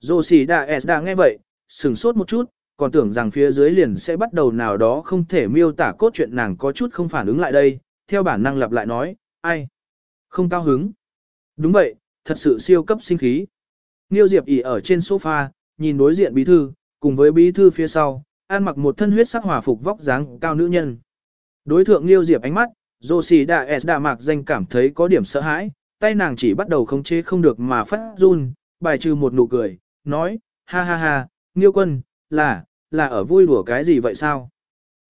Dô xì đà S đã nghe vậy, sừng sốt một chút, còn tưởng rằng phía dưới liền sẽ bắt đầu nào đó không thể miêu tả cốt truyện nàng có chút không phản ứng lại đây, theo bản năng lặp lại nói, ai? Không cao hứng. Đúng vậy, thật sự siêu cấp sinh khí. Niêu Diệp ỉ ở trên sofa, nhìn đối diện bí thư, cùng với bí thư phía sau, ăn mặc một thân huyết sắc hòa phục vóc dáng cao nữ nhân. Đối thượng Niêu Diệp ánh mắt, Dô xì S đạ mạc danh cảm thấy có điểm sợ hãi, tay nàng chỉ bắt đầu khống chế không được mà phát run, bài trừ một nụ cười, nói, ha ha ha, Nghiêu quân, là, là ở vui đùa cái gì vậy sao?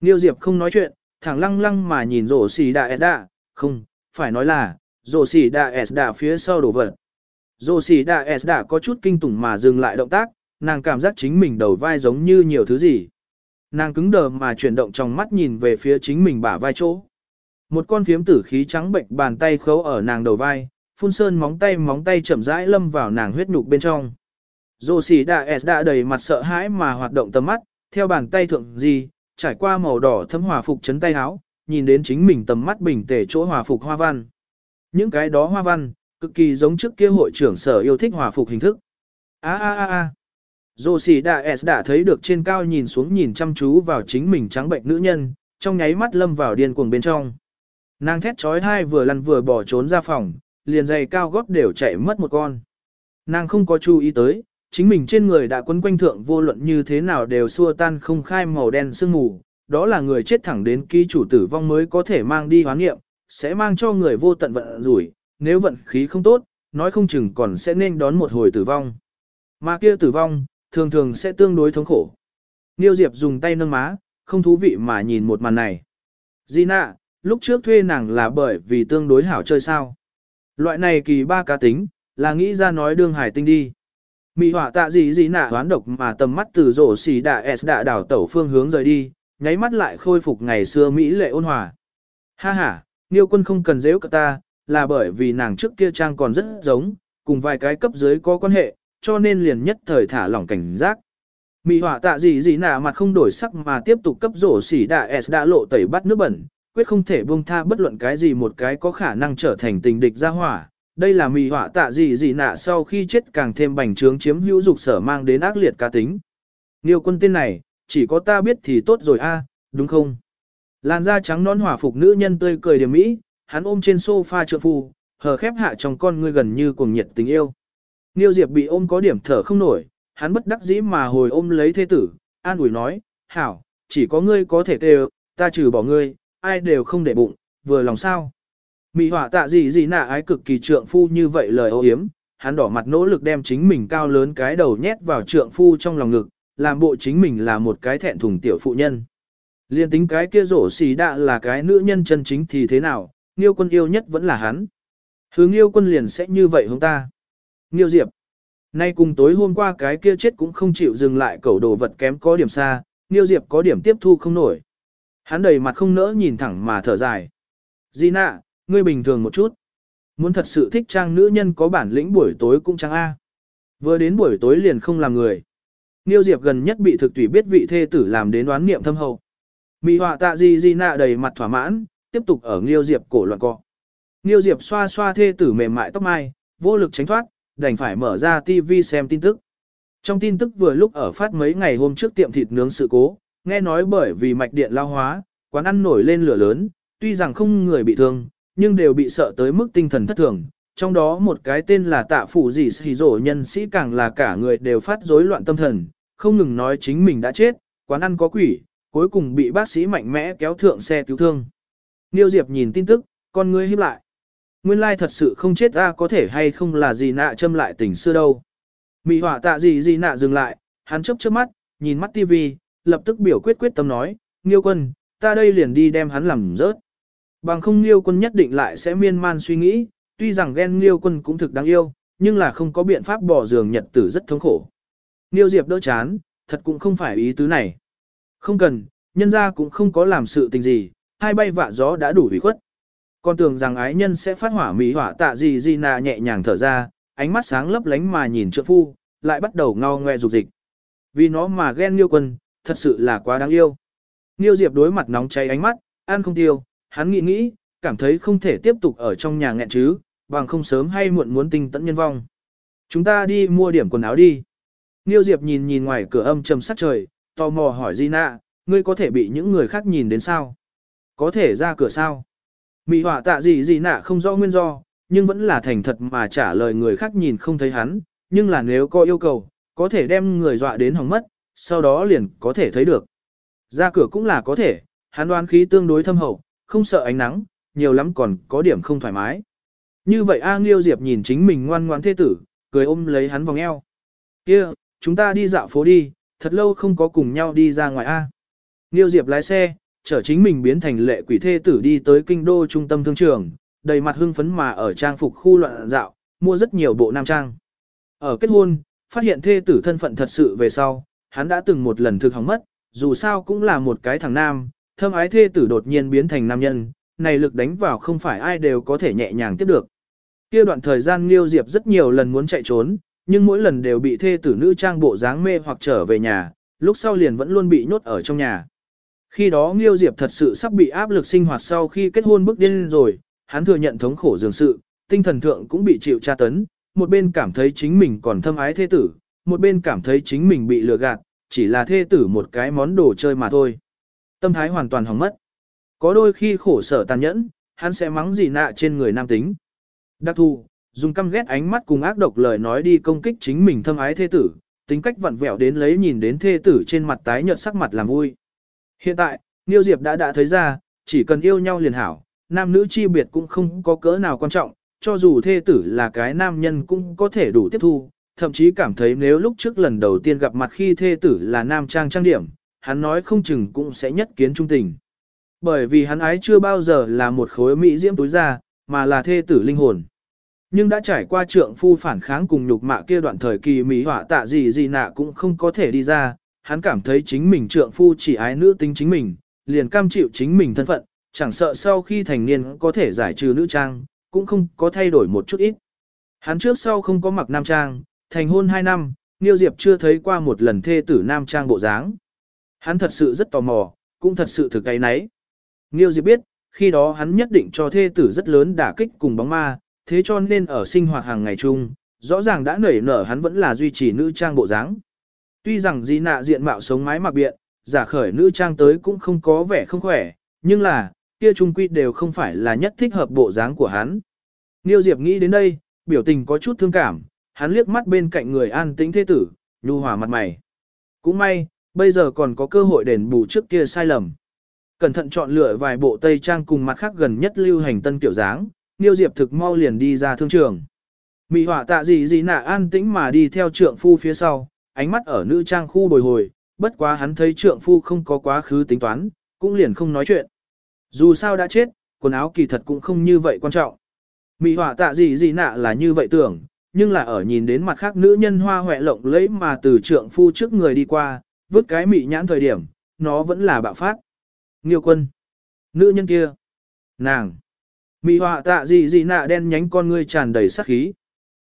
Nghiêu Diệp không nói chuyện, thẳng lăng lăng mà nhìn rổ xì đạ ẹt đạ, không, phải nói là, rổ xì đạ ẹt đạ phía sau đổ vật. Rổ xì đạ ẹt đạ có chút kinh tủng mà dừng lại động tác, nàng cảm giác chính mình đầu vai giống như nhiều thứ gì. Nàng cứng đờ mà chuyển động trong mắt nhìn về phía chính mình bả vai chỗ. Một con phiếm tử khí trắng bệnh bàn tay khấu ở nàng đầu vai, phun sơn móng tay móng tay chậm rãi lâm vào nàng huyết nhục bên trong. Dô xì đạ S đã đầy mặt sợ hãi mà hoạt động tầm mắt, theo bàn tay thượng gì, trải qua màu đỏ thấm hòa phục chấn tay áo, nhìn đến chính mình tầm mắt bình tề chỗ hòa phục hoa văn. Những cái đó hoa văn, cực kỳ giống trước kia hội trưởng sở yêu thích hòa phục hình thức. A a a a. Dô xì đạ S đã thấy được trên cao nhìn xuống nhìn chăm chú vào chính mình trắng bệnh nữ nhân, trong nháy mắt lâm vào điên cuồng bên trong. Nàng thét trói thai vừa lăn vừa bỏ trốn ra phòng, liền giày cao gót đều chạy mất một con. Nàng không có chú ý tới, chính mình trên người đã quấn quanh thượng vô luận như thế nào đều xua tan không khai màu đen sương mù, đó là người chết thẳng đến ký chủ tử vong mới có thể mang đi hoán nghiệm, sẽ mang cho người vô tận vận rủi, nếu vận khí không tốt, nói không chừng còn sẽ nên đón một hồi tử vong. Mà kia tử vong, thường thường sẽ tương đối thống khổ. Niêu Diệp dùng tay nâng má, không thú vị mà nhìn một màn này. Di lúc trước thuê nàng là bởi vì tương đối hảo chơi sao. Loại này kỳ ba cá tính, là nghĩ ra nói đương hải tinh đi. Mị họa tạ gì gì nạ hoán độc mà tầm mắt từ rổ xì đạ S đạ đảo tẩu phương hướng rời đi, nháy mắt lại khôi phục ngày xưa Mỹ lệ ôn hòa. Ha ha, Niêu quân không cần dễ cả ta, là bởi vì nàng trước kia trang còn rất giống, cùng vài cái cấp dưới có quan hệ, cho nên liền nhất thời thả lỏng cảnh giác. Mị họa tạ gì gì nạ mặt không đổi sắc mà tiếp tục cấp rổ xỉ đạ S đã lộ tẩy bắt nước bẩn, quyết không thể buông tha bất luận cái gì một cái có khả năng trở thành tình địch ra hỏa. Đây là mì họa tạ gì gì nạ sau khi chết càng thêm bành trướng chiếm hữu dục sở mang đến ác liệt cá tính. nhiều quân tên này, chỉ có ta biết thì tốt rồi a, đúng không? Làn da trắng non hỏa phục nữ nhân tươi cười điểm mỹ, hắn ôm trên sofa trượng phu, hờ khép hạ trong con ngươi gần như cuồng nhiệt tình yêu. Niêu Diệp bị ôm có điểm thở không nổi, hắn bất đắc dĩ mà hồi ôm lấy thế tử, an ủi nói, hảo, chỉ có ngươi có thể kêu, ta trừ bỏ ngươi, ai đều không để bụng, vừa lòng sao. Mị hỏa tạ gì gì nạ ái cực kỳ trượng phu như vậy lời ô hiếm, hắn đỏ mặt nỗ lực đem chính mình cao lớn cái đầu nhét vào trượng phu trong lòng ngực, làm bộ chính mình là một cái thẹn thùng tiểu phụ nhân. Liên tính cái kia rổ xì đạ là cái nữ nhân chân chính thì thế nào, Nghiêu quân yêu nhất vẫn là hắn. Hướng Nghiêu quân liền sẽ như vậy không ta. Nghiêu Diệp. Nay cùng tối hôm qua cái kia chết cũng không chịu dừng lại cẩu đồ vật kém có điểm xa, Nghiêu Diệp có điểm tiếp thu không nổi. Hắn đầy mặt không nỡ nhìn thẳng mà thở dài. Di nạ, ngươi bình thường một chút. Muốn thật sự thích trang nữ nhân có bản lĩnh buổi tối cũng trang A. Vừa đến buổi tối liền không làm người. Niêu Diệp gần nhất bị thực tùy biết vị thê tử làm đến đoán niệm thâm hậu. Mị họa tạ di di nạ đầy mặt thỏa mãn, tiếp tục ở Niêu Diệp cổ loạn cọ. Niêu Diệp xoa xoa thê tử mềm mại tóc mai, vô lực tránh thoát, đành phải mở ra TV xem tin tức. Trong tin tức vừa lúc ở phát mấy ngày hôm trước tiệm thịt nướng sự cố, nghe nói bởi vì mạch điện lao hóa, quán ăn nổi lên lửa lớn, tuy rằng không người bị thương, nhưng đều bị sợ tới mức tinh thần thất thường. Trong đó một cái tên là tạ phủ gì xì rổ nhân sĩ càng là cả người đều phát rối loạn tâm thần, không ngừng nói chính mình đã chết, quán ăn có quỷ, cuối cùng bị bác sĩ mạnh mẽ kéo thượng xe cứu thương. Niêu Diệp nhìn tin tức, con ngươi híp lại. Nguyên lai thật sự không chết ra có thể hay không là gì nạ châm lại tình xưa đâu. Mị hỏa tạ gì gì nạ dừng lại, hắn chớp chớp mắt, nhìn mắt tivi, lập tức biểu quyết quyết tâm nói, Nghiêu quân, ta đây liền đi đem hắn làm rớt. Bằng không Nghiêu quân nhất định lại sẽ miên man suy nghĩ, tuy rằng ghen Nghiêu quân cũng thực đáng yêu, nhưng là không có biện pháp bỏ giường nhật tử rất thống khổ. Nghiêu Diệp đỡ chán, thật cũng không phải ý tứ này. Không cần, nhân ra cũng không có làm sự tình gì, hai bay vạ gió đã đủ hủy khuất. Con tưởng rằng ái nhân sẽ phát hỏa mỹ hỏa tạ gì gì nà nhẹ nhàng thở ra, ánh mắt sáng lấp lánh mà nhìn trượng phu, lại bắt đầu ngao ngoe dục dịch. Vì nó mà ghen Nghiêu quân, thật sự là quá đáng yêu. Nghiêu Diệp đối mặt nóng cháy ánh mắt, ăn không tiêu, hắn nghĩ nghĩ, cảm thấy không thể tiếp tục ở trong nhà nghẹn chứ, bằng không sớm hay muộn muốn tinh tận nhân vong. Chúng ta đi mua điểm quần áo đi. Niêu Diệp nhìn nhìn ngoài cửa âm trầm sắc trời, tò mò hỏi Gina, ngươi có thể bị những người khác nhìn đến sao? Có thể ra cửa sao? Mị họa tạ gì gì Nạ không rõ nguyên do, nhưng vẫn là thành thật mà trả lời người khác nhìn không thấy hắn, nhưng là nếu có yêu cầu, có thể đem người dọa đến hỏng mất, sau đó liền có thể thấy được. Ra cửa cũng là có thể, hắn đoán khí tương đối thâm hậu, không sợ ánh nắng, nhiều lắm còn có điểm không thoải mái. Như vậy A Nghiêu Diệp nhìn chính mình ngoan ngoan thế tử, cười ôm lấy hắn vòng eo. kia chúng ta đi dạo phố đi, thật lâu không có cùng nhau đi ra ngoài A. Nghiêu Diệp lái xe, chở chính mình biến thành lệ quỷ thê tử đi tới kinh đô trung tâm thương trường, đầy mặt hưng phấn mà ở trang phục khu loạn dạo, mua rất nhiều bộ nam trang. Ở kết hôn, phát hiện thê tử thân phận thật sự về sau, hắn đã từng một lần thực hỏng mất, dù sao cũng là một cái thằng nam, thâm ái thê tử đột nhiên biến thành nam nhân, này lực đánh vào không phải ai đều có thể nhẹ nhàng tiếp được. Kia đoạn thời gian Liêu Diệp rất nhiều lần muốn chạy trốn, nhưng mỗi lần đều bị thê tử nữ trang bộ dáng mê hoặc trở về nhà, lúc sau liền vẫn luôn bị nhốt ở trong nhà. Khi đó Liêu Diệp thật sự sắp bị áp lực sinh hoạt sau khi kết hôn bước điên rồi, hắn thừa nhận thống khổ dường sự, tinh thần thượng cũng bị chịu tra tấn, một bên cảm thấy chính mình còn thâm ái thê tử, một bên cảm thấy chính mình bị lừa gạt, chỉ là thê tử một cái món đồ chơi mà thôi. Tâm thái hoàn toàn hỏng mất. Có đôi khi khổ sở tàn nhẫn, hắn sẽ mắng gì nạ trên người nam tính. Đặc thù, dùng căm ghét ánh mắt cùng ác độc lời nói đi công kích chính mình thâm ái thê tử, tính cách vặn vẹo đến lấy nhìn đến thê tử trên mặt tái nhợt sắc mặt làm vui. Hiện tại, Niêu Diệp đã đã thấy ra, chỉ cần yêu nhau liền hảo, nam nữ chi biệt cũng không có cỡ nào quan trọng, cho dù thê tử là cái nam nhân cũng có thể đủ tiếp thu, thậm chí cảm thấy nếu lúc trước lần đầu tiên gặp mặt khi thê tử là nam trang trang điểm, hắn nói không chừng cũng sẽ nhất kiến trung tình. Bởi vì hắn ái chưa bao giờ là một khối mỹ diễm túi ra, mà là thê tử linh hồn. Nhưng đã trải qua trượng phu phản kháng cùng nhục mạ kia đoạn thời kỳ mỹ họa tạ gì gì nạ cũng không có thể đi ra, hắn cảm thấy chính mình trượng phu chỉ ái nữ tính chính mình, liền cam chịu chính mình thân phận, chẳng sợ sau khi thành niên có thể giải trừ nữ trang, cũng không có thay đổi một chút ít. Hắn trước sau không có mặc nam trang, thành hôn 2 năm, Niêu Diệp chưa thấy qua một lần thê tử nam trang bộ dáng. Hắn thật sự rất tò mò, cũng thật sự thực cái nấy. Nghiêu Diệp biết, khi đó hắn nhất định cho thê tử rất lớn đả kích cùng bóng ma, thế cho nên ở sinh hoạt hàng ngày chung, rõ ràng đã nảy nở hắn vẫn là duy trì nữ trang bộ dáng. Tuy rằng di nạ diện mạo sống mái mặc biện, giả khởi nữ trang tới cũng không có vẻ không khỏe, nhưng là, kia trung quy đều không phải là nhất thích hợp bộ dáng của hắn. Niêu Diệp nghĩ đến đây, biểu tình có chút thương cảm, hắn liếc mắt bên cạnh người an tĩnh thế tử, nhu hòa mặt mày. Cũng may, bây giờ còn có cơ hội đền bù trước kia sai lầm. Cẩn thận chọn lựa vài bộ tây trang cùng mặt khác gần nhất lưu hành tân kiểu dáng, Niêu Diệp thực mau liền đi ra thương trường. Mị họa tạ gì gì nạ an tĩnh mà đi theo trượng phu phía sau, ánh mắt ở nữ trang khu bồi hồi, bất quá hắn thấy trượng phu không có quá khứ tính toán, cũng liền không nói chuyện. Dù sao đã chết, quần áo kỳ thật cũng không như vậy quan trọng. Mị họa tạ gì gì nạ là như vậy tưởng, nhưng là ở nhìn đến mặt khác nữ nhân hoa hoẹ lộng lẫy mà từ trượng phu trước người đi qua, vứt cái mị nhãn thời điểm, nó vẫn là bạo phát. Nghiêu quân. Nữ nhân kia. Nàng. Mị họa tạ gì gì nạ đen nhánh con ngươi tràn đầy sát khí.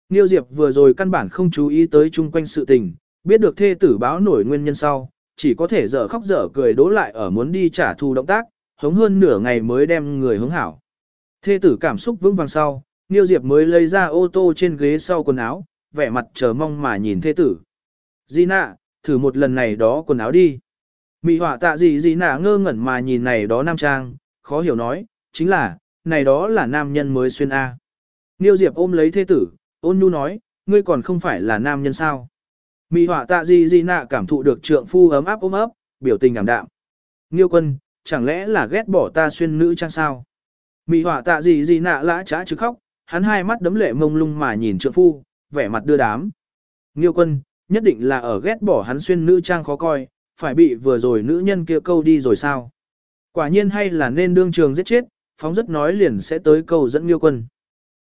Nghiêu Diệp vừa rồi căn bản không chú ý tới chung quanh sự tình, biết được thê tử báo nổi nguyên nhân sau, chỉ có thể dở khóc dở cười đố lại ở muốn đi trả thù động tác, hống hơn nửa ngày mới đem người hướng hảo. Thê tử cảm xúc vững vàng sau, Nghiêu Diệp mới lấy ra ô tô trên ghế sau quần áo, vẻ mặt chờ mong mà nhìn thê tử. Di nạ, thử một lần này đó quần áo đi. Mị họa tạ gì gì nả ngơ ngẩn mà nhìn này đó nam trang, khó hiểu nói, chính là, này đó là nam nhân mới xuyên A. Niêu Diệp ôm lấy thê tử, ôn nhu nói, ngươi còn không phải là nam nhân sao. Mị họa tạ gì gì nạ cảm thụ được trượng phu ấm áp ôm ấp, biểu tình cảm đạm. Niêu quân, chẳng lẽ là ghét bỏ ta xuyên nữ trang sao? Mị họa tạ gì gì nạ lã trá chứ khóc, hắn hai mắt đấm lệ mông lung mà nhìn trượng phu, vẻ mặt đưa đám. Nghiêu quân, nhất định là ở ghét bỏ hắn xuyên nữ trang khó coi, phải bị vừa rồi nữ nhân kia câu đi rồi sao? Quả nhiên hay là nên đương trường giết chết, phóng rất nói liền sẽ tới câu dẫn Nghiêu quân.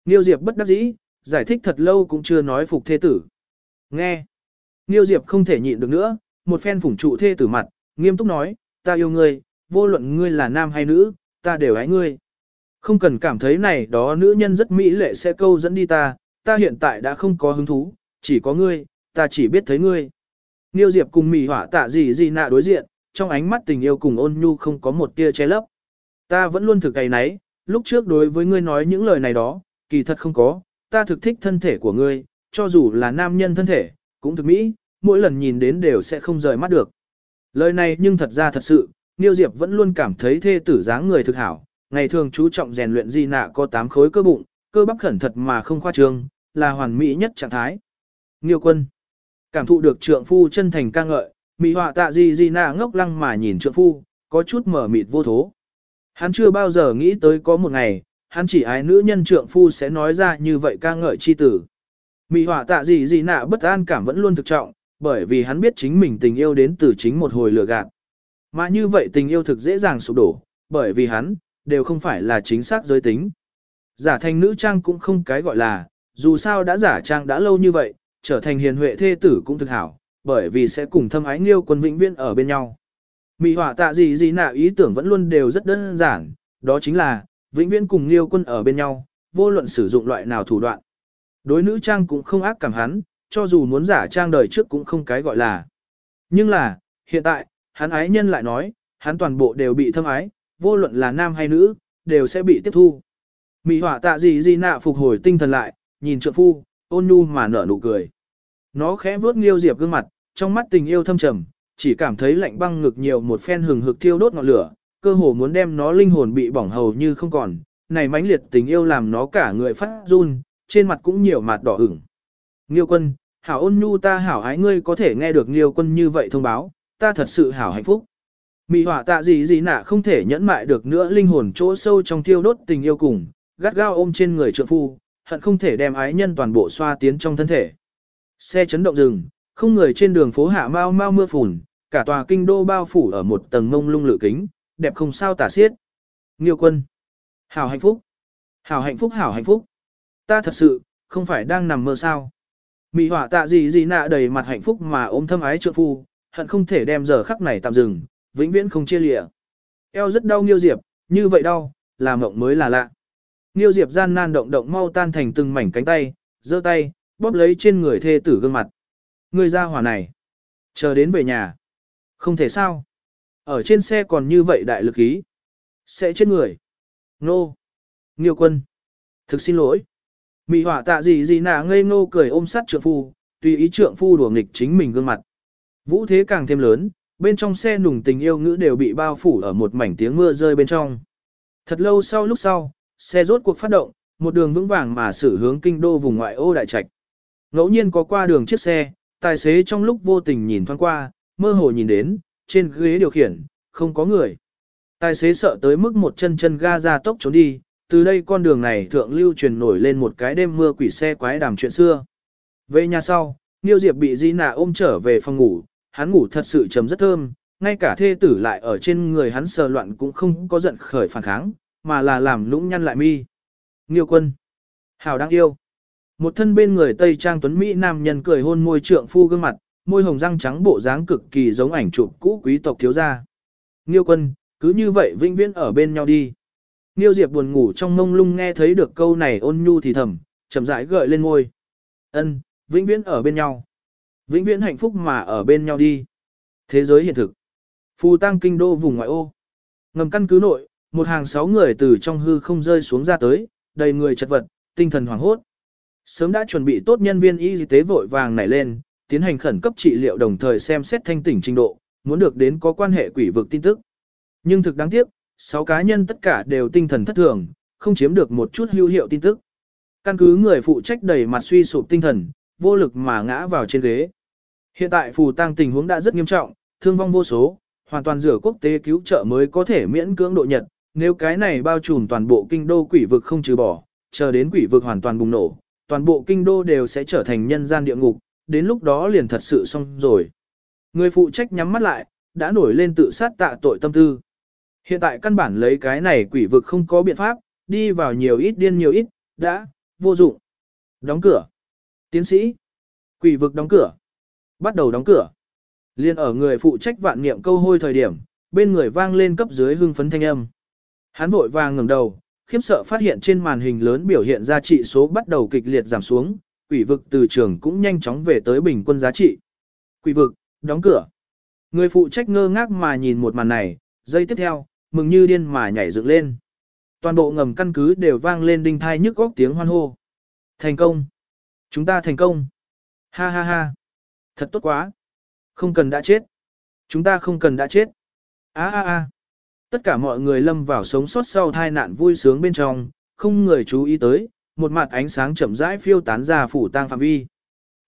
Nghiêu Diệp bất đắc dĩ, giải thích thật lâu cũng chưa nói phục thê tử. Nghe. Nghiêu Diệp không thể nhịn được nữa, một phen phủng trụ thê tử mặt, nghiêm túc nói, ta yêu ngươi, vô luận ngươi là nam hay nữ, ta đều ái ngươi. Không cần cảm thấy này đó nữ nhân rất mỹ lệ sẽ câu dẫn đi ta, ta hiện tại đã không có hứng thú, chỉ có ngươi, ta chỉ biết thấy ngươi. Niêu Diệp cùng mỉ hỏa tạ gì gì nạ đối diện, trong ánh mắt tình yêu cùng ôn nhu không có một tia che lấp. Ta vẫn luôn thực cái nấy, lúc trước đối với ngươi nói những lời này đó, kỳ thật không có, ta thực thích thân thể của ngươi, cho dù là nam nhân thân thể, cũng thực mỹ, mỗi lần nhìn đến đều sẽ không rời mắt được. Lời này nhưng thật ra thật sự, Niêu Diệp vẫn luôn cảm thấy thê tử dáng người thực hảo, ngày thường chú trọng rèn luyện di nạ có 8 khối cơ bụng, cơ bắp khẩn thật mà không khoa trương, là hoàn mỹ nhất trạng thái. Nghiêu quân, cảm thụ được trượng phu chân thành ca ngợi, mỹ họa tạ gì gì nà ngốc lăng mà nhìn trượng phu, có chút mở mịt vô thố. Hắn chưa bao giờ nghĩ tới có một ngày, hắn chỉ ái nữ nhân trượng phu sẽ nói ra như vậy ca ngợi chi tử. Mỹ họa tạ gì gì nạ bất an cảm vẫn luôn thực trọng, bởi vì hắn biết chính mình tình yêu đến từ chính một hồi lừa gạt. Mà như vậy tình yêu thực dễ dàng sụp đổ, bởi vì hắn, đều không phải là chính xác giới tính. Giả thành nữ trang cũng không cái gọi là, dù sao đã giả trang đã lâu như vậy, trở thành hiền huệ thê tử cũng thực hảo, bởi vì sẽ cùng thâm ái nghiêu quân vĩnh viên ở bên nhau. Mị họa tạ gì gì nạ ý tưởng vẫn luôn đều rất đơn giản, đó chính là, vĩnh viễn cùng nghiêu quân ở bên nhau, vô luận sử dụng loại nào thủ đoạn. Đối nữ trang cũng không ác cảm hắn, cho dù muốn giả trang đời trước cũng không cái gọi là. Nhưng là, hiện tại, hắn ái nhân lại nói, hắn toàn bộ đều bị thâm ái, vô luận là nam hay nữ, đều sẽ bị tiếp thu. Mị họa tạ gì gì nạ phục hồi tinh thần lại, nhìn trượng phu, ôn nhu mà nở nụ cười. Nó khẽ vuốt nghiêu diệp gương mặt, trong mắt tình yêu thâm trầm, chỉ cảm thấy lạnh băng ngực nhiều một phen hừng hực thiêu đốt ngọn lửa, cơ hồ muốn đem nó linh hồn bị bỏng hầu như không còn. Này mãnh liệt tình yêu làm nó cả người phát run, trên mặt cũng nhiều mạt đỏ ửng. Nghiêu quân, hảo ôn nhu ta hảo ái ngươi có thể nghe được Nghiêu quân như vậy thông báo, ta thật sự hảo hạnh phúc. Mị hỏa tạ gì gì nạ không thể nhẫn mại được nữa linh hồn chỗ sâu trong thiêu đốt tình yêu cùng, gắt gao ôm trên người trượng phu, hận không thể đem ái nhân toàn bộ xoa tiến trong thân thể. Xe chấn động rừng, không người trên đường phố hạ mau mau mưa phùn, cả tòa kinh đô bao phủ ở một tầng ngông lung lự kính, đẹp không sao tả xiết. Nghiêu quân. Hảo hạnh phúc. Hảo hạnh phúc hảo hạnh phúc. Ta thật sự, không phải đang nằm mơ sao. Mị hỏa tạ gì gì nạ đầy mặt hạnh phúc mà ôm thâm ái trượng phu, hận không thể đem giờ khắc này tạm dừng, vĩnh viễn không chia lịa. Eo rất đau Nghiêu Diệp, như vậy đau, là mộng mới là lạ. Nghiêu Diệp gian nan động động mau tan thành từng mảnh cánh tay, giơ tay, bóp lấy trên người thê tử gương mặt. Người ra hỏa này. Chờ đến về nhà. Không thể sao. Ở trên xe còn như vậy đại lực ý. Sẽ chết người. Nô. Nghiêu quân. Thực xin lỗi. Mị hỏa tạ gì gì nà ngây ngô cười ôm sát trượng phu, tùy ý trượng phu đùa nghịch chính mình gương mặt. Vũ thế càng thêm lớn, bên trong xe nùng tình yêu ngữ đều bị bao phủ ở một mảnh tiếng mưa rơi bên trong. Thật lâu sau lúc sau, xe rốt cuộc phát động, một đường vững vàng mà xử hướng kinh đô vùng ngoại ô đại trạch. Ngẫu nhiên có qua đường chiếc xe, tài xế trong lúc vô tình nhìn thoáng qua, mơ hồ nhìn đến, trên ghế điều khiển, không có người. Tài xế sợ tới mức một chân chân ga ra tốc trốn đi, từ đây con đường này thượng lưu truyền nổi lên một cái đêm mưa quỷ xe quái đàm chuyện xưa. Về nhà sau, Niêu Diệp bị Di Nạ ôm trở về phòng ngủ, hắn ngủ thật sự chấm rất thơm, ngay cả thê tử lại ở trên người hắn sờ loạn cũng không có giận khởi phản kháng, mà là làm lũng nhăn lại mi. Nghiêu quân. Hào đang yêu. Một thân bên người Tây Trang Tuấn Mỹ nam nhân cười hôn môi trượng phu gương mặt, môi hồng răng trắng bộ dáng cực kỳ giống ảnh chụp cũ quý tộc thiếu gia. Nghiêu quân, cứ như vậy vĩnh viễn ở bên nhau đi. Nghiêu Diệp buồn ngủ trong mông lung nghe thấy được câu này ôn nhu thì thầm, chậm rãi gợi lên ngôi. Ân, vĩnh viễn ở bên nhau. Vĩnh viễn hạnh phúc mà ở bên nhau đi. Thế giới hiện thực. Phù tăng kinh đô vùng ngoại ô. Ngầm căn cứ nội, một hàng sáu người từ trong hư không rơi xuống ra tới, đầy người chật vật, tinh thần hoảng hốt. Sớm đã chuẩn bị tốt nhân viên y tế vội vàng nảy lên, tiến hành khẩn cấp trị liệu đồng thời xem xét thanh tỉnh trình độ, muốn được đến có quan hệ quỷ vực tin tức. Nhưng thực đáng tiếc, sáu cá nhân tất cả đều tinh thần thất thường, không chiếm được một chút hữu hiệu tin tức. Căn cứ người phụ trách đầy mặt suy sụp tinh thần, vô lực mà ngã vào trên ghế. Hiện tại phù tăng tình huống đã rất nghiêm trọng, thương vong vô số, hoàn toàn rửa quốc tế cứu trợ mới có thể miễn cưỡng độ nhật, nếu cái này bao trùm toàn bộ kinh đô quỷ vực không trừ bỏ, chờ đến quỷ vực hoàn toàn bùng nổ, toàn bộ kinh đô đều sẽ trở thành nhân gian địa ngục, đến lúc đó liền thật sự xong rồi. Người phụ trách nhắm mắt lại, đã nổi lên tự sát tạ tội tâm tư. Hiện tại căn bản lấy cái này quỷ vực không có biện pháp, đi vào nhiều ít điên nhiều ít, đã, vô dụng. Đóng cửa. Tiến sĩ. Quỷ vực đóng cửa. Bắt đầu đóng cửa. Liên ở người phụ trách vạn niệm câu hôi thời điểm, bên người vang lên cấp dưới hưng phấn thanh âm. Hắn vội vàng ngẩng đầu, khiếp sợ phát hiện trên màn hình lớn biểu hiện ra trị số bắt đầu kịch liệt giảm xuống, quỷ vực từ trường cũng nhanh chóng về tới bình quân giá trị. Quỷ vực, đóng cửa. Người phụ trách ngơ ngác mà nhìn một màn này, giây tiếp theo, mừng như điên mà nhảy dựng lên. Toàn bộ ngầm căn cứ đều vang lên đinh thai nhức góc tiếng hoan hô. Thành công! Chúng ta thành công! Ha ha ha! Thật tốt quá. Không cần đã chết. Chúng ta không cần đã chết. á a a Tất cả mọi người lâm vào sống sót sau tai nạn vui sướng bên trong, không người chú ý tới, một mặt ánh sáng chậm rãi phiêu tán ra phủ tang phạm vi.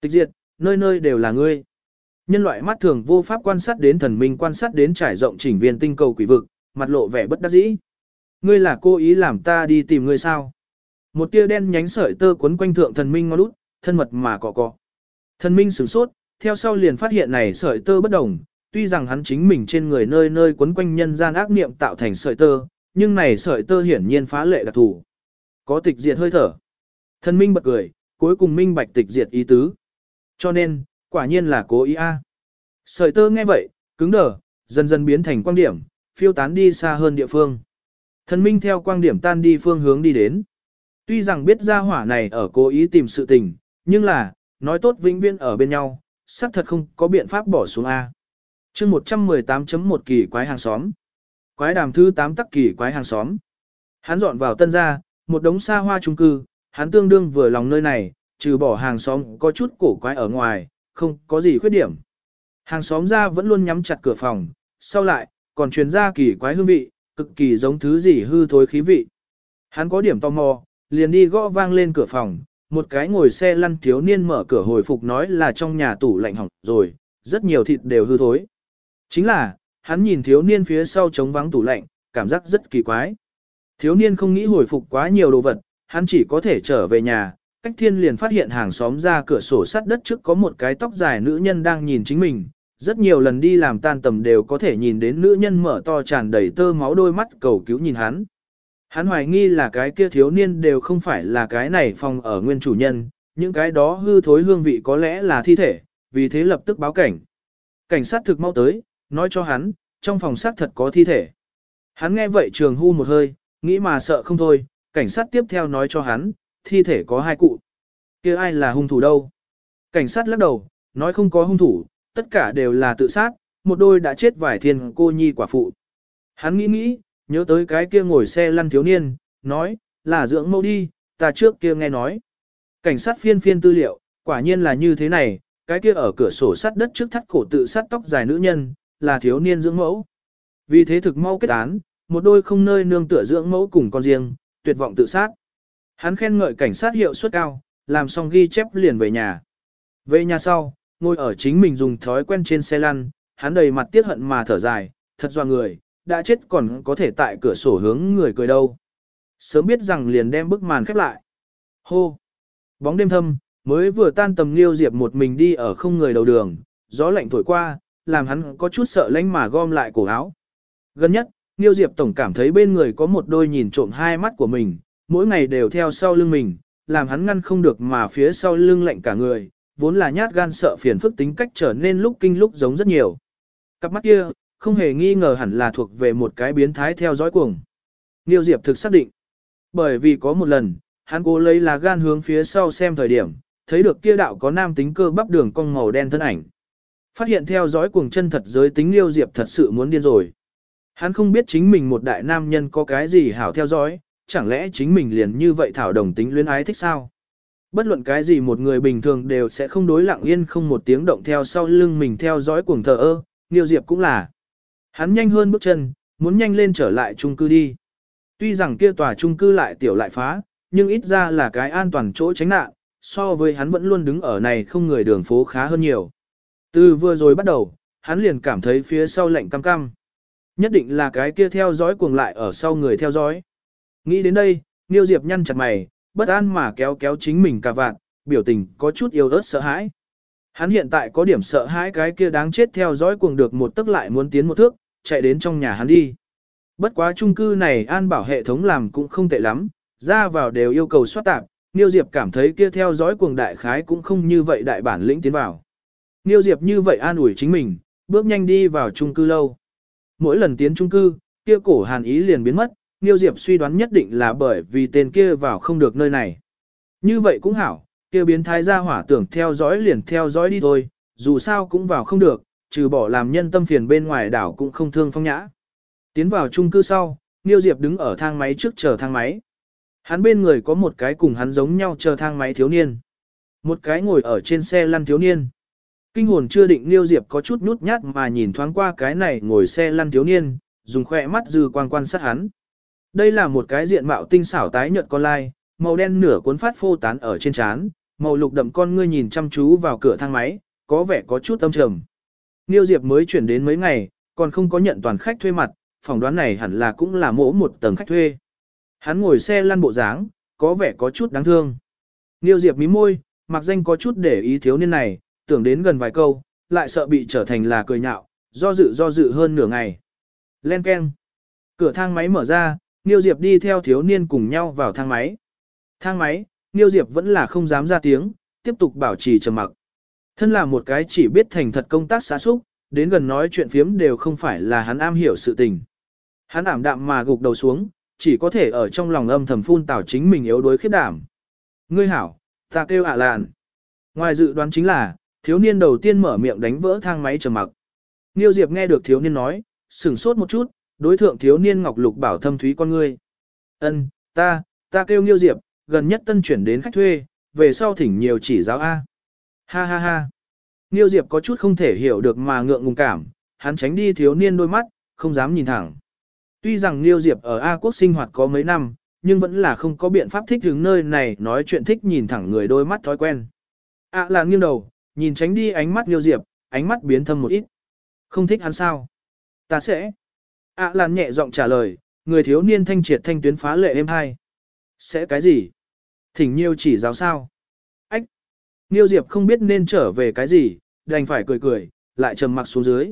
Tịch diệt, nơi nơi đều là ngươi. Nhân loại mắt thường vô pháp quan sát đến thần minh quan sát đến trải rộng chỉnh viên tinh cầu quỷ vực, mặt lộ vẻ bất đắc dĩ. Ngươi là cô ý làm ta đi tìm ngươi sao? Một tia đen nhánh sợi tơ quấn quanh thượng thần minh ngon út, thân mật mà cọ cọ. Thần minh sửng sốt, theo sau liền phát hiện này sợi tơ bất đồng, tuy rằng hắn chính mình trên người nơi nơi quấn quanh nhân gian ác niệm tạo thành sợi tơ, nhưng này sợi tơ hiển nhiên phá lệ đặc thù. Có tịch diệt hơi thở. Thần minh bật cười, cuối cùng minh bạch tịch diệt ý tứ. Cho nên, quả nhiên là cố ý a. Sợi tơ nghe vậy, cứng đờ, dần dần biến thành quang điểm, phiêu tán đi xa hơn địa phương. Thần minh theo quang điểm tan đi phương hướng đi đến. Tuy rằng biết ra hỏa này ở cố ý tìm sự tình, nhưng là, nói tốt vĩnh viên ở bên nhau, xác thật không có biện pháp bỏ xuống A chương 118.1 kỳ quái hàng xóm. Quái đàm thứ 8 tắc kỳ quái hàng xóm. Hắn dọn vào tân gia, một đống xa hoa trung cư, hắn tương đương vừa lòng nơi này, trừ bỏ hàng xóm có chút cổ quái ở ngoài, không có gì khuyết điểm. Hàng xóm ra vẫn luôn nhắm chặt cửa phòng, sau lại, còn truyền ra kỳ quái hương vị, cực kỳ giống thứ gì hư thối khí vị. Hắn có điểm tò mò, liền đi gõ vang lên cửa phòng, một cái ngồi xe lăn thiếu niên mở cửa hồi phục nói là trong nhà tủ lạnh hỏng rồi, rất nhiều thịt đều hư thối. Chính là, hắn nhìn thiếu niên phía sau trống vắng tủ lạnh, cảm giác rất kỳ quái. Thiếu niên không nghĩ hồi phục quá nhiều đồ vật, hắn chỉ có thể trở về nhà, cách thiên liền phát hiện hàng xóm ra cửa sổ sắt đất trước có một cái tóc dài nữ nhân đang nhìn chính mình. Rất nhiều lần đi làm tan tầm đều có thể nhìn đến nữ nhân mở to tràn đầy tơ máu đôi mắt cầu cứu nhìn hắn. Hắn hoài nghi là cái kia thiếu niên đều không phải là cái này phòng ở nguyên chủ nhân, những cái đó hư thối hương vị có lẽ là thi thể, vì thế lập tức báo cảnh. Cảnh sát thực mau tới, nói cho hắn, trong phòng xác thật có thi thể. Hắn nghe vậy trường hưu một hơi, nghĩ mà sợ không thôi, cảnh sát tiếp theo nói cho hắn, thi thể có hai cụ. kia ai là hung thủ đâu? Cảnh sát lắc đầu, nói không có hung thủ, tất cả đều là tự sát, một đôi đã chết vài thiên cô nhi quả phụ. Hắn nghĩ nghĩ, nhớ tới cái kia ngồi xe lăn thiếu niên, nói, là dưỡng mẫu đi, ta trước kia nghe nói. Cảnh sát phiên phiên tư liệu, quả nhiên là như thế này, cái kia ở cửa sổ sắt đất trước thắt cổ tự sát tóc dài nữ nhân, là thiếu niên dưỡng mẫu. Vì thế thực mau kết án, một đôi không nơi nương tựa dưỡng mẫu cùng con riêng, tuyệt vọng tự sát. Hắn khen ngợi cảnh sát hiệu suất cao, làm xong ghi chép liền về nhà. Về nhà sau, ngồi ở chính mình dùng thói quen trên xe lăn, hắn đầy mặt tiếc hận mà thở dài, thật doa người, đã chết còn có thể tại cửa sổ hướng người cười đâu. Sớm biết rằng liền đem bức màn khép lại. Hô! Bóng đêm thâm, mới vừa tan tầm liêu diệp một mình đi ở không người đầu đường, gió lạnh thổi qua, làm hắn có chút sợ lánh mà gom lại cổ áo. Gần nhất, Niêu Diệp Tổng cảm thấy bên người có một đôi nhìn trộm hai mắt của mình, mỗi ngày đều theo sau lưng mình, làm hắn ngăn không được mà phía sau lưng lạnh cả người, vốn là nhát gan sợ phiền phức tính cách trở nên lúc kinh lúc giống rất nhiều. Cặp mắt kia, không hề nghi ngờ hẳn là thuộc về một cái biến thái theo dõi cuồng. Niêu Diệp thực xác định. Bởi vì có một lần, hắn cố lấy lá gan hướng phía sau xem thời điểm, thấy được kia đạo có nam tính cơ bắp đường cong màu đen thân ảnh. Phát hiện theo dõi cuồng chân thật giới tính liêu Diệp thật sự muốn điên rồi. Hắn không biết chính mình một đại nam nhân có cái gì hảo theo dõi, chẳng lẽ chính mình liền như vậy thảo đồng tính luyến ái thích sao? Bất luận cái gì một người bình thường đều sẽ không đối lặng yên không một tiếng động theo sau lưng mình theo dõi cuồng thờ ơ, Niêu Diệp cũng là. Hắn nhanh hơn bước chân, muốn nhanh lên trở lại chung cư đi. Tuy rằng kia tòa chung cư lại tiểu lại phá, nhưng ít ra là cái an toàn chỗ tránh nạn, so với hắn vẫn luôn đứng ở này không người đường phố khá hơn nhiều. Từ vừa rồi bắt đầu, hắn liền cảm thấy phía sau lạnh cam cam. Nhất định là cái kia theo dõi cuồng lại ở sau người theo dõi. Nghĩ đến đây, Niêu Diệp nhăn chặt mày, bất an mà kéo kéo chính mình cả vạn, biểu tình có chút yêu ớt sợ hãi. Hắn hiện tại có điểm sợ hãi cái kia đáng chết theo dõi cuồng được một tức lại muốn tiến một thước, chạy đến trong nhà hắn đi. Bất quá chung cư này an bảo hệ thống làm cũng không tệ lắm, ra vào đều yêu cầu soát tạp, Niêu Diệp cảm thấy kia theo dõi cuồng đại khái cũng không như vậy đại bản lĩnh tiến vào. Niêu Diệp như vậy an ủi chính mình, bước nhanh đi vào chung cư lâu. Mỗi lần tiến chung cư, kia cổ hàn ý liền biến mất, Niêu Diệp suy đoán nhất định là bởi vì tên kia vào không được nơi này. Như vậy cũng hảo, kia biến thái ra hỏa tưởng theo dõi liền theo dõi đi thôi, dù sao cũng vào không được, trừ bỏ làm nhân tâm phiền bên ngoài đảo cũng không thương phong nhã. Tiến vào chung cư sau, Niêu Diệp đứng ở thang máy trước chờ thang máy. Hắn bên người có một cái cùng hắn giống nhau chờ thang máy thiếu niên. Một cái ngồi ở trên xe lăn thiếu niên. Kinh hồn chưa định Liêu Diệp có chút nhút nhát mà nhìn thoáng qua cái này ngồi xe lăn thiếu niên, dùng khỏe mắt dư quang quan sát hắn. Đây là một cái diện mạo tinh xảo tái nhợt con lai, màu đen nửa cuốn phát phô tán ở trên trán, màu lục đậm con ngươi nhìn chăm chú vào cửa thang máy, có vẻ có chút âm trầm. Niêu Diệp mới chuyển đến mấy ngày, còn không có nhận toàn khách thuê mặt, phỏng đoán này hẳn là cũng là mỗ một tầng khách thuê. Hắn ngồi xe lăn bộ dáng, có vẻ có chút đáng thương. Niêu Diệp mí môi, mặc danh có chút để ý thiếu niên này, tưởng đến gần vài câu, lại sợ bị trở thành là cười nhạo, do dự do dự hơn nửa ngày. Len keng. Cửa thang máy mở ra, Niêu Diệp đi theo thiếu niên cùng nhau vào thang máy. Thang máy, Niêu Diệp vẫn là không dám ra tiếng, tiếp tục bảo trì trầm mặc. Thân là một cái chỉ biết thành thật công tác xá xúc, đến gần nói chuyện phiếm đều không phải là hắn am hiểu sự tình. Hắn ảm đạm mà gục đầu xuống, chỉ có thể ở trong lòng âm thầm phun tảo chính mình yếu đuối khiếp đảm. Ngươi hảo, ta kêu ạ lạn. Ngoài dự đoán chính là, thiếu niên đầu tiên mở miệng đánh vỡ thang máy trầm mặc. Niêu Diệp nghe được thiếu niên nói, sửng sốt một chút, đối thượng thiếu niên ngọc lục bảo thâm thúy con ngươi. Ân, ta, ta kêu Niêu Diệp, gần nhất tân chuyển đến khách thuê, về sau thỉnh nhiều chỉ giáo A. Ha ha ha. Niêu Diệp có chút không thể hiểu được mà ngượng ngùng cảm, hắn tránh đi thiếu niên đôi mắt, không dám nhìn thẳng. Tuy rằng Niêu Diệp ở A quốc sinh hoạt có mấy năm, nhưng vẫn là không có biện pháp thích hướng nơi này nói chuyện thích nhìn thẳng người đôi mắt thói quen. À là nghiêng đầu, nhìn tránh đi ánh mắt Liêu Diệp, ánh mắt biến thâm một ít. Không thích hắn sao? Ta sẽ. A làn nhẹ giọng trả lời, người thiếu niên thanh triệt thanh tuyến phá lệ êm hai. Sẽ cái gì? Thỉnh Nhiêu chỉ giáo sao? Ách! Nhiêu Diệp không biết nên trở về cái gì, đành phải cười cười, lại trầm mặc xuống dưới.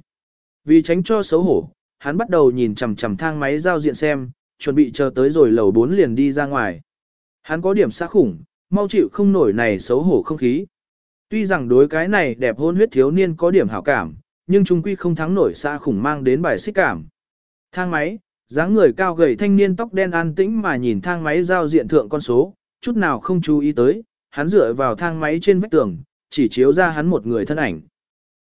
Vì tránh cho xấu hổ, hắn bắt đầu nhìn chằm chằm thang máy giao diện xem, chuẩn bị chờ tới rồi lầu 4 liền đi ra ngoài. Hắn có điểm xa khủng, mau chịu không nổi này xấu hổ không khí. Tuy rằng đối cái này đẹp hôn huyết thiếu niên có điểm hảo cảm, nhưng trung quy không thắng nổi xa khủng mang đến bài xích cảm. Thang máy, dáng người cao gầy thanh niên tóc đen an tĩnh mà nhìn thang máy giao diện thượng con số, chút nào không chú ý tới, hắn dựa vào thang máy trên vách tường, chỉ chiếu ra hắn một người thân ảnh.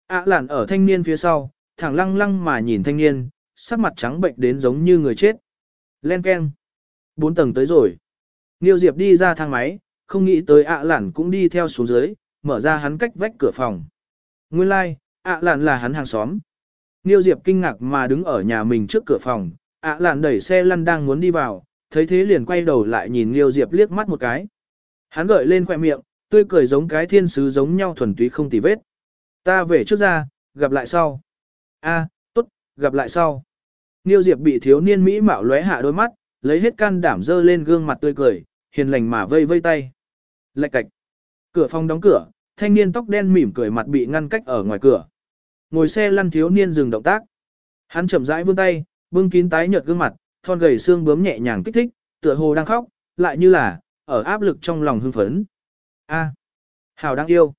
ạ à lản ở thanh niên phía sau, thẳng lăng lăng mà nhìn thanh niên, sắc mặt trắng bệnh đến giống như người chết. Len keng. Bốn tầng tới rồi. Niêu Diệp đi ra thang máy, không nghĩ tới ạ à lản cũng đi theo xuống dưới, mở ra hắn cách vách cửa phòng. Nguyên lai, like, ạ lạn là hắn hàng xóm. Niêu Diệp kinh ngạc mà đứng ở nhà mình trước cửa phòng, ạ lạn đẩy xe lăn đang muốn đi vào, thấy thế liền quay đầu lại nhìn Niêu Diệp liếc mắt một cái. Hắn gợi lên khoẻ miệng, tươi cười giống cái thiên sứ giống nhau thuần túy không tì vết. Ta về trước ra, gặp lại sau. A, tốt, gặp lại sau. Niêu Diệp bị thiếu niên Mỹ mạo lóe hạ đôi mắt, lấy hết can đảm dơ lên gương mặt tươi cười, hiền lành mà vây vây tay. Lạch cạch. Cửa phòng đóng cửa, thanh niên tóc đen mỉm cười mặt bị ngăn cách ở ngoài cửa. Ngồi xe lăn thiếu niên dừng động tác. Hắn chậm rãi vươn tay, bưng kín tái nhợt gương mặt, thon gầy xương bướm nhẹ nhàng kích thích, tựa hồ đang khóc, lại như là ở áp lực trong lòng hưng phấn. A, hào đang yêu.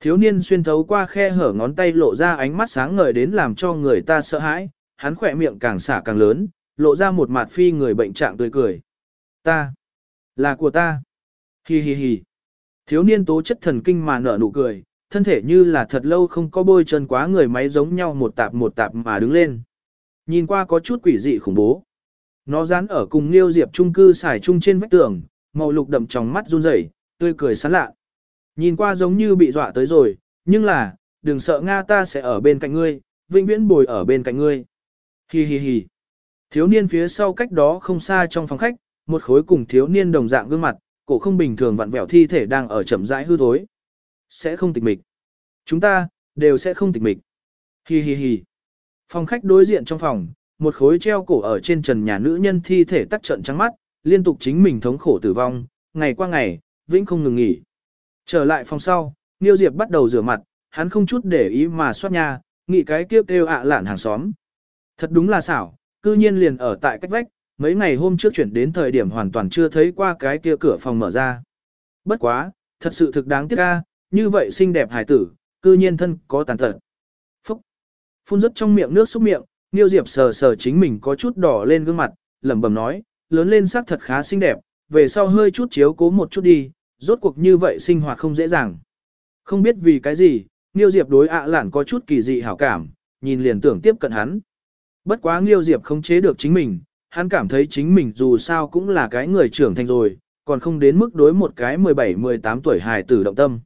Thiếu niên xuyên thấu qua khe hở ngón tay lộ ra ánh mắt sáng ngời đến làm cho người ta sợ hãi, hắn khỏe miệng càng xả càng lớn, lộ ra một mặt phi người bệnh trạng tươi cười. Ta, là của ta. Hi hi hi. Thiếu niên tố chất thần kinh mà nở nụ cười, thân thể như là thật lâu không có bôi chân quá người máy giống nhau một tạp một tạp mà đứng lên. Nhìn qua có chút quỷ dị khủng bố. Nó dán ở cùng Liêu Diệp trung cư xài chung trên vách tường, màu lục đậm trong mắt run rẩy, tươi cười sán lạ. Nhìn qua giống như bị dọa tới rồi, nhưng là, đừng sợ Nga ta sẽ ở bên cạnh ngươi, vĩnh viễn bồi ở bên cạnh ngươi. Hi hi hi. Thiếu niên phía sau cách đó không xa trong phòng khách, một khối cùng thiếu niên đồng dạng gương mặt, cổ không bình thường vặn vẹo thi thể đang ở chậm rãi hư thối. Sẽ không tịch mịch. Chúng ta, đều sẽ không tịch mịch. Hi hi hi. Phòng khách đối diện trong phòng, một khối treo cổ ở trên trần nhà nữ nhân thi thể tắt trận trắng mắt, liên tục chính mình thống khổ tử vong, ngày qua ngày, vĩnh không ngừng nghỉ. Trở lại phòng sau, Niêu Diệp bắt đầu rửa mặt, hắn không chút để ý mà soát nha, nghĩ cái kiếp kêu ạ lạn hàng xóm. Thật đúng là xảo, cư nhiên liền ở tại cách vách, mấy ngày hôm trước chuyển đến thời điểm hoàn toàn chưa thấy qua cái kia cửa phòng mở ra. Bất quá, thật sự thực đáng tiếc ca, như vậy xinh đẹp hải tử, cư nhiên thân có tàn tật. Phúc! Phun rất trong miệng nước xúc miệng, Niêu Diệp sờ sờ chính mình có chút đỏ lên gương mặt, lẩm bẩm nói, lớn lên sắc thật khá xinh đẹp, về sau hơi chút chiếu cố một chút đi, rốt cuộc như vậy sinh hoạt không dễ dàng. Không biết vì cái gì, Niêu Diệp đối ạ lản có chút kỳ dị hảo cảm, nhìn liền tưởng tiếp cận hắn. Bất quá Niêu Diệp không chế được chính mình, hắn cảm thấy chính mình dù sao cũng là cái người trưởng thành rồi, còn không đến mức đối một cái 17-18 tuổi hài tử động tâm.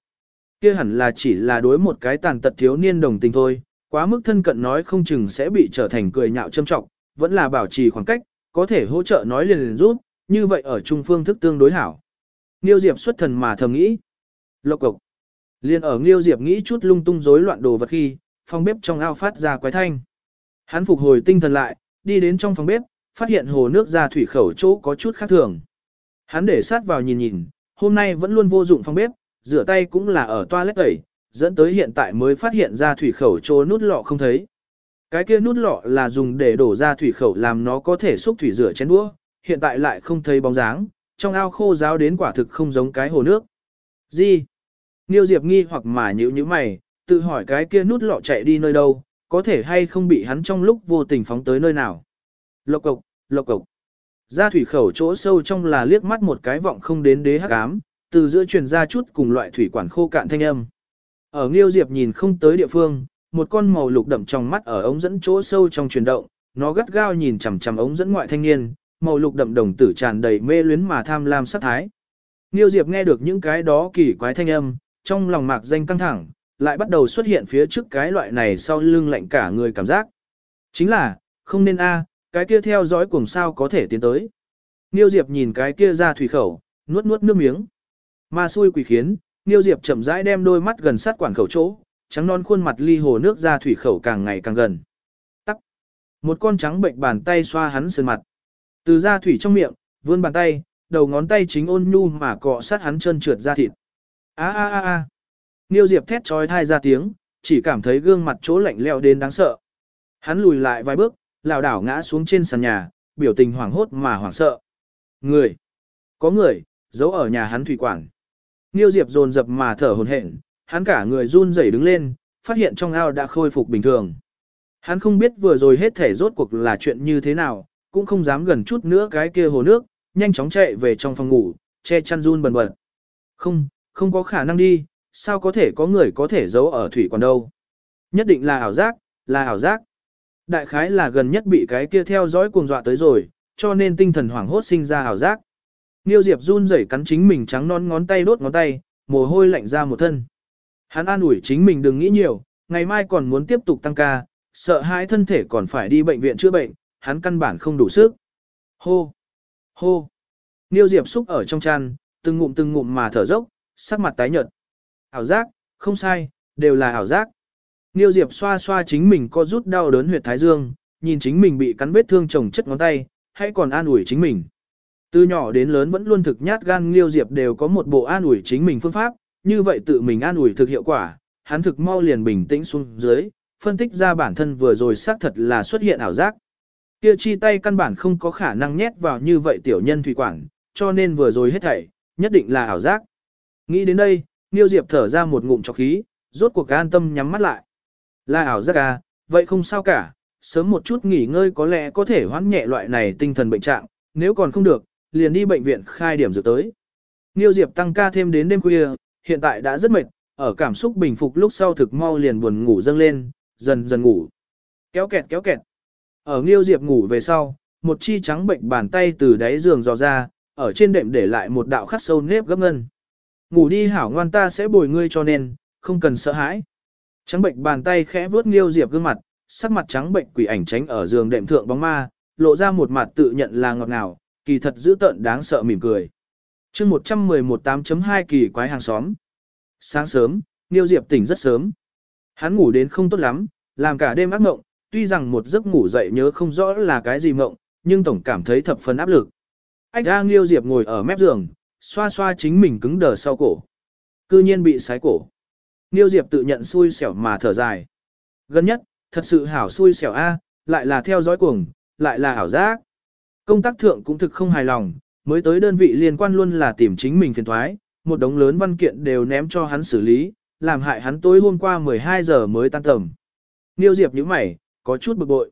kia hẳn là chỉ là đối một cái tàn tật thiếu niên đồng tình thôi, quá mức thân cận nói không chừng sẽ bị trở thành cười nhạo châm trọng, vẫn là bảo trì khoảng cách, có thể hỗ trợ nói liền liền rút, như vậy ở trung phương thức tương đối hảo. Nghiêu Diệp xuất thần mà thầm nghĩ. Lộc cục. Liên ở Nghiêu Diệp nghĩ chút lung tung rối loạn đồ vật khi, phòng bếp trong ao phát ra quái thanh. Hắn phục hồi tinh thần lại, đi đến trong phòng bếp, phát hiện hồ nước ra thủy khẩu chỗ có chút khác thường. Hắn để sát vào nhìn nhìn, hôm nay vẫn luôn vô dụng phòng bếp, rửa tay cũng là ở toilet tẩy, dẫn tới hiện tại mới phát hiện ra thủy khẩu chỗ nút lọ không thấy. Cái kia nút lọ là dùng để đổ ra thủy khẩu làm nó có thể xúc thủy rửa chén đũa, hiện tại lại không thấy bóng dáng, trong ao khô ráo đến quả thực không giống cái hồ nước. Gì? Niêu Diệp nghi hoặc mà nhíu nhíu mày, tự hỏi cái kia nút lọ chạy đi nơi đâu, có thể hay không bị hắn trong lúc vô tình phóng tới nơi nào. Lộc cộc, lộc cộc. Ra thủy khẩu chỗ sâu trong là liếc mắt một cái vọng không đến đế hắc ám, từ giữa truyền ra chút cùng loại thủy quản khô cạn thanh âm. Ở Nghiêu Diệp nhìn không tới địa phương, một con màu lục đậm trong mắt ở ống dẫn chỗ sâu trong chuyển động, nó gắt gao nhìn chằm chằm ống dẫn ngoại thanh niên, màu lục đậm đồng tử tràn đầy mê luyến mà tham lam sát thái. Nghiêu Diệp nghe được những cái đó kỳ quái thanh âm, trong lòng mạc danh căng thẳng, lại bắt đầu xuất hiện phía trước cái loại này sau lưng lạnh cả người cảm giác. Chính là, không nên a, cái kia theo dõi cùng sao có thể tiến tới. Nghiêu Diệp nhìn cái kia ra thủy khẩu, nuốt nuốt nước miếng. Ma xui quỷ khiến, Nghiêu Diệp chậm rãi đem đôi mắt gần sát quản khẩu chỗ, trắng non khuôn mặt ly hồ nước ra thủy khẩu càng ngày càng gần. Tắc. Một con trắng bệnh bàn tay xoa hắn sườn mặt. Từ ra thủy trong miệng, vươn bàn tay, đầu ngón tay chính ôn nhu mà cọ sát hắn chân trượt ra thịt. A a a a. Niêu Diệp thét trói thai ra tiếng, chỉ cảm thấy gương mặt chỗ lạnh leo đến đáng sợ. Hắn lùi lại vài bước, lảo đảo ngã xuống trên sàn nhà, biểu tình hoảng hốt mà hoảng sợ. Người! Có người, giấu ở nhà hắn thủy quản. Niêu Diệp dồn dập mà thở hồn hển, hắn cả người run rẩy đứng lên, phát hiện trong ao đã khôi phục bình thường. Hắn không biết vừa rồi hết thể rốt cuộc là chuyện như thế nào, cũng không dám gần chút nữa cái kia hồ nước, nhanh chóng chạy về trong phòng ngủ, che chăn run bần bật. Không, không có khả năng đi, sao có thể có người có thể giấu ở thủy quản đâu. Nhất định là ảo giác, là ảo giác. Đại khái là gần nhất bị cái kia theo dõi cuồng dọa tới rồi, cho nên tinh thần hoảng hốt sinh ra ảo giác. Niêu Diệp run rẩy cắn chính mình trắng non ngón tay đốt ngón tay, mồ hôi lạnh ra một thân. Hắn an ủi chính mình đừng nghĩ nhiều, ngày mai còn muốn tiếp tục tăng ca, sợ hai thân thể còn phải đi bệnh viện chữa bệnh, hắn căn bản không đủ sức. Hô! Hô! Niêu Diệp xúc ở trong chăn, từng ngụm từng ngụm mà thở dốc, sắc mặt tái nhợt. Ảo giác, không sai, đều là ảo giác. Niêu Diệp xoa xoa chính mình có rút đau đớn huyệt thái dương, nhìn chính mình bị cắn vết thương chồng chất ngón tay, hay còn an ủi chính mình. Từ nhỏ đến lớn vẫn luôn thực nhát gan Niêu Diệp đều có một bộ an ủi chính mình phương pháp, như vậy tự mình an ủi thực hiệu quả, hắn thực mau liền bình tĩnh xuống dưới, phân tích ra bản thân vừa rồi xác thật là xuất hiện ảo giác. Kia chi tay căn bản không có khả năng nhét vào như vậy tiểu nhân thủy quản, cho nên vừa rồi hết thảy, nhất định là ảo giác. Nghĩ đến đây, Niêu Diệp thở ra một ngụm trọc khí, rốt cuộc an tâm nhắm mắt lại. Là ảo giác à, vậy không sao cả, sớm một chút nghỉ ngơi có lẽ có thể hoãn nhẹ loại này tinh thần bệnh trạng, nếu còn không được, liền đi bệnh viện khai điểm dược tới. Niêu Diệp tăng ca thêm đến đêm khuya, hiện tại đã rất mệt, ở cảm xúc bình phục lúc sau thực mau liền buồn ngủ dâng lên, dần dần ngủ. Kéo kẹt kéo kẹt. Ở Niêu Diệp ngủ về sau, một chi trắng bệnh bàn tay từ đáy giường dò ra, ở trên đệm để lại một đạo khắc sâu nếp gấp ngân. Ngủ đi hảo ngoan ta sẽ bồi ngươi cho nên, không cần sợ hãi. Trắng bệnh bàn tay khẽ vuốt Nghiêu Diệp gương mặt, sắc mặt trắng bệnh quỷ ảnh tránh ở giường đệm thượng bóng ma, lộ ra một mặt tự nhận là ngọt ngào, kỳ thật dữ tợn đáng sợ mỉm cười. Chương 111 8.2 kỳ quái hàng xóm. Sáng sớm, Nghiêu Diệp tỉnh rất sớm. Hắn ngủ đến không tốt lắm, làm cả đêm ác mộng, tuy rằng một giấc ngủ dậy nhớ không rõ là cái gì mộng, nhưng tổng cảm thấy thập phần áp lực. Ách A Nghiêu Diệp ngồi ở mép giường, xoa xoa chính mình cứng đờ sau cổ. Cư nhiên bị sái cổ. Niêu Diệp tự nhận xui xẻo mà thở dài. Gần nhất, thật sự hảo xui xẻo A, lại là theo dõi cuồng, lại là hảo giác. Công tác thượng cũng thực không hài lòng, mới tới đơn vị liên quan luôn là tìm chính mình phiền thoái, một đống lớn văn kiện đều ném cho hắn xử lý, làm hại hắn tối hôm qua 12 giờ mới tan tầm. Niêu Diệp nhíu mày, có chút bực bội.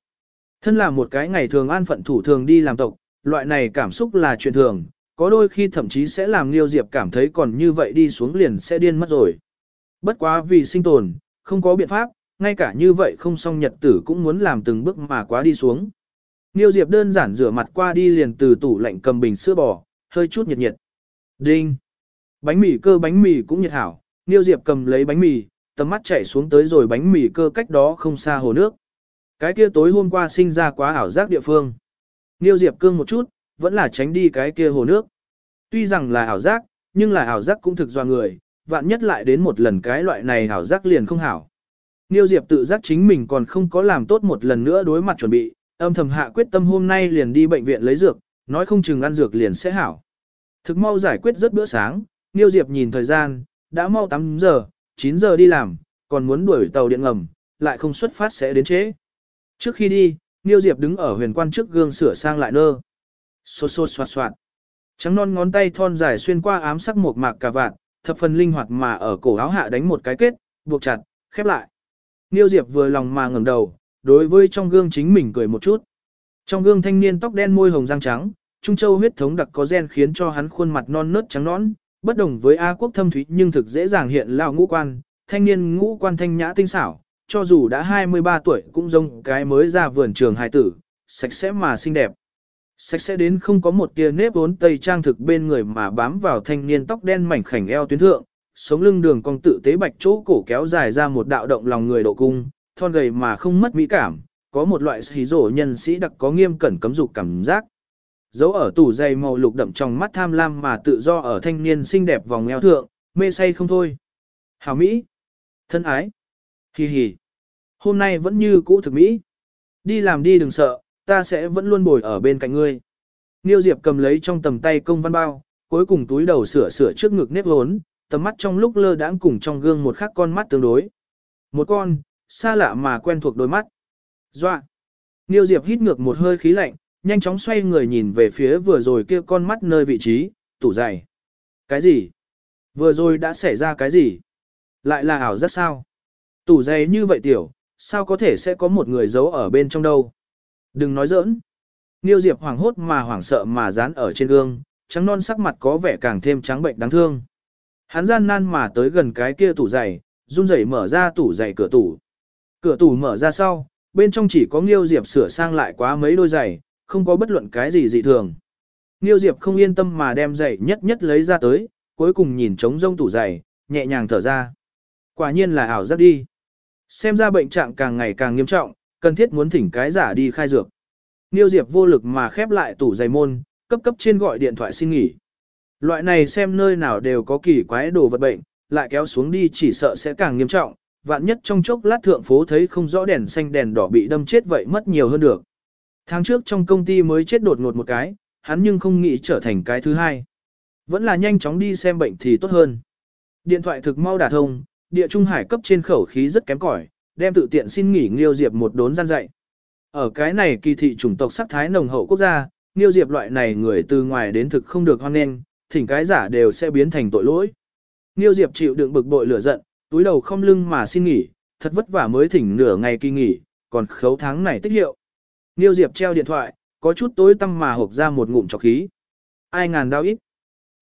Thân là một cái ngày thường an phận thủ thường đi làm tộc, loại này cảm xúc là chuyện thường, có đôi khi thậm chí sẽ làm Niêu Diệp cảm thấy còn như vậy đi xuống liền sẽ điên mất rồi. Bất quá vì sinh tồn, không có biện pháp, ngay cả như vậy không xong nhật tử cũng muốn làm từng bước mà quá đi xuống. niêu Diệp đơn giản rửa mặt qua đi liền từ tủ lạnh cầm bình sữa bò, hơi chút nhiệt nhiệt. Đinh! Bánh mì cơ bánh mì cũng nhiệt hảo, Niêu Diệp cầm lấy bánh mì, tầm mắt chảy xuống tới rồi bánh mì cơ cách đó không xa hồ nước. Cái kia tối hôm qua sinh ra quá ảo giác địa phương. Niêu Diệp cương một chút, vẫn là tránh đi cái kia hồ nước. Tuy rằng là ảo giác, nhưng là ảo giác cũng thực do người, vạn nhất lại đến một lần cái loại này hảo giác liền không hảo. Niêu Diệp tự giác chính mình còn không có làm tốt một lần nữa đối mặt chuẩn bị, âm thầm hạ quyết tâm hôm nay liền đi bệnh viện lấy dược, nói không chừng ăn dược liền sẽ hảo. Thực mau giải quyết rất bữa sáng, Niêu Diệp nhìn thời gian, đã mau 8 giờ, 9 giờ đi làm, còn muốn đuổi tàu điện ngầm, lại không xuất phát sẽ đến trễ. Trước khi đi, Niêu Diệp đứng ở huyền quan trước gương sửa sang lại nơ. Xô xô xoạt xoạt. Trắng non ngón tay thon dài xuyên qua ám sắc một mạc cà vạt, thập phần linh hoạt mà ở cổ áo hạ đánh một cái kết, buộc chặt, khép lại. Niêu Diệp vừa lòng mà ngẩng đầu, đối với trong gương chính mình cười một chút. Trong gương thanh niên tóc đen môi hồng răng trắng, Trung Châu huyết thống đặc có gen khiến cho hắn khuôn mặt non nớt trắng nõn, bất đồng với A quốc thâm thúy nhưng thực dễ dàng hiện lao ngũ quan, thanh niên ngũ quan thanh nhã tinh xảo, cho dù đã 23 tuổi cũng giống cái mới ra vườn trường hài tử, sạch sẽ mà xinh đẹp. Sạch sẽ đến không có một tia nếp vốn tây trang thực bên người mà bám vào thanh niên tóc đen mảnh khảnh eo tuyến thượng, sống lưng đường cong tự tế bạch chỗ cổ kéo dài ra một đạo động lòng người độ cung, thon gầy mà không mất mỹ cảm, có một loại hí rổ nhân sĩ đặc có nghiêm cẩn cấm dục cảm giác. Dấu ở tủ dày màu lục đậm trong mắt tham lam mà tự do ở thanh niên xinh đẹp vòng eo thượng, mê say không thôi. Hảo Mỹ, thân ái, hì hì, hôm nay vẫn như cũ thực Mỹ. Đi làm đi đừng sợ, ta sẽ vẫn luôn bồi ở bên cạnh ngươi. Niêu Diệp cầm lấy trong tầm tay công văn bao, cuối cùng túi đầu sửa sửa trước ngực nếp hốn, tầm mắt trong lúc lơ đãng cùng trong gương một khắc con mắt tương đối. Một con, xa lạ mà quen thuộc đôi mắt. Dọa. Niêu Diệp hít ngược một hơi khí lạnh, nhanh chóng xoay người nhìn về phía vừa rồi kia con mắt nơi vị trí, tủ dày. Cái gì? Vừa rồi đã xảy ra cái gì? Lại là ảo rất sao? Tủ dày như vậy tiểu, sao có thể sẽ có một người giấu ở bên trong đâu? Đừng nói giỡn. Niêu Diệp hoảng hốt mà hoảng sợ mà dán ở trên gương, trắng non sắc mặt có vẻ càng thêm trắng bệnh đáng thương. Hắn gian nan mà tới gần cái kia tủ giày, run rẩy mở ra tủ giày cửa tủ. Cửa tủ mở ra sau, bên trong chỉ có Niêu Diệp sửa sang lại quá mấy đôi giày, không có bất luận cái gì dị thường. Niêu Diệp không yên tâm mà đem giày nhất nhất lấy ra tới, cuối cùng nhìn trống rông tủ giày, nhẹ nhàng thở ra. Quả nhiên là ảo giác đi. Xem ra bệnh trạng càng ngày càng nghiêm trọng, cần thiết muốn thỉnh cái giả đi khai dược. Niêu Diệp vô lực mà khép lại tủ giày môn, cấp cấp trên gọi điện thoại xin nghỉ. Loại này xem nơi nào đều có kỳ quái đồ vật bệnh, lại kéo xuống đi chỉ sợ sẽ càng nghiêm trọng, vạn nhất trong chốc lát thượng phố thấy không rõ đèn xanh đèn đỏ bị đâm chết vậy mất nhiều hơn được. Tháng trước trong công ty mới chết đột ngột một cái, hắn nhưng không nghĩ trở thành cái thứ hai. Vẫn là nhanh chóng đi xem bệnh thì tốt hơn. Điện thoại thực mau đả thông, địa trung hải cấp trên khẩu khí rất kém cỏi, đem tự tiện xin nghỉ Nghiêu Diệp một đốn gian dạy. Ở cái này kỳ thị chủng tộc sắc thái nồng hậu quốc gia, Nghiêu Diệp loại này người từ ngoài đến thực không được hoan nghênh, thỉnh cái giả đều sẽ biến thành tội lỗi. Nghiêu Diệp chịu đựng bực bội lửa giận, túi đầu không lưng mà xin nghỉ, thật vất vả mới thỉnh nửa ngày kỳ nghỉ, còn khấu tháng này tích hiệu. Nghiêu Diệp treo điện thoại, có chút tối tăm mà hộc ra một ngụm chọc khí. Ai ngàn đau ít.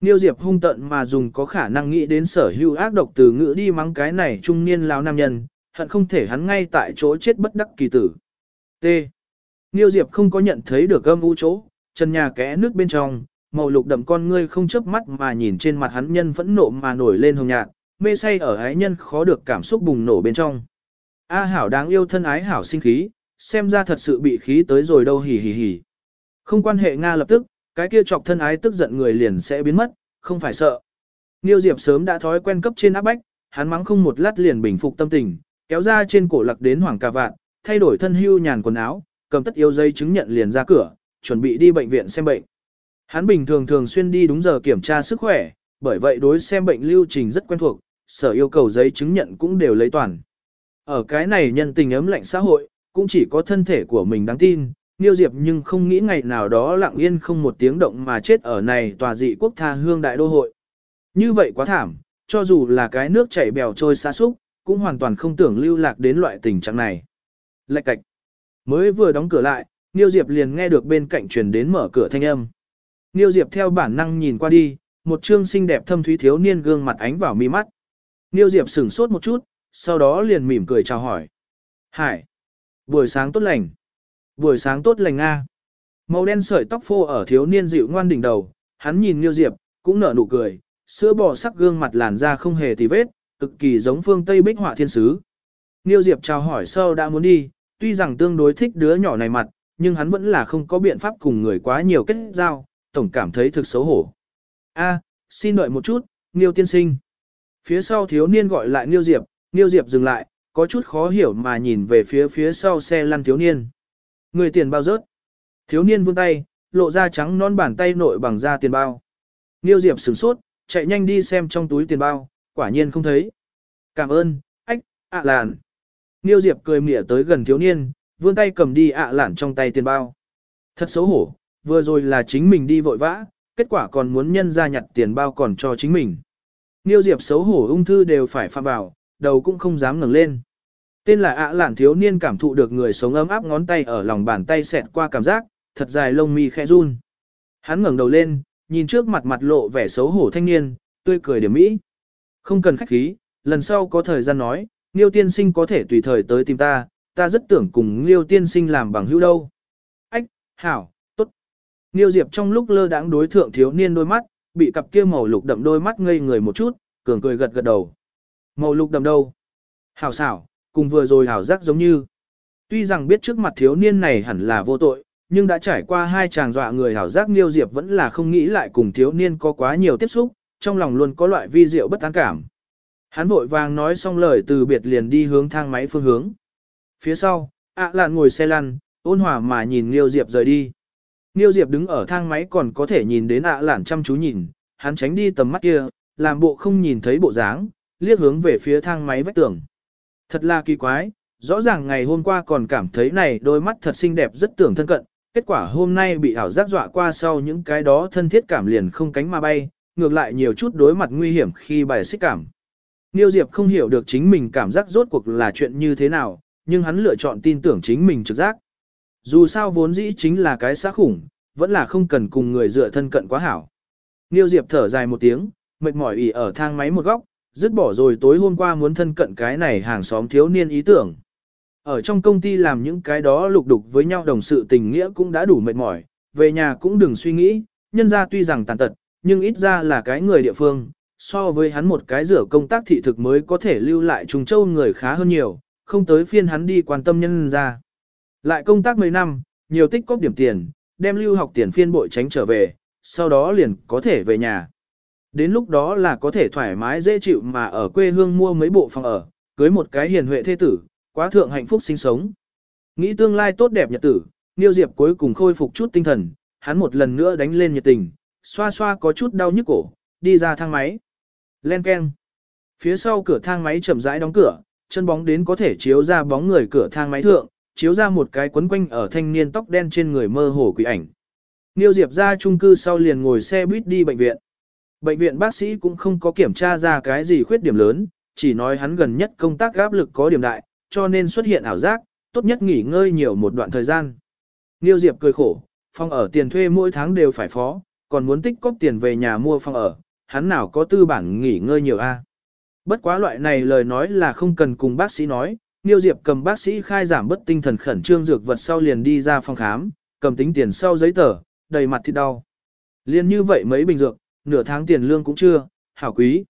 Nghiêu Diệp hung tận mà dùng có khả năng nghĩ đến sở hữu ác độc từ ngữ đi mắng cái này trung niên lão nam nhân, hận không thể hắn ngay tại chỗ chết bất đắc kỳ tử. T. Nghiêu Diệp không có nhận thấy được âm u chỗ, chân nhà kẽ nước bên trong, màu lục đậm con ngươi không chớp mắt mà nhìn trên mặt hắn nhân phẫn nộ mà nổi lên hồng nhạt, mê say ở ái nhân khó được cảm xúc bùng nổ bên trong. A hảo đáng yêu thân ái hảo sinh khí, xem ra thật sự bị khí tới rồi đâu hỉ hỉ hỉ. Không quan hệ Nga lập tức, cái kia chọc thân ái tức giận người liền sẽ biến mất, không phải sợ. Niêu Diệp sớm đã thói quen cấp trên áp bách, hắn mắng không một lát liền bình phục tâm tình, kéo ra trên cổ lặc đến hoàng cà vạn, thay đổi thân hưu nhàn quần áo, cầm tất yêu dây chứng nhận liền ra cửa, chuẩn bị đi bệnh viện xem bệnh. Hắn bình thường thường xuyên đi đúng giờ kiểm tra sức khỏe, bởi vậy đối xem bệnh lưu trình rất quen thuộc, sở yêu cầu giấy chứng nhận cũng đều lấy toàn. Ở cái này nhân tình ấm lạnh xã hội, cũng chỉ có thân thể của mình đáng tin, Niêu Diệp nhưng không nghĩ ngày nào đó lặng yên không một tiếng động mà chết ở này tòa dị quốc tha hương đại đô hội. Như vậy quá thảm, cho dù là cái nước chảy bèo trôi xa xúc, cũng hoàn toàn không tưởng lưu lạc đến loại tình trạng này. Lạch cạch. Mới vừa đóng cửa lại, Niêu Diệp liền nghe được bên cạnh truyền đến mở cửa thanh âm. Niêu Diệp theo bản năng nhìn qua đi, một trương xinh đẹp thâm thúy thiếu niên gương mặt ánh vào mi mắt. Niêu Diệp sửng sốt một chút, sau đó liền mỉm cười chào hỏi. Hải! Buổi sáng tốt lành! Buổi sáng tốt lành Nga! Màu đen sợi tóc phô ở thiếu niên dịu ngoan đỉnh đầu, hắn nhìn Niêu Diệp, cũng nở nụ cười, sữa bò sắc gương mặt làn da không hề tì vết, cực kỳ giống phương Tây bích họa thiên sứ. Niêu Diệp chào hỏi sau đã muốn đi, tuy rằng tương đối thích đứa nhỏ này mặt, nhưng hắn vẫn là không có biện pháp cùng người quá nhiều kết giao, tổng cảm thấy thực xấu hổ. A, xin đợi một chút, Niêu tiên sinh. Phía sau thiếu niên gọi lại Niêu Diệp, Niêu Diệp dừng lại, có chút khó hiểu mà nhìn về phía phía sau xe lăn thiếu niên. Người tiền bao rớt. Thiếu niên vươn tay, lộ ra trắng non bàn tay nội bằng da tiền bao. Niêu Diệp sửng sốt, chạy nhanh đi xem trong túi tiền bao, quả nhiên không thấy. Cảm ơn, ách, ạ làn. Niêu Diệp cười mỉa tới gần thiếu niên, vươn tay cầm đi ạ lản trong tay tiền bao. Thật xấu hổ, vừa rồi là chính mình đi vội vã, kết quả còn muốn nhân ra nhặt tiền bao còn cho chính mình. Niêu Diệp xấu hổ ung thư đều phải phạm vào, đầu cũng không dám ngẩng lên. Tên là ạ lản thiếu niên cảm thụ được người sống ấm áp ngón tay ở lòng bàn tay xẹt qua cảm giác, thật dài lông mi khẽ run. Hắn ngẩng đầu lên, nhìn trước mặt mặt lộ vẻ xấu hổ thanh niên, tươi cười điểm mỹ. Không cần khách khí, lần sau có thời gian nói, Nghiêu tiên sinh có thể tùy thời tới tìm ta, ta rất tưởng cùng Nghiêu tiên sinh làm bằng hữu đâu. Ách, hảo, tốt. Nghiêu Diệp trong lúc lơ đãng đối thượng thiếu niên đôi mắt, bị cặp kia màu lục đậm đôi mắt ngây người một chút, cường cười gật gật đầu. Màu lục đậm đâu? Hảo xảo, cùng vừa rồi hảo giác giống như. Tuy rằng biết trước mặt thiếu niên này hẳn là vô tội, nhưng đã trải qua hai chàng dọa người hảo giác Nghiêu Diệp vẫn là không nghĩ lại cùng thiếu niên có quá nhiều tiếp xúc, trong lòng luôn có loại vi diệu bất an cảm. Hắn vội vàng nói xong lời từ biệt liền đi hướng thang máy phương hướng. Phía sau, ạ lạn ngồi xe lăn, ôn hòa mà nhìn Niêu Diệp rời đi. Niêu Diệp đứng ở thang máy còn có thể nhìn đến ạ lạn chăm chú nhìn, hắn tránh đi tầm mắt kia, làm bộ không nhìn thấy bộ dáng, liếc hướng về phía thang máy vách tường. Thật là kỳ quái, rõ ràng ngày hôm qua còn cảm thấy này đôi mắt thật xinh đẹp rất tưởng thân cận, kết quả hôm nay bị ảo giác dọa qua sau những cái đó thân thiết cảm liền không cánh mà bay, ngược lại nhiều chút đối mặt nguy hiểm khi bài xích cảm. Niêu Diệp không hiểu được chính mình cảm giác rốt cuộc là chuyện như thế nào, nhưng hắn lựa chọn tin tưởng chính mình trực giác. Dù sao vốn dĩ chính là cái xác khủng, vẫn là không cần cùng người dựa thân cận quá hảo. Niêu Diệp thở dài một tiếng, mệt mỏi ỉ ở thang máy một góc, dứt bỏ rồi tối hôm qua muốn thân cận cái này hàng xóm thiếu niên ý tưởng. Ở trong công ty làm những cái đó lục đục với nhau đồng sự tình nghĩa cũng đã đủ mệt mỏi, về nhà cũng đừng suy nghĩ, nhân ra tuy rằng tàn tật, nhưng ít ra là cái người địa phương, so với hắn một cái rửa công tác thị thực mới có thể lưu lại trùng châu người khá hơn nhiều, không tới phiên hắn đi quan tâm nhân ra. Lại công tác mấy năm, nhiều tích cóp điểm tiền, đem lưu học tiền phiên bội tránh trở về, sau đó liền có thể về nhà. Đến lúc đó là có thể thoải mái dễ chịu mà ở quê hương mua mấy bộ phòng ở, cưới một cái hiền huệ thế tử, quá thượng hạnh phúc sinh sống. Nghĩ tương lai tốt đẹp nhật tử, Niêu Diệp cuối cùng khôi phục chút tinh thần, hắn một lần nữa đánh lên nhiệt tình, xoa xoa có chút đau nhức cổ, đi ra thang máy. Len keng. Phía sau cửa thang máy chậm rãi đóng cửa, chân bóng đến có thể chiếu ra bóng người cửa thang máy thượng, chiếu ra một cái quấn quanh ở thanh niên tóc đen trên người mơ hồ quỷ ảnh. Niêu Diệp ra chung cư sau liền ngồi xe buýt đi bệnh viện. Bệnh viện bác sĩ cũng không có kiểm tra ra cái gì khuyết điểm lớn, chỉ nói hắn gần nhất công tác áp lực có điểm đại, cho nên xuất hiện ảo giác, tốt nhất nghỉ ngơi nhiều một đoạn thời gian. Niêu Diệp cười khổ, phòng ở tiền thuê mỗi tháng đều phải phó, còn muốn tích cóp tiền về nhà mua phòng ở, hắn nào có tư bản nghỉ ngơi nhiều a. À? Bất quá loại này lời nói là không cần cùng bác sĩ nói, Niêu Diệp cầm bác sĩ khai giảm bất tinh thần khẩn trương dược vật sau liền đi ra phòng khám, cầm tính tiền sau giấy tờ, đầy mặt thì đau. Liên như vậy mấy bình dược, nửa tháng tiền lương cũng chưa, hảo quý.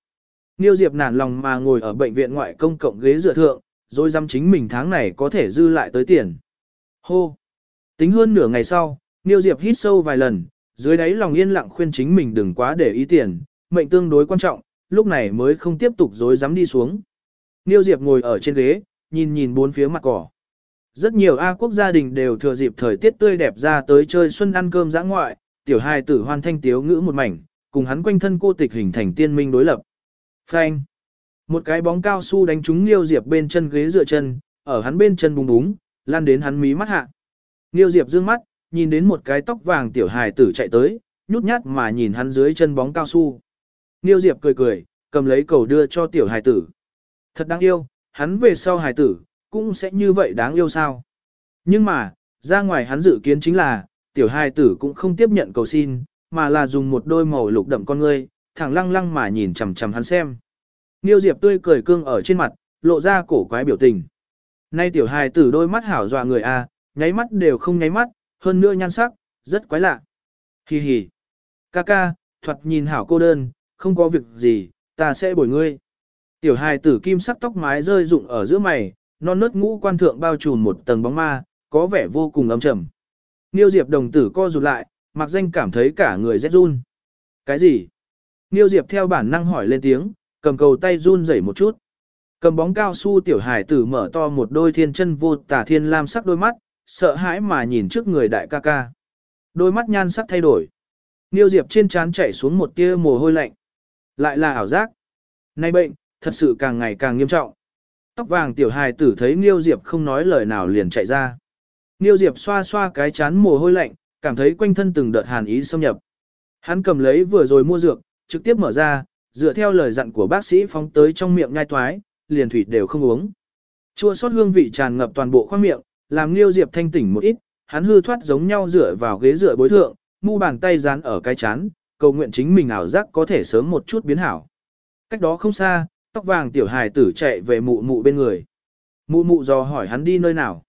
Niêu Diệp nản lòng mà ngồi ở bệnh viện ngoại công cộng ghế dựa thượng, rồi dám chính mình tháng này có thể dư lại tới tiền. Hô! Tính hơn nửa ngày sau, Niêu Diệp hít sâu vài lần, dưới đáy lòng yên lặng khuyên chính mình đừng quá để ý tiền, mệnh tương đối quan trọng, lúc này mới không tiếp tục dối dám đi xuống. Niêu Diệp ngồi ở trên ghế, nhìn nhìn bốn phía mặt cỏ. Rất nhiều A quốc gia đình đều thừa dịp thời tiết tươi đẹp ra tới chơi xuân ăn cơm giã ngoại, tiểu hài tử hoan thanh tiếu ngữ một mảnh, cùng hắn quanh thân cô tịch hình thành tiên minh đối lập. Phanh. Một cái bóng cao su đánh trúng Niêu Diệp bên chân ghế dựa chân, ở hắn bên chân bùng búng, lan đến hắn mí mắt hạ. Niêu Diệp dương mắt, nhìn đến một cái tóc vàng tiểu hài tử chạy tới, nhút nhát mà nhìn hắn dưới chân bóng cao su. Niêu Diệp cười cười, cầm lấy cầu đưa cho tiểu hài tử. Thật đáng yêu, hắn về sau hài tử, cũng sẽ như vậy đáng yêu sao. Nhưng mà, ra ngoài hắn dự kiến chính là, tiểu hài tử cũng không tiếp nhận cầu xin, mà là dùng một đôi màu lục đậm con ngươi, thẳng lăng lăng mà nhìn chằm chằm hắn xem. Niêu Diệp tươi cười cương ở trên mặt, lộ ra cổ quái biểu tình. Nay tiểu hài tử đôi mắt hảo dọa người a, nháy mắt đều không nháy mắt, hơn nữa nhan sắc, rất quái lạ. Hi hi. Ca ca, thoạt nhìn hảo cô đơn, không có việc gì, ta sẽ bồi ngươi. Tiểu hài tử kim sắc tóc mái rơi rụng ở giữa mày, non nớt ngũ quan thượng bao trùm một tầng bóng ma, có vẻ vô cùng âm trầm. Niêu Diệp đồng tử co rụt lại, mặc danh cảm thấy cả người rét run. Cái gì? Niêu Diệp theo bản năng hỏi lên tiếng, cầm cầu tay run rẩy một chút. Cầm bóng cao su tiểu hải tử mở to một đôi thiên chân vô tả thiên lam sắc đôi mắt, sợ hãi mà nhìn trước người đại ca ca. Đôi mắt nhan sắc thay đổi. Niêu Diệp trên trán chảy xuống một tia mồ hôi lạnh. Lại là ảo giác. Nay bệnh, thật sự càng ngày càng nghiêm trọng. Tóc vàng tiểu hài tử thấy Niêu Diệp không nói lời nào liền chạy ra. Niêu Diệp xoa xoa cái chán mồ hôi lạnh, cảm thấy quanh thân từng đợt hàn ý xâm nhập. Hắn cầm lấy vừa rồi mua dược, trực tiếp mở ra, dựa theo lời dặn của bác sĩ phóng tới trong miệng nhai toái, liền thủy đều không uống. Chua sót hương vị tràn ngập toàn bộ khoang miệng, làm liêu Diệp thanh tỉnh một ít, hắn hư thoát giống nhau dựa vào ghế dựa bối thượng, mu bàn tay dán ở cái chán, cầu nguyện chính mình ảo giác có thể sớm một chút biến hảo. Cách đó không xa, tóc vàng tiểu hài tử chạy về mụ mụ bên người. Mụ mụ dò hỏi hắn đi nơi nào.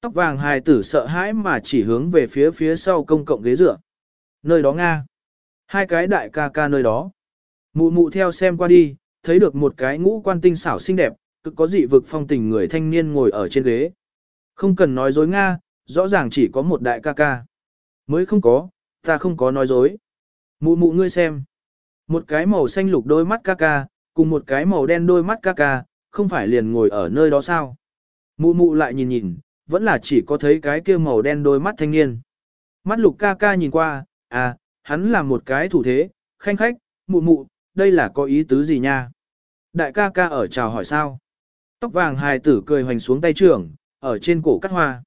Tóc vàng hài tử sợ hãi mà chỉ hướng về phía phía sau công cộng ghế dựa. Nơi đó Nga. Hai cái đại ca ca nơi đó. Mụ mụ theo xem qua đi, thấy được một cái ngũ quan tinh xảo xinh đẹp, cực có dị vực phong tình người thanh niên ngồi ở trên ghế. Không cần nói dối Nga, rõ ràng chỉ có một đại ca ca. Mới không có, ta không có nói dối. Mụ mụ ngươi xem. Một cái màu xanh lục đôi mắt ca ca, cùng một cái màu đen đôi mắt ca ca, không phải liền ngồi ở nơi đó sao? Mụ mụ lại nhìn nhìn, vẫn là chỉ có thấy cái kia màu đen đôi mắt thanh niên. Mắt lục ca ca nhìn qua, à, hắn là một cái thủ thế, khanh khách, mụ mụ, đây là có ý tứ gì nha? Đại ca ca ở chào hỏi sao? Tóc vàng hài tử cười hoành xuống tay trưởng, ở trên cổ cắt hoa.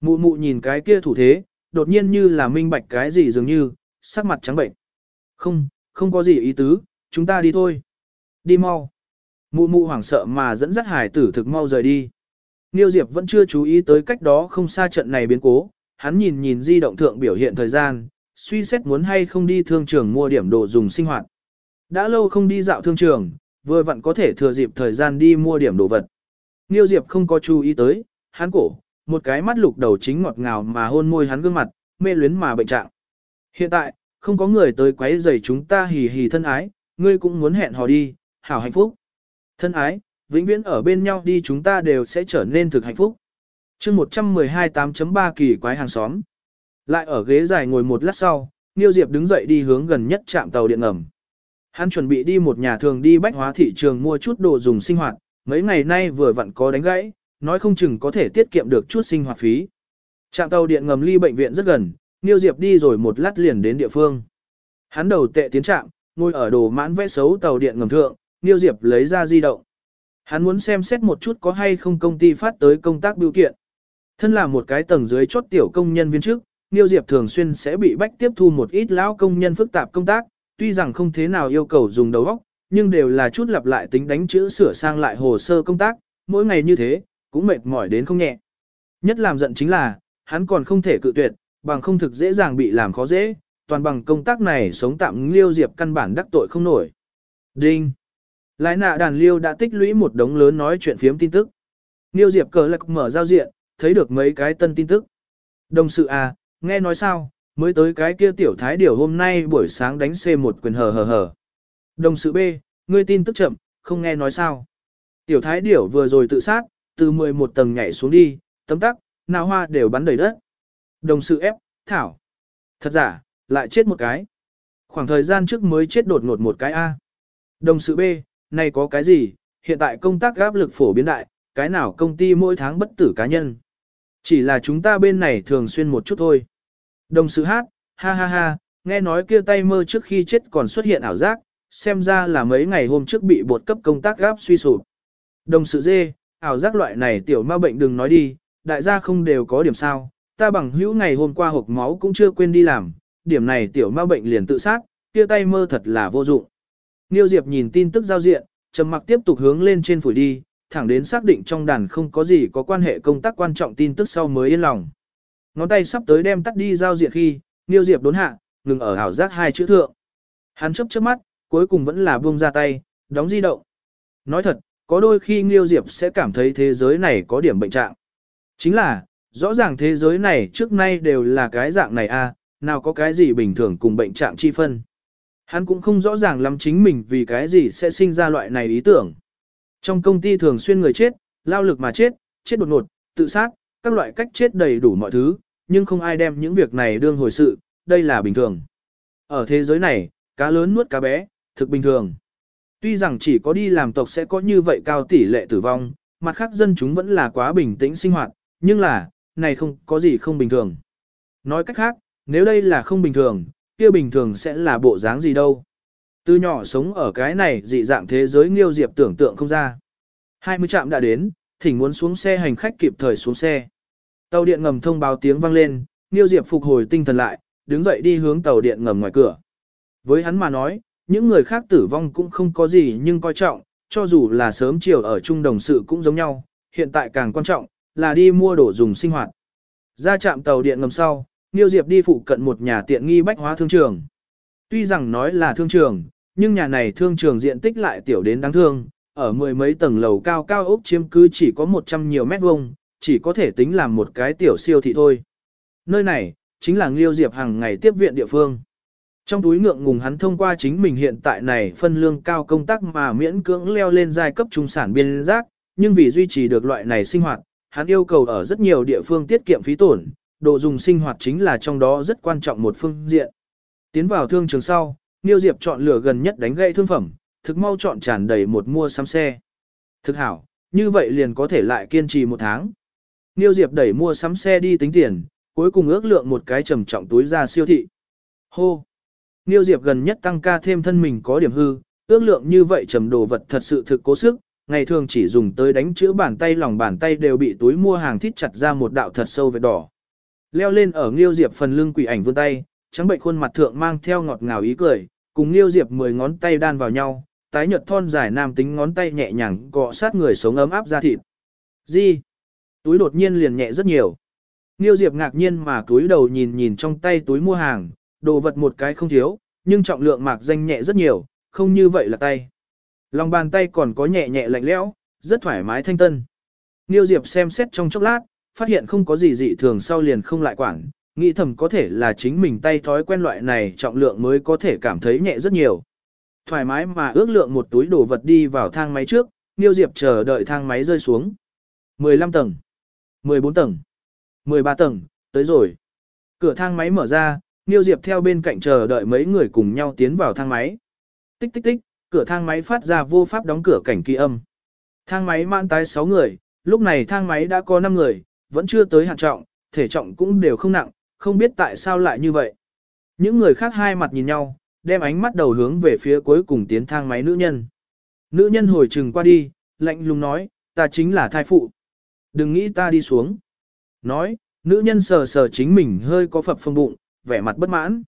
Mụ mụ nhìn cái kia thủ thế, đột nhiên như là minh bạch cái gì dường như, sắc mặt trắng bệnh. Không, không có gì ý tứ, chúng ta đi thôi. Đi mau. Mụ mụ hoảng sợ mà dẫn dắt hải tử thực mau rời đi. Niêu Diệp vẫn chưa chú ý tới cách đó không xa trận này biến cố, hắn nhìn nhìn di động thượng biểu hiện thời gian, suy xét muốn hay không đi thương trường mua điểm đồ dùng sinh hoạt. Đã lâu không đi dạo thương trường, vừa vặn có thể thừa dịp thời gian đi mua điểm đồ vật. Niêu Diệp không có chú ý tới, hắn cổ, một cái mắt lục đầu chính ngọt ngào mà hôn môi hắn gương mặt, mê luyến mà bệnh trạng. Hiện tại, không có người tới quấy rầy chúng ta hì hì thân ái, ngươi cũng muốn hẹn hò đi, hảo hạnh phúc. Thân ái, vĩnh viễn ở bên nhau đi chúng ta đều sẽ trở nên thực hạnh phúc. chương 112 8.3 kỳ quái hàng xóm. Lại ở ghế dài ngồi một lát sau, Niêu Diệp đứng dậy đi hướng gần nhất trạm tàu điện ngầm. Hắn chuẩn bị đi một nhà thường đi bách hóa thị trường mua chút đồ dùng sinh hoạt, mấy ngày nay vừa vặn có đánh gãy, nói không chừng có thể tiết kiệm được chút sinh hoạt phí. Trạm tàu điện ngầm ly bệnh viện rất gần, Niêu Diệp đi rồi một lát liền đến địa phương. Hắn đầu tệ tiến trạm, ngồi ở đồ mãn vẽ xấu tàu điện ngầm thượng, Niêu Diệp lấy ra di động. Hắn muốn xem xét một chút có hay không công ty phát tới công tác biểu kiện. Thân là một cái tầng dưới chốt tiểu công nhân viên trước, Niêu Diệp thường xuyên sẽ bị bách tiếp thu một ít lão công nhân phức tạp công tác, tuy rằng không thế nào yêu cầu dùng đầu óc, nhưng đều là chút lặp lại tính đánh chữ sửa sang lại hồ sơ công tác, mỗi ngày như thế, cũng mệt mỏi đến không nhẹ. Nhất làm giận chính là, hắn còn không thể cự tuyệt, bằng không thực dễ dàng bị làm khó dễ, toàn bằng công tác này sống tạm liêu diệp căn bản đắc tội không nổi. Đinh! Lái nạ đàn liêu đã tích lũy một đống lớn nói chuyện phiếm tin tức. Liêu diệp cờ lạc mở giao diện, thấy được mấy cái tân tin tức. Đồng sự à, nghe nói sao, mới tới cái kia tiểu thái điều hôm nay buổi sáng đánh C một quyền hờ hờ hờ. Đồng sự B, ngươi tin tức chậm, không nghe nói sao. Tiểu thái điểu vừa rồi tự sát, từ 11 tầng nhảy xuống đi, tấm tắc, nào hoa đều bắn đầy đất. Đồng sự ép, thảo. Thật giả, lại chết một cái. Khoảng thời gian trước mới chết đột ngột một cái A. Đồng sự B, này có cái gì, hiện tại công tác áp lực phổ biến đại, cái nào công ty mỗi tháng bất tử cá nhân. Chỉ là chúng ta bên này thường xuyên một chút thôi. Đồng sự hát, ha ha ha, nghe nói kia tay mơ trước khi chết còn xuất hiện ảo giác, xem ra là mấy ngày hôm trước bị bột cấp công tác gáp suy sụp. Đồng sự dê, ảo giác loại này tiểu ma bệnh đừng nói đi, đại gia không đều có điểm sao, ta bằng hữu ngày hôm qua hộp máu cũng chưa quên đi làm, điểm này tiểu ma bệnh liền tự sát, kia tay mơ thật là vô dụng. Niêu Diệp nhìn tin tức giao diện, trầm mặc tiếp tục hướng lên trên phủi đi, thẳng đến xác định trong đàn không có gì có quan hệ công tác quan trọng tin tức sau mới yên lòng. Ngón tay sắp tới đem tắt đi giao diện khi, Niêu Diệp đốn hạ, ngừng ở ảo giác hai chữ thượng. Hắn chớp chớp mắt, cuối cùng vẫn là buông ra tay, đóng di động. Nói thật, có đôi khi Nghiêu Diệp sẽ cảm thấy thế giới này có điểm bệnh trạng. Chính là, rõ ràng thế giới này trước nay đều là cái dạng này a, à, nào có cái gì bình thường cùng bệnh trạng chi phân. Hắn cũng không rõ ràng lắm chính mình vì cái gì sẽ sinh ra loại này ý tưởng. Trong công ty thường xuyên người chết, lao lực mà chết, chết đột ngột, tự sát, các loại cách chết đầy đủ mọi thứ, nhưng không ai đem những việc này đương hồi sự, đây là bình thường. Ở thế giới này, cá lớn nuốt cá bé, thực bình thường. Tuy rằng chỉ có đi làm tộc sẽ có như vậy cao tỷ lệ tử vong, mặt khác dân chúng vẫn là quá bình tĩnh sinh hoạt, nhưng là, này không có gì không bình thường. Nói cách khác, nếu đây là không bình thường, kia bình thường sẽ là bộ dáng gì đâu. Từ nhỏ sống ở cái này dị dạng thế giới nghiêu diệp tưởng tượng không ra. 20 trạm đã đến, thỉnh muốn xuống xe hành khách kịp thời xuống xe. Tàu điện ngầm thông báo tiếng vang lên, nghiêu diệp phục hồi tinh thần lại, đứng dậy đi hướng tàu điện ngầm ngoài cửa. Với hắn mà nói, những người khác tử vong cũng không có gì nhưng coi trọng, cho dù là sớm chiều ở chung đồng sự cũng giống nhau, hiện tại càng quan trọng, là đi mua đồ dùng sinh hoạt. Ra trạm tàu điện ngầm sau, Niêu Diệp đi phụ cận một nhà tiện nghi bách hóa thương trường. Tuy rằng nói là thương trường, nhưng nhà này thương trường diện tích lại tiểu đến đáng thương, ở mười mấy tầng lầu cao cao ốc chiếm cứ chỉ có 100 nhiều mét vuông, chỉ có thể tính làm một cái tiểu siêu thị thôi. Nơi này, chính là Nghiêu Diệp hàng ngày tiếp viện địa phương. Trong túi ngượng ngùng hắn thông qua chính mình hiện tại này phân lương cao công tác mà miễn cưỡng leo lên giai cấp trung sản biên giác, nhưng vì duy trì được loại này sinh hoạt, hắn yêu cầu ở rất nhiều địa phương tiết kiệm phí tổn, đồ dùng sinh hoạt chính là trong đó rất quan trọng một phương diện. Tiến vào thương trường sau, Niêu Diệp chọn lựa gần nhất đánh gậy thương phẩm, thực mau chọn tràn đầy một mua sắm xe. Thực hảo, như vậy liền có thể lại kiên trì một tháng. Niêu Diệp đẩy mua sắm xe đi tính tiền, cuối cùng ước lượng một cái trầm trọng túi ra siêu thị. Hô! Niêu Diệp gần nhất tăng ca thêm thân mình có điểm hư, ước lượng như vậy trầm đồ vật thật sự thực cố sức, ngày thường chỉ dùng tới đánh chữa bàn tay lòng bàn tay đều bị túi mua hàng thít chặt ra một đạo thật sâu vết đỏ. Leo lên ở Niêu Diệp phần lưng quỷ ảnh vươn tay, trắng bệnh khuôn mặt thượng mang theo ngọt ngào ý cười, cùng Niêu Diệp mười ngón tay đan vào nhau, tái nhợt thon dài nam tính ngón tay nhẹ nhàng cọ sát người sống ấm áp ra thịt. Gì? Túi đột nhiên liền nhẹ rất nhiều. Niêu Diệp ngạc nhiên mà túi đầu nhìn nhìn trong tay túi mua hàng, đồ vật một cái không thiếu, nhưng trọng lượng mạc danh nhẹ rất nhiều, không như vậy là tay. Lòng bàn tay còn có nhẹ nhẹ lạnh lẽo, rất thoải mái thanh tân. Nghiêu Diệp xem xét trong chốc lát, phát hiện không có gì dị thường sau liền không lại quản, nghĩ thầm có thể là chính mình tay thói quen loại này trọng lượng mới có thể cảm thấy nhẹ rất nhiều. Thoải mái mà ước lượng một túi đồ vật đi vào thang máy trước, Niêu Diệp chờ đợi thang máy rơi xuống. 15 tầng, 14 tầng, 13 tầng, tới rồi. Cửa thang máy mở ra, Niêu Diệp theo bên cạnh chờ đợi mấy người cùng nhau tiến vào thang máy. Tích tích tích, cửa thang máy phát ra vô pháp đóng cửa cảnh kỳ âm. Thang máy mãn tái 6 người, lúc này thang máy đã có 5 người, vẫn chưa tới hạn trọng, thể trọng cũng đều không nặng, không biết tại sao lại như vậy. Những người khác hai mặt nhìn nhau, đem ánh mắt đầu hướng về phía cuối cùng tiến thang máy nữ nhân. Nữ nhân hồi trừng qua đi, lạnh lùng nói, ta chính là thai phụ. Đừng nghĩ ta đi xuống. Nói, nữ nhân sờ sờ chính mình hơi có phập phồng bụng, vẻ mặt bất mãn.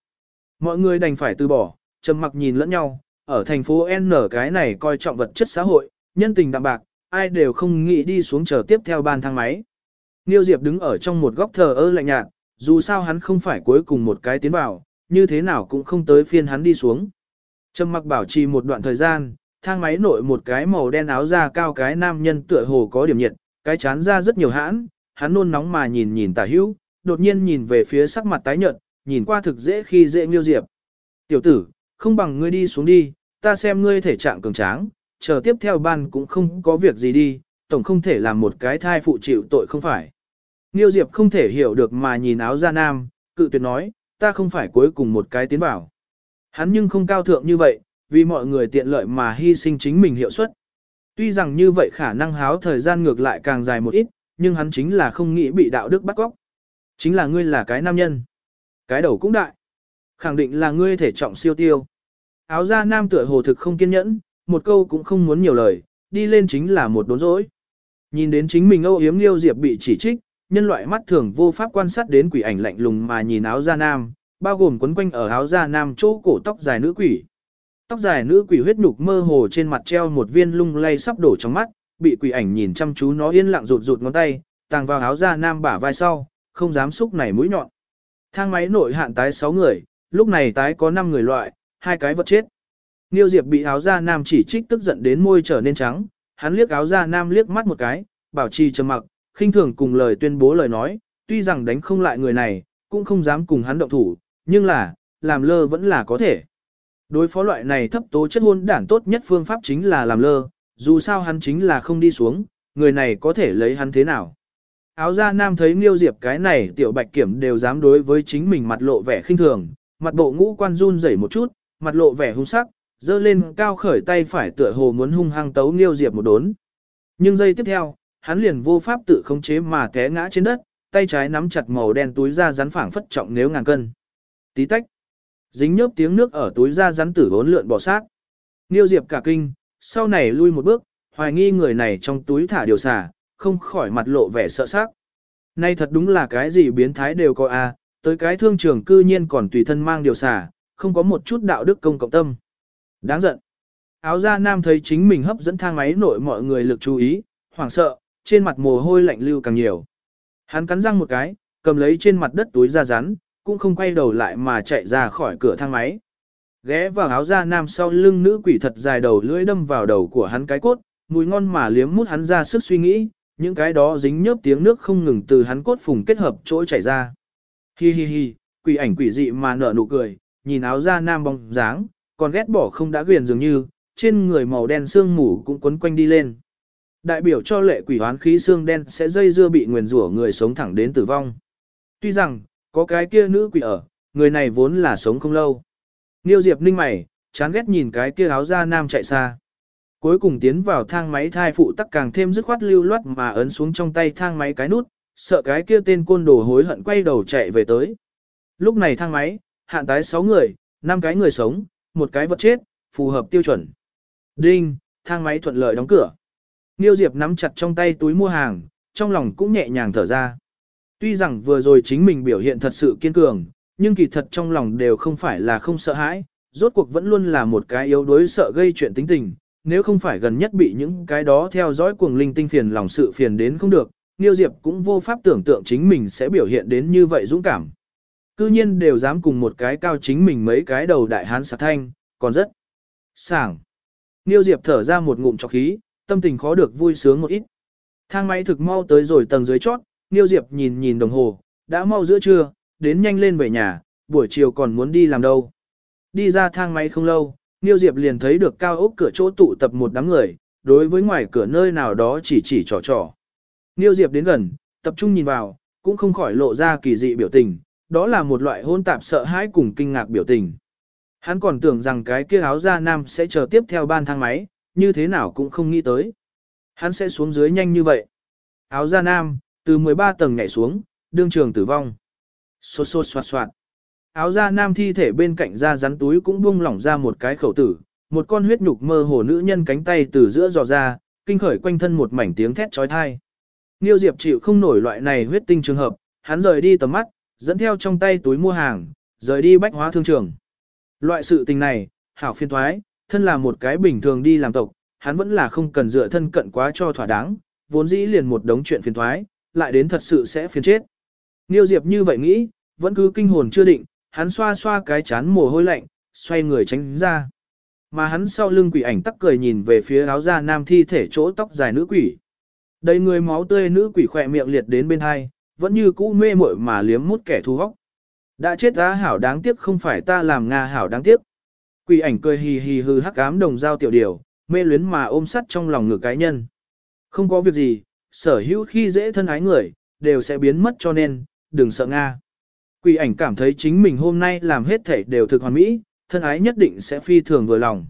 Mọi người đành phải từ bỏ, trầm mặc nhìn lẫn nhau, ở thành phố N cái này coi trọng vật chất xã hội, nhân tình đạm bạc, ai đều không nghĩ đi xuống chờ tiếp theo ban thang máy. Niêu Diệp đứng ở trong một góc thờ ơ lạnh nhạt, dù sao hắn không phải cuối cùng một cái tiến vào, như thế nào cũng không tới phiên hắn đi xuống. Trầm mặc bảo trì một đoạn thời gian, thang máy nội một cái màu đen áo da cao cái nam nhân tựa hồ có điểm nhiệt, cái chán ra rất nhiều hãn, hắn nôn nóng mà nhìn nhìn tả hữu, đột nhiên nhìn về phía sắc mặt tái nhợt, nhìn qua thực dễ khi dễ nghiêu Diệp. Tiểu tử, không bằng ngươi đi xuống đi, ta xem ngươi thể trạng cường tráng, chờ tiếp theo ban cũng không có việc gì đi, tổng không thể làm một cái thai phụ chịu tội không phải. nghiêu Diệp không thể hiểu được mà nhìn áo da nam, cự tuyệt nói, ta không phải cuối cùng một cái tiến bảo. Hắn nhưng không cao thượng như vậy, vì mọi người tiện lợi mà hy sinh chính mình hiệu suất. Tuy rằng như vậy khả năng háo thời gian ngược lại càng dài một ít, nhưng hắn chính là không nghĩ bị đạo đức bắt góc. Chính là ngươi là cái nam nhân. Cái đầu cũng đại. Khẳng định là ngươi thể trọng siêu tiêu. Áo da nam tựa hồ thực không kiên nhẫn, một câu cũng không muốn nhiều lời, đi lên chính là một đốn rỗi. Nhìn đến chính mình âu yếm liêu diệp bị chỉ trích, nhân loại mắt thường vô pháp quan sát đến quỷ ảnh lạnh lùng mà nhìn áo da nam, bao gồm quấn quanh ở áo da nam chỗ cổ tóc dài nữ quỷ. Tóc dài nữ quỷ huyết nhục mơ hồ trên mặt treo một viên lung lay sắp đổ trong mắt, bị quỷ ảnh nhìn chăm chú nó yên lặng rụt rụt ngón tay, tàng vào áo da nam bả vai sau, không dám xúc này mũi nhọn. Thang máy nội hạn tái 6 người, lúc này tái có 5 người loại, hai cái vật chết. Niêu Diệp bị áo da nam chỉ trích tức giận đến môi trở nên trắng, hắn liếc áo da nam liếc mắt một cái, bảo trì trầm mặc, khinh thường cùng lời tuyên bố lời nói, tuy rằng đánh không lại người này, cũng không dám cùng hắn động thủ, nhưng là, làm lơ vẫn là có thể. Đối phó loại này thấp tố chất hôn đản tốt nhất phương pháp chính là làm lơ, dù sao hắn chính là không đi xuống, người này có thể lấy hắn thế nào. Áo da nam thấy Nghiêu Diệp cái này tiểu bạch kiểm đều dám đối với chính mình mặt lộ vẻ khinh thường, mặt bộ ngũ quan run rẩy một chút, mặt lộ vẻ hung sắc, dơ lên cao khởi tay phải tựa hồ muốn hung hăng tấu Nghiêu Diệp một đốn. Nhưng giây tiếp theo, hắn liền vô pháp tự khống chế mà té ngã trên đất, tay trái nắm chặt màu đen túi da rắn phẳng phất trọng nếu ngàn cân. Tí tách. Dính nhớp tiếng nước ở túi da rắn tử vốn lượn bỏ sát. Nghiêu Diệp cả kinh, sau này lui một bước, hoài nghi người này trong túi thả điều xả, không khỏi mặt lộ vẻ sợ sắc. Nay thật đúng là cái gì biến thái đều có a, tới cái thương trường cư nhiên còn tùy thân mang điều xả, không có một chút đạo đức công cộng tâm. Đáng giận. Áo da nam thấy chính mình hấp dẫn thang máy nội mọi người lực chú ý, hoảng sợ, trên mặt mồ hôi lạnh lưu càng nhiều. Hắn cắn răng một cái, cầm lấy trên mặt đất túi da rắn, cũng không quay đầu lại mà chạy ra khỏi cửa thang máy. Ghé vào áo da nam sau lưng nữ quỷ thật dài đầu lưỡi đâm vào đầu của hắn cái cốt, mùi ngon mà liếm mút hắn ra sức suy nghĩ, những cái đó dính nhớp tiếng nước không ngừng từ hắn cốt phùng kết hợp chỗ chảy ra. Hi hi hi, quỷ ảnh quỷ dị mà nở nụ cười, nhìn áo da nam bóng dáng, còn ghét bỏ không đã quyền dường như, trên người màu đen xương mù cũng quấn quanh đi lên. Đại biểu cho lệ quỷ hoán khí xương đen sẽ dây dưa bị nguyền rủa người sống thẳng đến tử vong. Tuy rằng, có cái kia nữ quỷ ở, người này vốn là sống không lâu. Niêu Diệp ninh mày, chán ghét nhìn cái kia áo da nam chạy xa. Cuối cùng tiến vào thang máy thai phụ tắc càng thêm dứt khoát lưu loát mà ấn xuống trong tay thang máy cái nút, sợ cái kia tên côn đồ hối hận quay đầu chạy về tới. Lúc này thang máy, hạn tái 6 người, 5 cái người sống, một cái vật chết, phù hợp tiêu chuẩn. Đinh, thang máy thuận lợi đóng cửa. Niêu Diệp nắm chặt trong tay túi mua hàng, trong lòng cũng nhẹ nhàng thở ra. Tuy rằng vừa rồi chính mình biểu hiện thật sự kiên cường, nhưng kỳ thật trong lòng đều không phải là không sợ hãi, rốt cuộc vẫn luôn là một cái yếu đuối sợ gây chuyện tính tình, nếu không phải gần nhất bị những cái đó theo dõi cuồng linh tinh phiền lòng sự phiền đến không được, Niêu Diệp cũng vô pháp tưởng tượng chính mình sẽ biểu hiện đến như vậy dũng cảm. Cư nhiên đều dám cùng một cái cao chính mình mấy cái đầu đại hán sạc thanh, còn rất sảng. Niêu Diệp thở ra một ngụm trọc khí, tâm tình khó được vui sướng một ít. Thang máy thực mau tới rồi tầng dưới chót, Niêu Diệp nhìn nhìn đồng hồ, đã mau giữa trưa, đến nhanh lên về nhà, buổi chiều còn muốn đi làm đâu. Đi ra thang máy không lâu, Niêu Diệp liền thấy được cao ốc cửa chỗ tụ tập một đám người, đối với ngoài cửa nơi nào đó chỉ chỉ trò trò. Niêu Diệp đến gần, tập trung nhìn vào, cũng không khỏi lộ ra kỳ dị biểu tình, đó là một loại hôn tạp sợ hãi cùng kinh ngạc biểu tình. Hắn còn tưởng rằng cái kia áo da nam sẽ chờ tiếp theo ban thang máy, như thế nào cũng không nghĩ tới. Hắn sẽ xuống dưới nhanh như vậy. Áo da nam, từ 13 tầng nhảy xuống, đương trường tử vong. Xô xô xoạt xoạt. Áo da nam thi thể bên cạnh da rắn túi cũng buông lỏng ra một cái khẩu tử, một con huyết nhục mơ hồ nữ nhân cánh tay từ giữa dò ra, kinh khởi quanh thân một mảnh tiếng thét chói tai. Niêu Diệp chịu không nổi loại này huyết tinh trường hợp, hắn rời đi tầm mắt, dẫn theo trong tay túi mua hàng, rời đi bách hóa thương trường. Loại sự tình này, hảo phiên thoái, thân là một cái bình thường đi làm tộc, hắn vẫn là không cần dựa thân cận quá cho thỏa đáng, vốn dĩ liền một đống chuyện phiền thoái, lại đến thật sự sẽ phiền chết. Niêu Diệp như vậy nghĩ, vẫn cứ kinh hồn chưa định, hắn xoa xoa cái chán mồ hôi lạnh, xoay người tránh ra. Mà hắn sau lưng quỷ ảnh tắc cười nhìn về phía áo da nam thi thể chỗ tóc dài nữ quỷ. Đầy người máu tươi nữ quỷ khỏe miệng liệt đến bên hai, vẫn như cũ mê muội mà liếm mút kẻ thù hóc. Đã chết ra hảo đáng tiếc không phải ta làm Nga hảo đáng tiếc. Quỷ ảnh cười hì hì hư hắc ám đồng giao tiểu điều, mê luyến mà ôm sắt trong lòng ngực cái nhân. Không có việc gì, sở hữu khi dễ thân ái người, đều sẽ biến mất cho nên, đừng sợ Nga. Quỷ ảnh cảm thấy chính mình hôm nay làm hết thể đều thực hoàn mỹ, thân ái nhất định sẽ phi thường vừa lòng.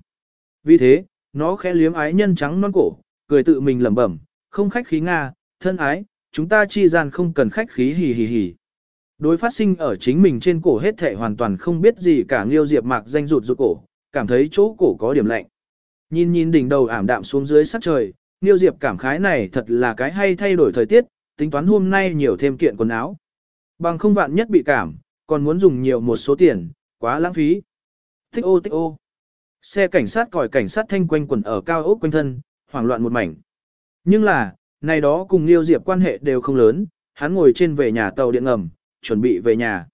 Vì thế, nó khẽ liếm ái nhân trắng non cổ, cười tự mình lẩm bẩm, không khách khí Nga, thân ái, chúng ta chi gian không cần khách khí hì hì hì. Đối phát sinh ở chính mình trên cổ hết thể hoàn toàn không biết gì cả Nghiêu Diệp Mạc danh rụt rụt cổ, cảm thấy chỗ cổ có điểm lạnh. Nhìn nhìn đỉnh đầu ảm đạm xuống dưới sắc trời, Nghiêu Diệp cảm khái này thật là cái hay thay đổi thời tiết, tính toán hôm nay nhiều thêm kiện quần áo. Bằng không vạn nhất bị cảm, còn muốn dùng nhiều một số tiền, quá lãng phí. Tích ô tích ô. Xe cảnh sát còi cảnh sát thanh quanh quần ở cao ốc quanh thân, hoảng loạn một mảnh. Nhưng là, này đó cùng Liêu Diệp quan hệ đều không lớn, hắn ngồi trên về nhà tàu điện ngầm, chuẩn bị về nhà.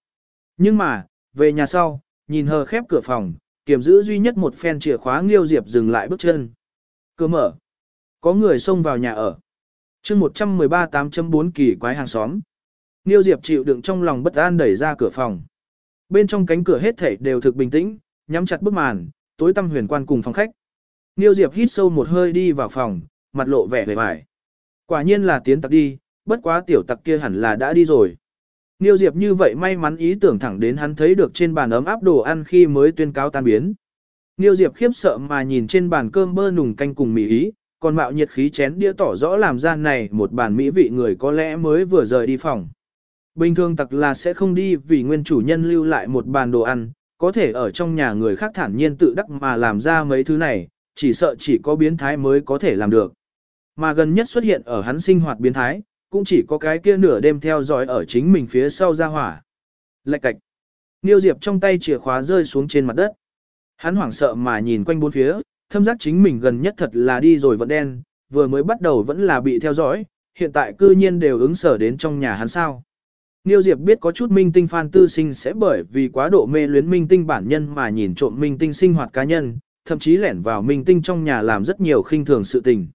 Nhưng mà, về nhà sau, nhìn hờ khép cửa phòng, kiểm giữ duy nhất một phen chìa khóa Liêu Diệp dừng lại bước chân. Cửa mở. Có người xông vào nhà ở. chương 113 8.4 kỳ quái hàng xóm. Niêu Diệp chịu đựng trong lòng bất an đẩy ra cửa phòng. Bên trong cánh cửa hết thảy đều thực bình tĩnh, nhắm chặt bức màn, tối tăm huyền quan cùng phòng khách. Niêu Diệp hít sâu một hơi đi vào phòng, mặt lộ vẻ vẻ vải. Quả nhiên là tiến tặc đi, bất quá tiểu tặc kia hẳn là đã đi rồi. Niêu Diệp như vậy may mắn ý tưởng thẳng đến hắn thấy được trên bàn ấm áp đồ ăn khi mới tuyên cáo tan biến. Niêu Diệp khiếp sợ mà nhìn trên bàn cơm bơ nùng canh cùng mì ý, còn mạo nhiệt khí chén đĩa tỏ rõ làm gian này một bàn mỹ vị người có lẽ mới vừa rời đi phòng. Bình thường tặc là sẽ không đi vì nguyên chủ nhân lưu lại một bàn đồ ăn, có thể ở trong nhà người khác thản nhiên tự đắc mà làm ra mấy thứ này, chỉ sợ chỉ có biến thái mới có thể làm được. Mà gần nhất xuất hiện ở hắn sinh hoạt biến thái, cũng chỉ có cái kia nửa đêm theo dõi ở chính mình phía sau ra hỏa. Lạch cạch. Niêu Diệp trong tay chìa khóa rơi xuống trên mặt đất. Hắn hoảng sợ mà nhìn quanh bốn phía, thâm giác chính mình gần nhất thật là đi rồi vẫn đen, vừa mới bắt đầu vẫn là bị theo dõi, hiện tại cư nhiên đều ứng sở đến trong nhà hắn sao. Niêu Diệp biết có chút minh tinh Fan tư sinh sẽ bởi vì quá độ mê luyến minh tinh bản nhân mà nhìn trộm minh tinh sinh hoạt cá nhân, thậm chí lẻn vào minh tinh trong nhà làm rất nhiều khinh thường sự tình.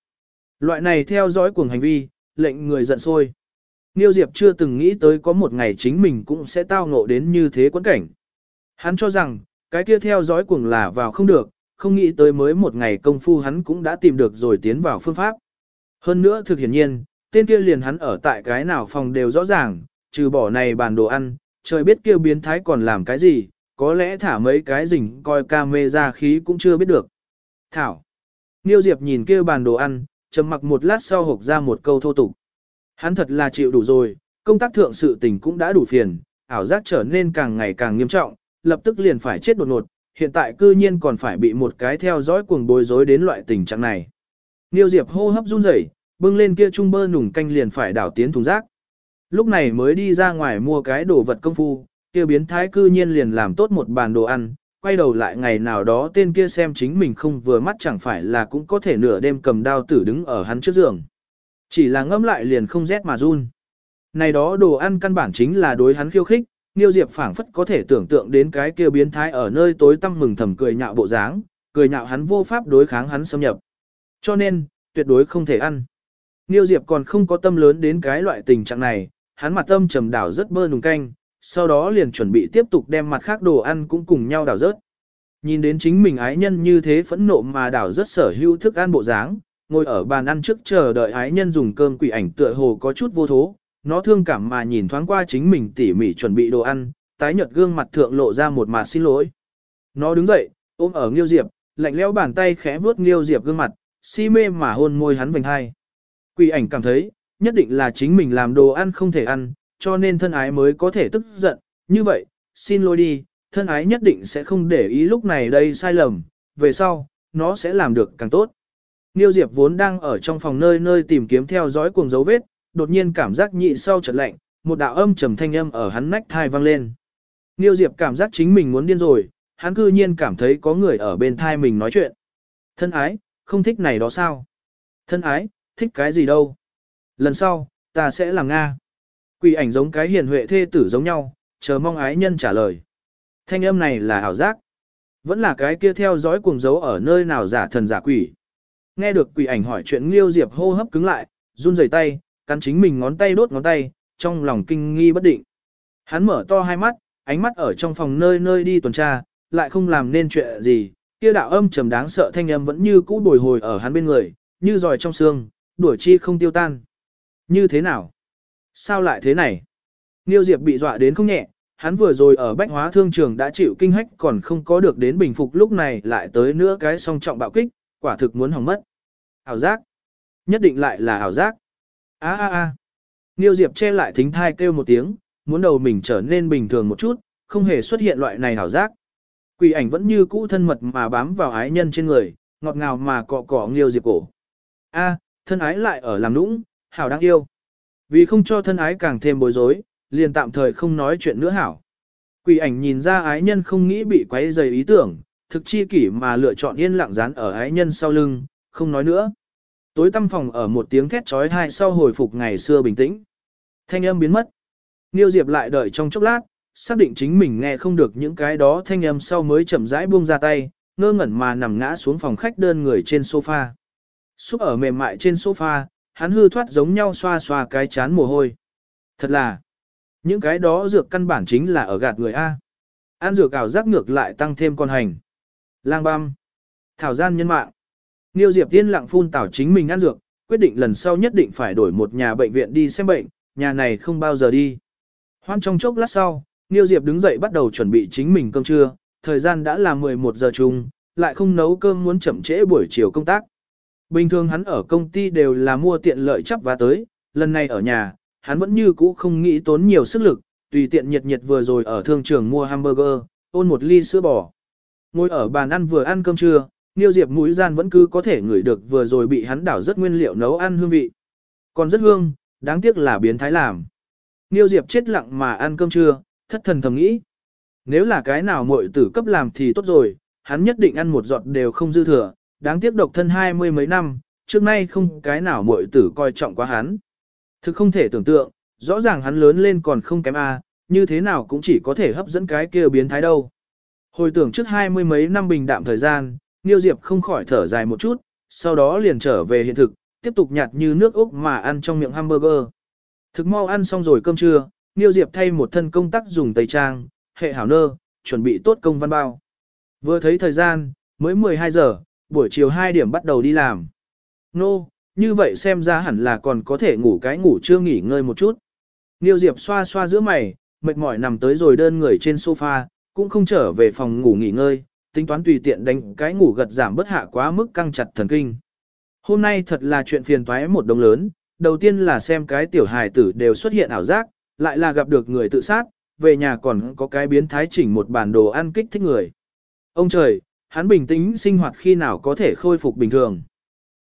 Loại này theo dõi cuồng hành vi, lệnh người giận sôi. Niêu Diệp chưa từng nghĩ tới có một ngày chính mình cũng sẽ tao ngộ đến như thế quẫn cảnh. Hắn cho rằng, cái kia theo dõi cuồng là vào không được, không nghĩ tới mới một ngày công phu hắn cũng đã tìm được rồi tiến vào phương pháp. Hơn nữa thực hiển nhiên, tên kia liền hắn ở tại cái nào phòng đều rõ ràng, trừ bỏ này bàn đồ ăn, trời biết kêu biến thái còn làm cái gì, có lẽ thả mấy cái rình coi ca mê ra khí cũng chưa biết được. Thảo. Niêu Diệp nhìn kêu bàn đồ ăn, trầm mặc một lát sau hộc ra một câu thô tục. Hắn thật là chịu đủ rồi, công tác thượng sự tình cũng đã đủ phiền, ảo giác trở nên càng ngày càng nghiêm trọng, lập tức liền phải chết đột ngột, hiện tại cư nhiên còn phải bị một cái theo dõi cuồng bối rối đến loại tình trạng này. Niêu Diệp hô hấp run rẩy, bưng lên kia trung bơ nùng canh liền phải đảo tiến thùng rác. Lúc này mới đi ra ngoài mua cái đồ vật công phu, kia biến thái cư nhiên liền làm tốt một bàn đồ ăn, quay đầu lại ngày nào đó tên kia xem chính mình không vừa mắt chẳng phải là cũng có thể nửa đêm cầm đao tử đứng ở hắn trước giường. Chỉ là ngâm lại liền không rét mà run. Này đó đồ ăn căn bản chính là đối hắn khiêu khích, Niêu Diệp phảng phất có thể tưởng tượng đến cái kia biến thái ở nơi tối tăm mừng thầm cười nhạo bộ dáng, cười nhạo hắn vô pháp đối kháng hắn xâm nhập. Cho nên, tuyệt đối không thể ăn. Niêu Diệp còn không có tâm lớn đến cái loại tình trạng này, hắn mặt tâm trầm đảo rất bơ nùng canh, sau đó liền chuẩn bị tiếp tục đem mặt khác đồ ăn cũng cùng nhau đảo rớt. Nhìn đến chính mình ái nhân như thế phẫn nộ mà đảo rất sở hữu thức ăn bộ dáng, ngồi ở bàn ăn trước chờ đợi ái nhân dùng cơm quỷ ảnh tựa hồ có chút vô thố, nó thương cảm mà nhìn thoáng qua chính mình tỉ mỉ chuẩn bị đồ ăn, tái nhợt gương mặt thượng lộ ra một mặt xin lỗi. Nó đứng dậy, ôm ở Nghiêu Diệp, lạnh lẽo bàn tay khẽ vuốt Nghiêu Diệp gương mặt, si mê mà hôn môi hắn vành hai. Quỷ ảnh cảm thấy, nhất định là chính mình làm đồ ăn không thể ăn, cho nên thân ái mới có thể tức giận, như vậy, xin lỗi đi, thân ái nhất định sẽ không để ý lúc này đây sai lầm, về sau, nó sẽ làm được càng tốt. Niêu Diệp vốn đang ở trong phòng nơi nơi tìm kiếm theo dõi cuồng dấu vết, đột nhiên cảm giác nhị sau chợt lạnh, một đạo âm trầm thanh âm ở hắn nách thai vang lên. Niêu Diệp cảm giác chính mình muốn điên rồi, hắn cư nhiên cảm thấy có người ở bên thai mình nói chuyện. Thân ái, không thích này đó sao? Thân ái, thích cái gì đâu? Lần sau, ta sẽ làm Nga. Quỷ ảnh giống cái hiền huệ thê tử giống nhau, chờ mong ái nhân trả lời. Thanh âm này là ảo giác. Vẫn là cái kia theo dõi cuồng dấu ở nơi nào giả thần giả quỷ. Nghe được quỷ ảnh hỏi chuyện Liêu Diệp hô hấp cứng lại, run rẩy tay, cắn chính mình ngón tay đốt ngón tay, trong lòng kinh nghi bất định. Hắn mở to hai mắt, ánh mắt ở trong phòng nơi nơi đi tuần tra, lại không làm nên chuyện gì, kia đạo âm trầm đáng sợ thanh âm vẫn như cũ bồi hồi ở hắn bên người, như giỏi trong xương, đuổi chi không tiêu tan. Như thế nào? Sao lại thế này? Niêu Diệp bị dọa đến không nhẹ, hắn vừa rồi ở bách hóa thương trường đã chịu kinh hách còn không có được đến bình phục lúc này lại tới nữa cái song trọng bạo kích, quả thực muốn hỏng mất. Ảo giác. Nhất định lại là ảo giác. a a a Niêu Diệp che lại thính thai kêu một tiếng, muốn đầu mình trở nên bình thường một chút, không hề xuất hiện loại này ảo giác. Quỷ ảnh vẫn như cũ thân mật mà bám vào ái nhân trên người, ngọt ngào mà cọ cọ Niêu Diệp cổ. A, thân ái lại ở làm nũng, hảo đáng yêu. Vì không cho thân ái càng thêm bối rối, liền tạm thời không nói chuyện nữa hảo. Quỷ ảnh nhìn ra ái nhân không nghĩ bị quấy rầy ý tưởng, thực chi kỷ mà lựa chọn yên lặng dán ở ái nhân sau lưng, không nói nữa. Tối tăm phòng ở một tiếng thét trói thai sau hồi phục ngày xưa bình tĩnh. Thanh âm biến mất. Niêu Diệp lại đợi trong chốc lát, xác định chính mình nghe không được những cái đó thanh âm sau mới chậm rãi buông ra tay, ngơ ngẩn mà nằm ngã xuống phòng khách đơn người trên sofa. Xúc ở mềm mại trên sofa, hắn hư thoát giống nhau xoa xoa cái chán mồ hôi. Thật là, những cái đó dược căn bản chính là ở gạt người A. Ăn dược ảo giác ngược lại tăng thêm con hành. Lang băm. Thảo gian nhân mạng. Niêu Diệp tiên lặng phun tảo chính mình ăn dược, quyết định lần sau nhất định phải đổi một nhà bệnh viện đi xem bệnh, nhà này không bao giờ đi. Hoan trong chốc lát sau, Niêu Diệp đứng dậy bắt đầu chuẩn bị chính mình cơm trưa, thời gian đã là 11 giờ chung, lại không nấu cơm muốn chậm trễ buổi chiều công tác. Bình thường hắn ở công ty đều là mua tiện lợi chấp và tới, lần này ở nhà, hắn vẫn như cũ không nghĩ tốn nhiều sức lực, tùy tiện nhiệt nhiệt vừa rồi ở thương trường mua hamburger, ôn một ly sữa bò. Ngồi ở bàn ăn vừa ăn cơm trưa, Niêu Diệp mũi gian vẫn cứ có thể ngửi được vừa rồi bị hắn đảo rất nguyên liệu nấu ăn hương vị. Còn rất hương, đáng tiếc là biến thái làm. Niêu Diệp chết lặng mà ăn cơm trưa, thất thần thầm nghĩ. Nếu là cái nào muội tử cấp làm thì tốt rồi, hắn nhất định ăn một giọt đều không dư thừa, đáng tiếc độc thân hai mươi mấy năm, trước nay không cái nào muội tử coi trọng quá hắn. Thực không thể tưởng tượng, rõ ràng hắn lớn lên còn không kém A, như thế nào cũng chỉ có thể hấp dẫn cái kia biến thái đâu. Hồi tưởng trước hai mươi mấy năm bình đạm thời gian, Niêu Diệp không khỏi thở dài một chút, sau đó liền trở về hiện thực, tiếp tục nhạt như nước Úc mà ăn trong miệng hamburger. Thực mau ăn xong rồi cơm trưa, Niêu Diệp thay một thân công tác dùng tây trang, hệ hảo nơ, chuẩn bị tốt công văn bao. Vừa thấy thời gian, mới 12 giờ, buổi chiều 2 điểm bắt đầu đi làm. Nô, no, như vậy xem ra hẳn là còn có thể ngủ cái ngủ chưa nghỉ ngơi một chút. Niêu Diệp xoa xoa giữa mày, mệt mỏi nằm tới rồi đơn người trên sofa, cũng không trở về phòng ngủ nghỉ ngơi, tính toán tùy tiện đánh cái ngủ gật giảm bớt hạ quá mức căng chặt thần kinh. Hôm nay thật là chuyện phiền toái một đồng lớn, đầu tiên là xem cái tiểu hài tử đều xuất hiện ảo giác, lại là gặp được người tự sát, về nhà còn có cái biến thái chỉnh một bản đồ ăn kích thích người. Ông trời, hắn bình tĩnh sinh hoạt khi nào có thể khôi phục bình thường.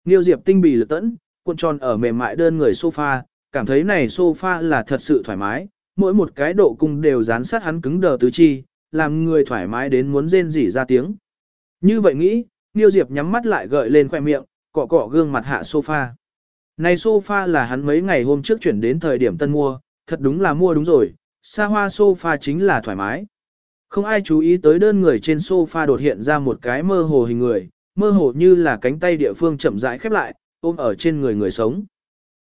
Niêu Diệp tinh bì lực tẫn, cuộn tròn ở mềm mại đơn người sofa, cảm thấy này sofa là thật sự thoải mái, mỗi một cái độ cung đều dán sát hắn cứng đờ tứ chi, làm người thoải mái đến muốn rên rỉ ra tiếng. Như vậy nghĩ, Niêu Diệp nhắm mắt lại gợi lên khoe miệng, cọ cọ gương mặt hạ sofa. Này sofa là hắn mấy ngày hôm trước chuyển đến thời điểm tân mua, thật đúng là mua đúng rồi, xa hoa sofa chính là thoải mái. Không ai chú ý tới đơn người trên sofa đột hiện ra một cái mơ hồ hình người, mơ hồ như là cánh tay địa phương chậm rãi khép lại, ôm ở trên người người sống.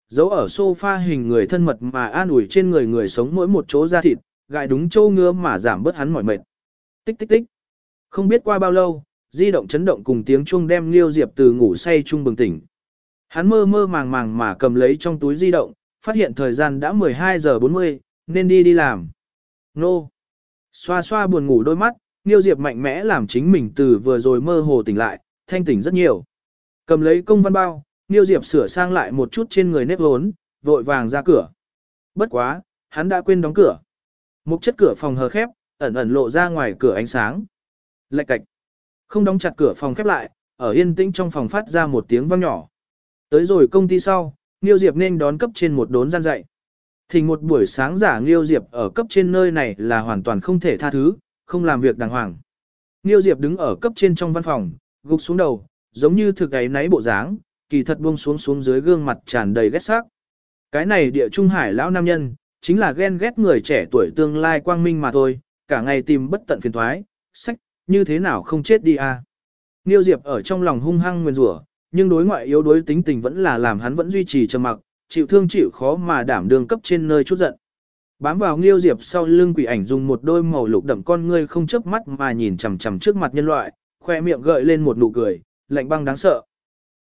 Dấu ở sofa hình người thân mật mà an ủi trên người người sống mỗi một chỗ da thịt, gại đúng châu ngứa mà giảm bớt hắn mỏi mệt. Tích tích tích. Không biết qua bao lâu, di động chấn động cùng tiếng chuông đem Liêu Diệp từ ngủ say chung bừng tỉnh. Hắn mơ mơ màng màng mà cầm lấy trong túi di động, phát hiện thời gian đã 12 giờ 40, nên đi đi làm. Nô! Xoa xoa buồn ngủ đôi mắt, Niêu Diệp mạnh mẽ làm chính mình từ vừa rồi mơ hồ tỉnh lại, thanh tỉnh rất nhiều. Cầm lấy công văn bao, Niêu Diệp sửa sang lại một chút trên người nếp hốn, vội vàng ra cửa. Bất quá, hắn đã quên đóng cửa. Mục chất cửa phòng hờ khép, ẩn ẩn lộ ra ngoài cửa ánh sáng. Lạch cạch. Không đóng chặt cửa phòng khép lại, ở yên tĩnh trong phòng phát ra một tiếng vang nhỏ. Tới rồi công ty sau, Niêu Diệp nên đón cấp trên một đốn gian dạy. Thì một buổi sáng giả Nghiêu Diệp ở cấp trên nơi này là hoàn toàn không thể tha thứ, không làm việc đàng hoàng. Nghiêu Diệp đứng ở cấp trên trong văn phòng, gục xuống đầu, giống như thực ấy náy bộ dáng, kỳ thật buông xuống xuống dưới gương mặt tràn đầy ghét sắc. Cái này địa trung hải lão nam nhân, chính là ghen ghét người trẻ tuổi tương lai quang minh mà thôi, cả ngày tìm bất tận phiền thoái, sách, như thế nào không chết đi à. Nghiêu Diệp ở trong lòng hung hăng nguyền rủa, nhưng đối ngoại yếu đối tính tình vẫn là làm hắn vẫn duy trì trầm mặc, chịu thương chịu khó mà đảm đương cấp trên nơi chút giận. Bám vào Nghiêu Diệp sau lưng quỷ ảnh dùng một đôi màu lục đậm con ngươi không chớp mắt mà nhìn chằm chằm trước mặt nhân loại, khoe miệng gợi lên một nụ cười, lạnh băng đáng sợ.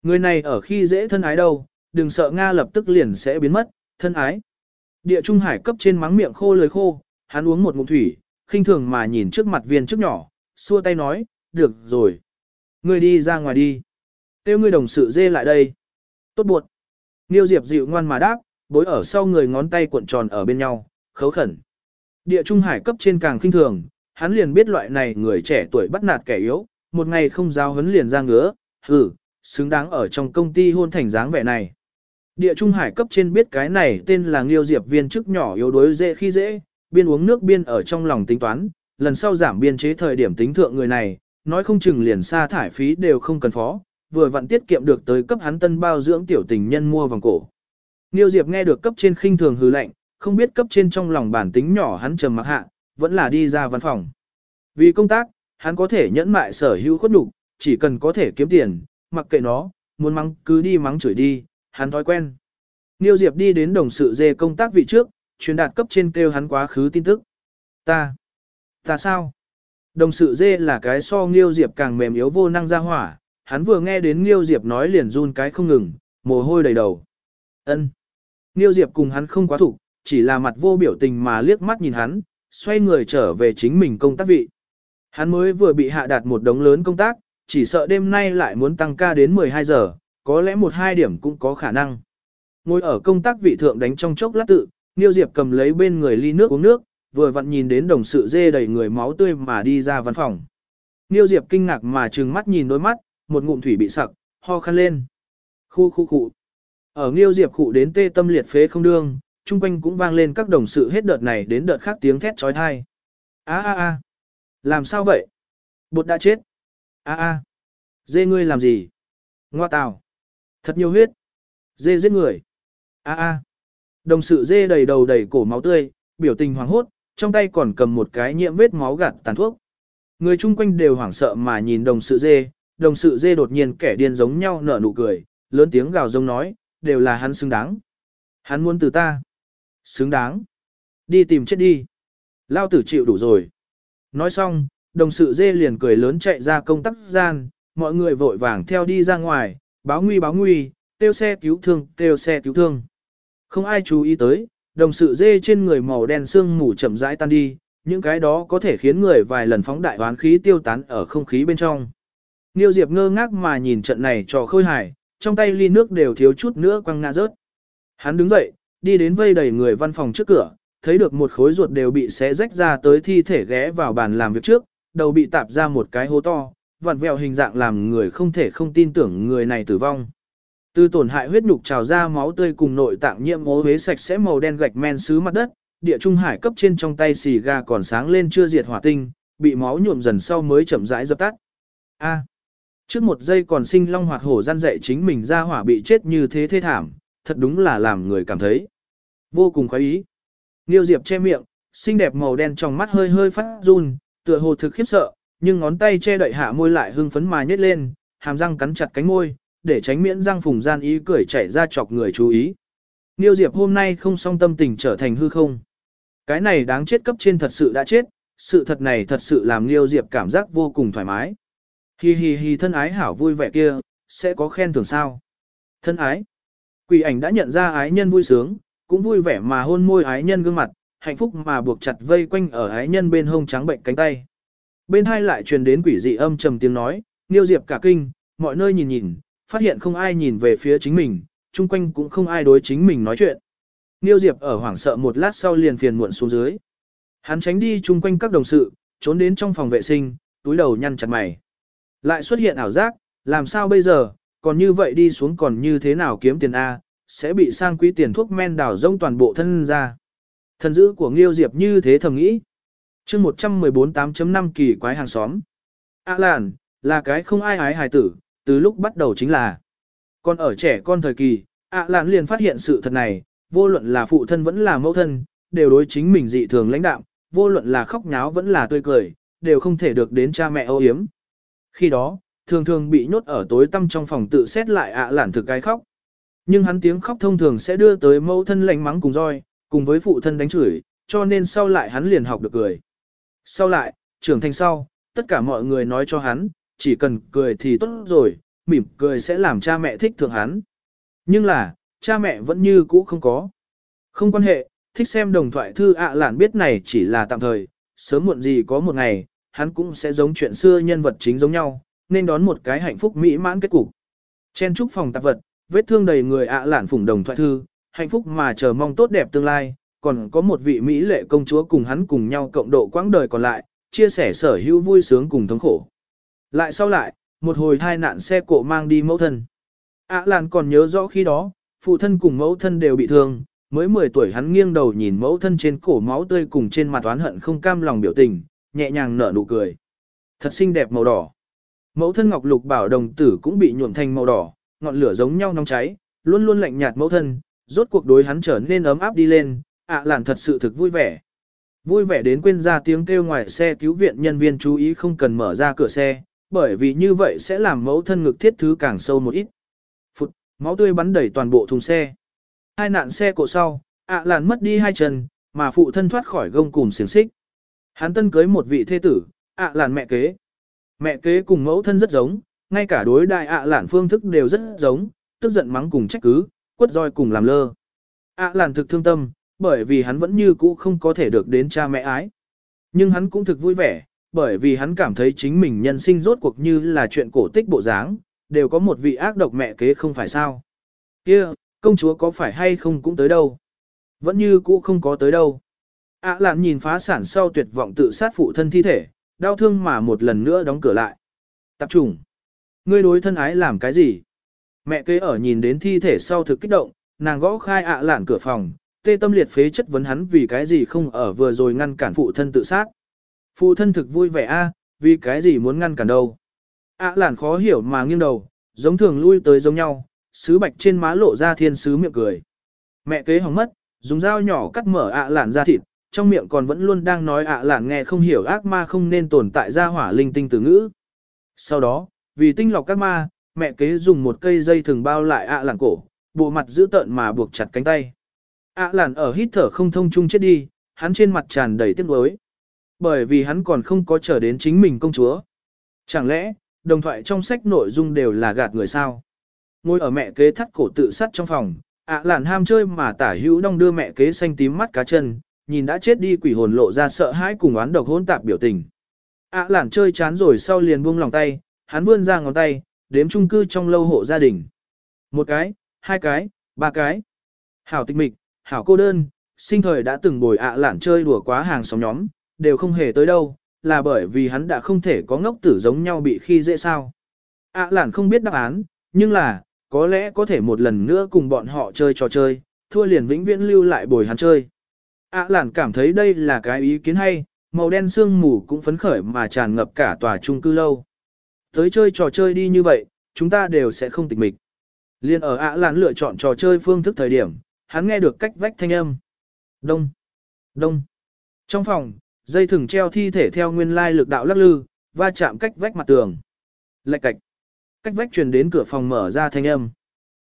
Người này ở khi dễ thân ái đâu, đừng sợ Nga lập tức liền sẽ biến mất, thân ái. Địa Trung Hải cấp trên mắng miệng khô lời khô, hắn uống một ngụm thủy, khinh thường mà nhìn trước mặt viên trước nhỏ, xua tay nói, được rồi. Ngươi đi ra ngoài đi. Tiêu ngươi đồng sự dê lại đây. Tốt buộc. Niêu Diệp dịu ngoan mà đáp, bối ở sau người ngón tay cuộn tròn ở bên nhau, khấu khẩn. Địa Trung Hải cấp trên càng khinh thường, hắn liền biết loại này người trẻ tuổi bắt nạt kẻ yếu, một ngày không giao huấn liền ra ngứa, hừ, xứng đáng ở trong công ty hôn thành dáng vẻ này. Địa Trung Hải cấp trên biết cái này tên là Nghiêu Diệp viên chức nhỏ yếu đuối dễ khi dễ, biên uống nước biên ở trong lòng tính toán, lần sau giảm biên chế thời điểm tính thượng người này, nói không chừng liền xa thải phí đều không cần phó, vừa vặn tiết kiệm được tới cấp hắn tân bao dưỡng tiểu tình nhân mua vòng cổ. Niêu Diệp nghe được cấp trên khinh thường hừ lệnh, không biết cấp trên trong lòng bản tính nhỏ hắn trầm mặc hạ, vẫn là đi ra văn phòng. Vì công tác, hắn có thể nhẫn mại sở hữu khuất đủ, chỉ cần có thể kiếm tiền, mặc kệ nó, muốn mắng cứ đi mắng chửi đi, hắn thói quen. Niêu Diệp đi đến đồng sự dê công tác vị trước, truyền đạt cấp trên kêu hắn quá khứ tin tức. Ta, ta sao? Đồng sự dê là cái so Niêu Diệp càng mềm yếu vô năng ra hỏa, hắn vừa nghe đến Nghiêu Diệp nói liền run cái không ngừng, mồ hôi đầy đầu. Ân. Nghiêu Diệp cùng hắn không quá thủ, chỉ là mặt vô biểu tình mà liếc mắt nhìn hắn, xoay người trở về chính mình công tác vị. Hắn mới vừa bị hạ đạt một đống lớn công tác, chỉ sợ đêm nay lại muốn tăng ca đến 12 giờ, có lẽ một hai điểm cũng có khả năng. Ngồi ở công tác vị thượng đánh trong chốc lát tự, Niêu Diệp cầm lấy bên người ly nước uống nước, vừa vặn nhìn đến đồng sự dê đầy người máu tươi mà đi ra văn phòng. Niêu Diệp kinh ngạc mà trừng mắt nhìn đôi mắt, một ngụm thủy bị sặc, ho khăn lên. Khu khu khu. Ở Nghiêu Diệp cụ đến tê tâm liệt phế không đương, chung quanh cũng vang lên các đồng sự hết đợt này đến đợt khác tiếng thét trói thai. A a a. Làm sao vậy? Bột đã chết. A a. Dê ngươi làm gì? Ngoa tào. Thật nhiều huyết. Dê giết người. A a. Đồng sự dê đầy đầu đầy cổ máu tươi, biểu tình hoảng hốt, trong tay còn cầm một cái nhiễm vết máu gạt tàn thuốc. Người chung quanh đều hoảng sợ mà nhìn đồng sự dê, đồng sự dê đột nhiên kẻ điên giống nhau nở nụ cười, lớn tiếng gào giống nói, đều là hắn xứng đáng. Hắn muốn từ ta. Xứng đáng. Đi tìm chết đi. Lao tử chịu đủ rồi. Nói xong, đồng sự dê liền cười lớn chạy ra công tắc gian, mọi người vội vàng theo đi ra ngoài, báo nguy báo nguy, kêu xe cứu thương, kêu xe cứu thương. Không ai chú ý tới, đồng sự dê trên người màu đen xương mù chậm rãi tan đi, những cái đó có thể khiến người vài lần phóng đại hoán khí tiêu tán ở không khí bên trong. Niêu Diệp ngơ ngác mà nhìn trận này trò khôi hài, trong tay ly nước đều thiếu chút nữa quăng ngã rớt. Hắn đứng dậy, đi đến vây đầy người văn phòng trước cửa, thấy được một khối ruột đều bị xé rách ra tới thi thể ghé vào bàn làm việc trước, đầu bị tạp ra một cái hố to, vặn vẹo hình dạng làm người không thể không tin tưởng người này tử vong. Từ tổn hại huyết nhục trào ra máu tươi cùng nội tạng nhiễm ố huế sạch sẽ màu đen gạch men xứ mặt đất, địa trung hải cấp trên trong tay xì gà còn sáng lên chưa diệt hỏa tinh, bị máu nhuộm dần sau mới chậm rãi dập tắt. A trước một giây còn sinh long hoạt hổ gian dạy chính mình ra hỏa bị chết như thế thê thảm, thật đúng là làm người cảm thấy vô cùng khoái ý. Niêu Diệp che miệng, xinh đẹp màu đen trong mắt hơi hơi phát run, tựa hồ thực khiếp sợ, nhưng ngón tay che đậy hạ môi lại hưng phấn mà nhếch lên, hàm răng cắn chặt cánh môi, để tránh miễn răng phùng gian ý cười chảy ra chọc người chú ý. Niêu Diệp hôm nay không song tâm tình trở thành hư không. Cái này đáng chết cấp trên thật sự đã chết, sự thật này thật sự làm Niêu Diệp cảm giác vô cùng thoải mái. Hi hi hi thân ái hảo vui vẻ kia, sẽ có khen thưởng sao. Thân ái. Quỷ ảnh đã nhận ra ái nhân vui sướng, cũng vui vẻ mà hôn môi ái nhân gương mặt, hạnh phúc mà buộc chặt vây quanh ở ái nhân bên hông trắng bệnh cánh tay. Bên hai lại truyền đến quỷ dị âm trầm tiếng nói, Niêu Diệp cả kinh, mọi nơi nhìn nhìn, phát hiện không ai nhìn về phía chính mình, chung quanh cũng không ai đối chính mình nói chuyện. Niêu Diệp ở hoảng sợ một lát sau liền phiền muộn xuống dưới. Hắn tránh đi chung quanh các đồng sự, trốn đến trong phòng vệ sinh, túi đầu nhăn chặt mày. Lại xuất hiện ảo giác, làm sao bây giờ, còn như vậy đi xuống còn như thế nào kiếm tiền A, sẽ bị sang quý tiền thuốc men đảo rông toàn bộ thân ra. Thần dữ của Nghiêu Diệp như thế thầm nghĩ. chương 114 8.5 kỳ quái hàng xóm. À làn, là cái không ai ái hài tử, từ lúc bắt đầu chính là. Còn ở trẻ con thời kỳ, ạ à liền phát hiện sự thật này, vô luận là phụ thân vẫn là mẫu thân, đều đối chính mình dị thường lãnh đạm, vô luận là khóc nháo vẫn là tươi cười, đều không thể được đến cha mẹ ô hiếm. Khi đó, thường thường bị nhốt ở tối tăm trong phòng tự xét lại ạ à lạn thực cái khóc. Nhưng hắn tiếng khóc thông thường sẽ đưa tới mẫu thân lạnh mắng cùng roi, cùng với phụ thân đánh chửi, cho nên sau lại hắn liền học được cười. Sau lại, trưởng thành sau, tất cả mọi người nói cho hắn, chỉ cần cười thì tốt rồi, mỉm cười sẽ làm cha mẹ thích thượng hắn. Nhưng là, cha mẹ vẫn như cũ không có. Không quan hệ, thích xem đồng thoại thư ạ lạn biết này chỉ là tạm thời, sớm muộn gì có một ngày, hắn cũng sẽ giống chuyện xưa nhân vật chính giống nhau, nên đón một cái hạnh phúc mỹ mãn kết cục. Chen trúc phòng tạp vật, vết thương đầy người ạ lạn phủng đồng thoại thư, hạnh phúc mà chờ mong tốt đẹp tương lai, còn có một vị mỹ lệ công chúa cùng hắn cùng nhau cộng độ quãng đời còn lại, chia sẻ sở hữu vui sướng cùng thống khổ. Lại sau lại, một hồi thai nạn xe cộ mang đi mẫu thân. ạ lạn còn nhớ rõ khi đó, phụ thân cùng mẫu thân đều bị thương, mới 10 tuổi hắn nghiêng đầu nhìn mẫu thân trên cổ máu tươi cùng trên mặt oán hận không cam lòng biểu tình, nhẹ nhàng nở nụ cười. Thật xinh đẹp màu đỏ. Mẫu thân ngọc lục bảo đồng tử cũng bị nhuộm thành màu đỏ, ngọn lửa giống nhau nóng cháy, luôn luôn lạnh nhạt mẫu thân, rốt cuộc đối hắn trở nên ấm áp đi lên, ạ lạn thật sự thực vui vẻ. Vui vẻ đến quên ra tiếng kêu ngoài xe cứu viện nhân viên chú ý không cần mở ra cửa xe, bởi vì như vậy sẽ làm mẫu thân ngực thiết thứ càng sâu một ít. Phụt, máu tươi bắn đầy toàn bộ thùng xe. Hai nạn xe cộ sau, ạ lạn mất đi hai chân, mà phụ thân thoát khỏi gông cùng xiềng xích. Hắn tân cưới một vị thê tử, ạ lạn mẹ kế. Mẹ kế cùng mẫu thân rất giống, ngay cả đối đại ạ lạn phương thức đều rất giống, tức giận mắng cùng trách cứ, quất roi cùng làm lơ. ạ lạn thực thương tâm, bởi vì hắn vẫn như cũ không có thể được đến cha mẹ ái. Nhưng hắn cũng thực vui vẻ, bởi vì hắn cảm thấy chính mình nhân sinh rốt cuộc như là chuyện cổ tích bộ dáng, đều có một vị ác độc mẹ kế không phải sao. kia công chúa có phải hay không cũng tới đâu. Vẫn như cũ không có tới đâu ạ à lạn nhìn phá sản sau tuyệt vọng tự sát phụ thân thi thể, đau thương mà một lần nữa đóng cửa lại. Tập trung. Ngươi đối thân ái làm cái gì? Mẹ kế ở nhìn đến thi thể sau thực kích động, nàng gõ khai ạ à lạn cửa phòng, tê tâm liệt phế chất vấn hắn vì cái gì không ở vừa rồi ngăn cản phụ thân tự sát. Phụ thân thực vui vẻ a, vì cái gì muốn ngăn cản đâu. ạ lạn khó hiểu mà nghiêng đầu, giống thường lui tới giống nhau, sứ bạch trên má lộ ra thiên sứ miệng cười. Mẹ kế hỏng mất, dùng dao nhỏ cắt mở ạ lạn ra thịt, trong miệng còn vẫn luôn đang nói ạ à lạn nghe không hiểu ác ma không nên tồn tại ra hỏa linh tinh từ ngữ. Sau đó, vì tinh lọc các ma, mẹ kế dùng một cây dây thừng bao lại ạ à lạn cổ, bộ mặt giữ tợn mà buộc chặt cánh tay. ạ à lạn ở hít thở không thông chung chết đi, hắn trên mặt tràn đầy tiếc nuối. Bởi vì hắn còn không có trở đến chính mình công chúa. Chẳng lẽ, đồng thoại trong sách nội dung đều là gạt người sao? Ngồi ở mẹ kế thắt cổ tự sát trong phòng, ạ lạn ham chơi mà tả hữu đong đưa mẹ kế xanh tím mắt cá chân, nhìn đã chết đi quỷ hồn lộ ra sợ hãi cùng oán độc hỗn tạp biểu tình. ạ lạn chơi chán rồi sau liền buông lòng tay, hắn vươn ra ngón tay, đếm chung cư trong lâu hộ gia đình. Một cái, hai cái, ba cái. Hảo tịch mịch, hảo cô đơn, sinh thời đã từng bồi ạ lạn chơi đùa quá hàng xóm nhóm, đều không hề tới đâu, là bởi vì hắn đã không thể có ngốc tử giống nhau bị khi dễ sao. ạ lạn không biết đáp án, nhưng là, có lẽ có thể một lần nữa cùng bọn họ chơi trò chơi, thua liền vĩnh viễn lưu lại bồi hắn chơi ạ lạn cảm thấy đây là cái ý kiến hay, màu đen sương mù cũng phấn khởi mà tràn ngập cả tòa trung cư lâu. Tới chơi trò chơi đi như vậy, chúng ta đều sẽ không tịch mịch. Liên ở ạ lạn lựa chọn trò chơi phương thức thời điểm, hắn nghe được cách vách thanh âm. Đông, đông. Trong phòng, dây thừng treo thi thể theo nguyên lai lực đạo lắc lư, va chạm cách vách mặt tường. Lạch cạch. Cách vách truyền đến cửa phòng mở ra thanh âm.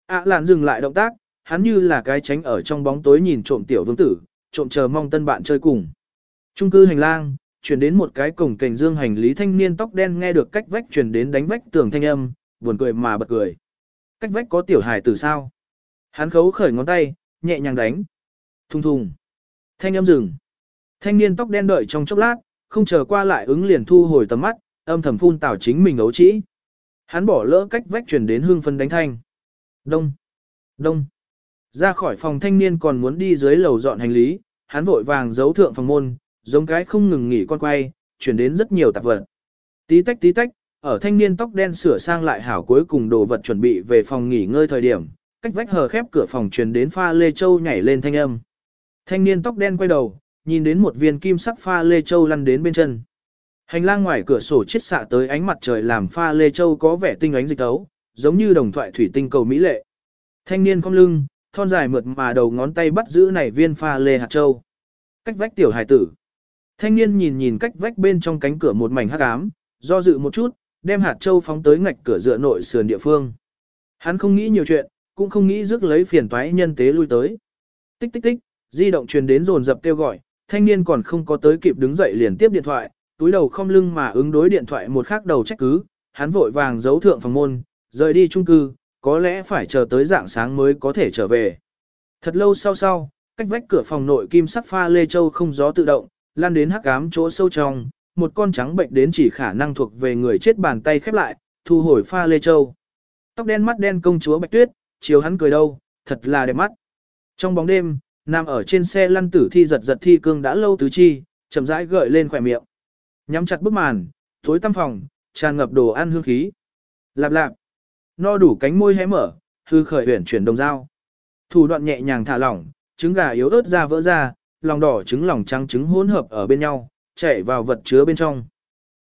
ạ lạn dừng lại động tác, hắn như là cái tránh ở trong bóng tối nhìn trộm tiểu vương tử, trộm chờ mong tân bạn chơi cùng. Trung cư hành lang, chuyển đến một cái cổng cảnh dương hành lý thanh niên tóc đen nghe được cách vách chuyển đến đánh vách tường thanh âm, buồn cười mà bật cười. Cách vách có tiểu hài từ sao? Hắn khấu khởi ngón tay, nhẹ nhàng đánh. Thùng thùng. Thanh âm dừng. Thanh niên tóc đen đợi trong chốc lát, không chờ qua lại ứng liền thu hồi tầm mắt, âm thầm phun tảo chính mình ấu trĩ. Hắn bỏ lỡ cách vách chuyển đến hương phân đánh thanh. Đông. Đông. Ra khỏi phòng thanh niên còn muốn đi dưới lầu dọn hành lý, hắn vội vàng giấu thượng phòng môn, giống cái không ngừng nghỉ con quay, chuyển đến rất nhiều tạp vật. Tí tách tí tách, ở thanh niên tóc đen sửa sang lại hảo cuối cùng đồ vật chuẩn bị về phòng nghỉ ngơi thời điểm, cách vách hờ khép cửa phòng truyền đến pha lê châu nhảy lên thanh âm. Thanh niên tóc đen quay đầu, nhìn đến một viên kim sắc pha lê châu lăn đến bên chân. Hành lang ngoài cửa sổ chiết xạ tới ánh mặt trời làm pha lê châu có vẻ tinh ánh dịch tấu, giống như đồng thoại thủy tinh cầu mỹ lệ. Thanh niên cong lưng, thon dài mượt mà đầu ngón tay bắt giữ này viên pha lê hạt châu. Cách vách tiểu hải tử. Thanh niên nhìn nhìn cách vách bên trong cánh cửa một mảnh hắc ám, do dự một chút, đem hạt châu phóng tới ngạch cửa dựa nội sườn địa phương. Hắn không nghĩ nhiều chuyện, cũng không nghĩ rước lấy phiền toái nhân tế lui tới. Tích tích tích, di động truyền đến rồn dập kêu gọi, thanh niên còn không có tới kịp đứng dậy liền tiếp điện thoại, túi đầu không lưng mà ứng đối điện thoại một khắc đầu trách cứ, hắn vội vàng giấu thượng phòng môn, rời đi chung cư, có lẽ phải chờ tới dạng sáng mới có thể trở về. Thật lâu sau sau, cách vách cửa phòng nội kim sắc pha lê châu không gió tự động, lan đến hắc ám chỗ sâu trong, một con trắng bệnh đến chỉ khả năng thuộc về người chết bàn tay khép lại, thu hồi pha lê châu. Tóc đen mắt đen công chúa Bạch Tuyết, chiều hắn cười đâu, thật là đẹp mắt. Trong bóng đêm, nằm ở trên xe lăn tử thi giật giật thi cương đã lâu tứ chi, chậm rãi gợi lên khỏe miệng. Nhắm chặt bức màn, tối tăm phòng, tràn ngập đồ ăn hương khí. Lạp lạp, no đủ cánh môi hé mở, hư khởi huyển chuyển đồng dao. Thủ đoạn nhẹ nhàng thả lỏng, trứng gà yếu ớt ra vỡ ra, lòng đỏ trứng lòng trắng trứng hỗn hợp ở bên nhau, chảy vào vật chứa bên trong.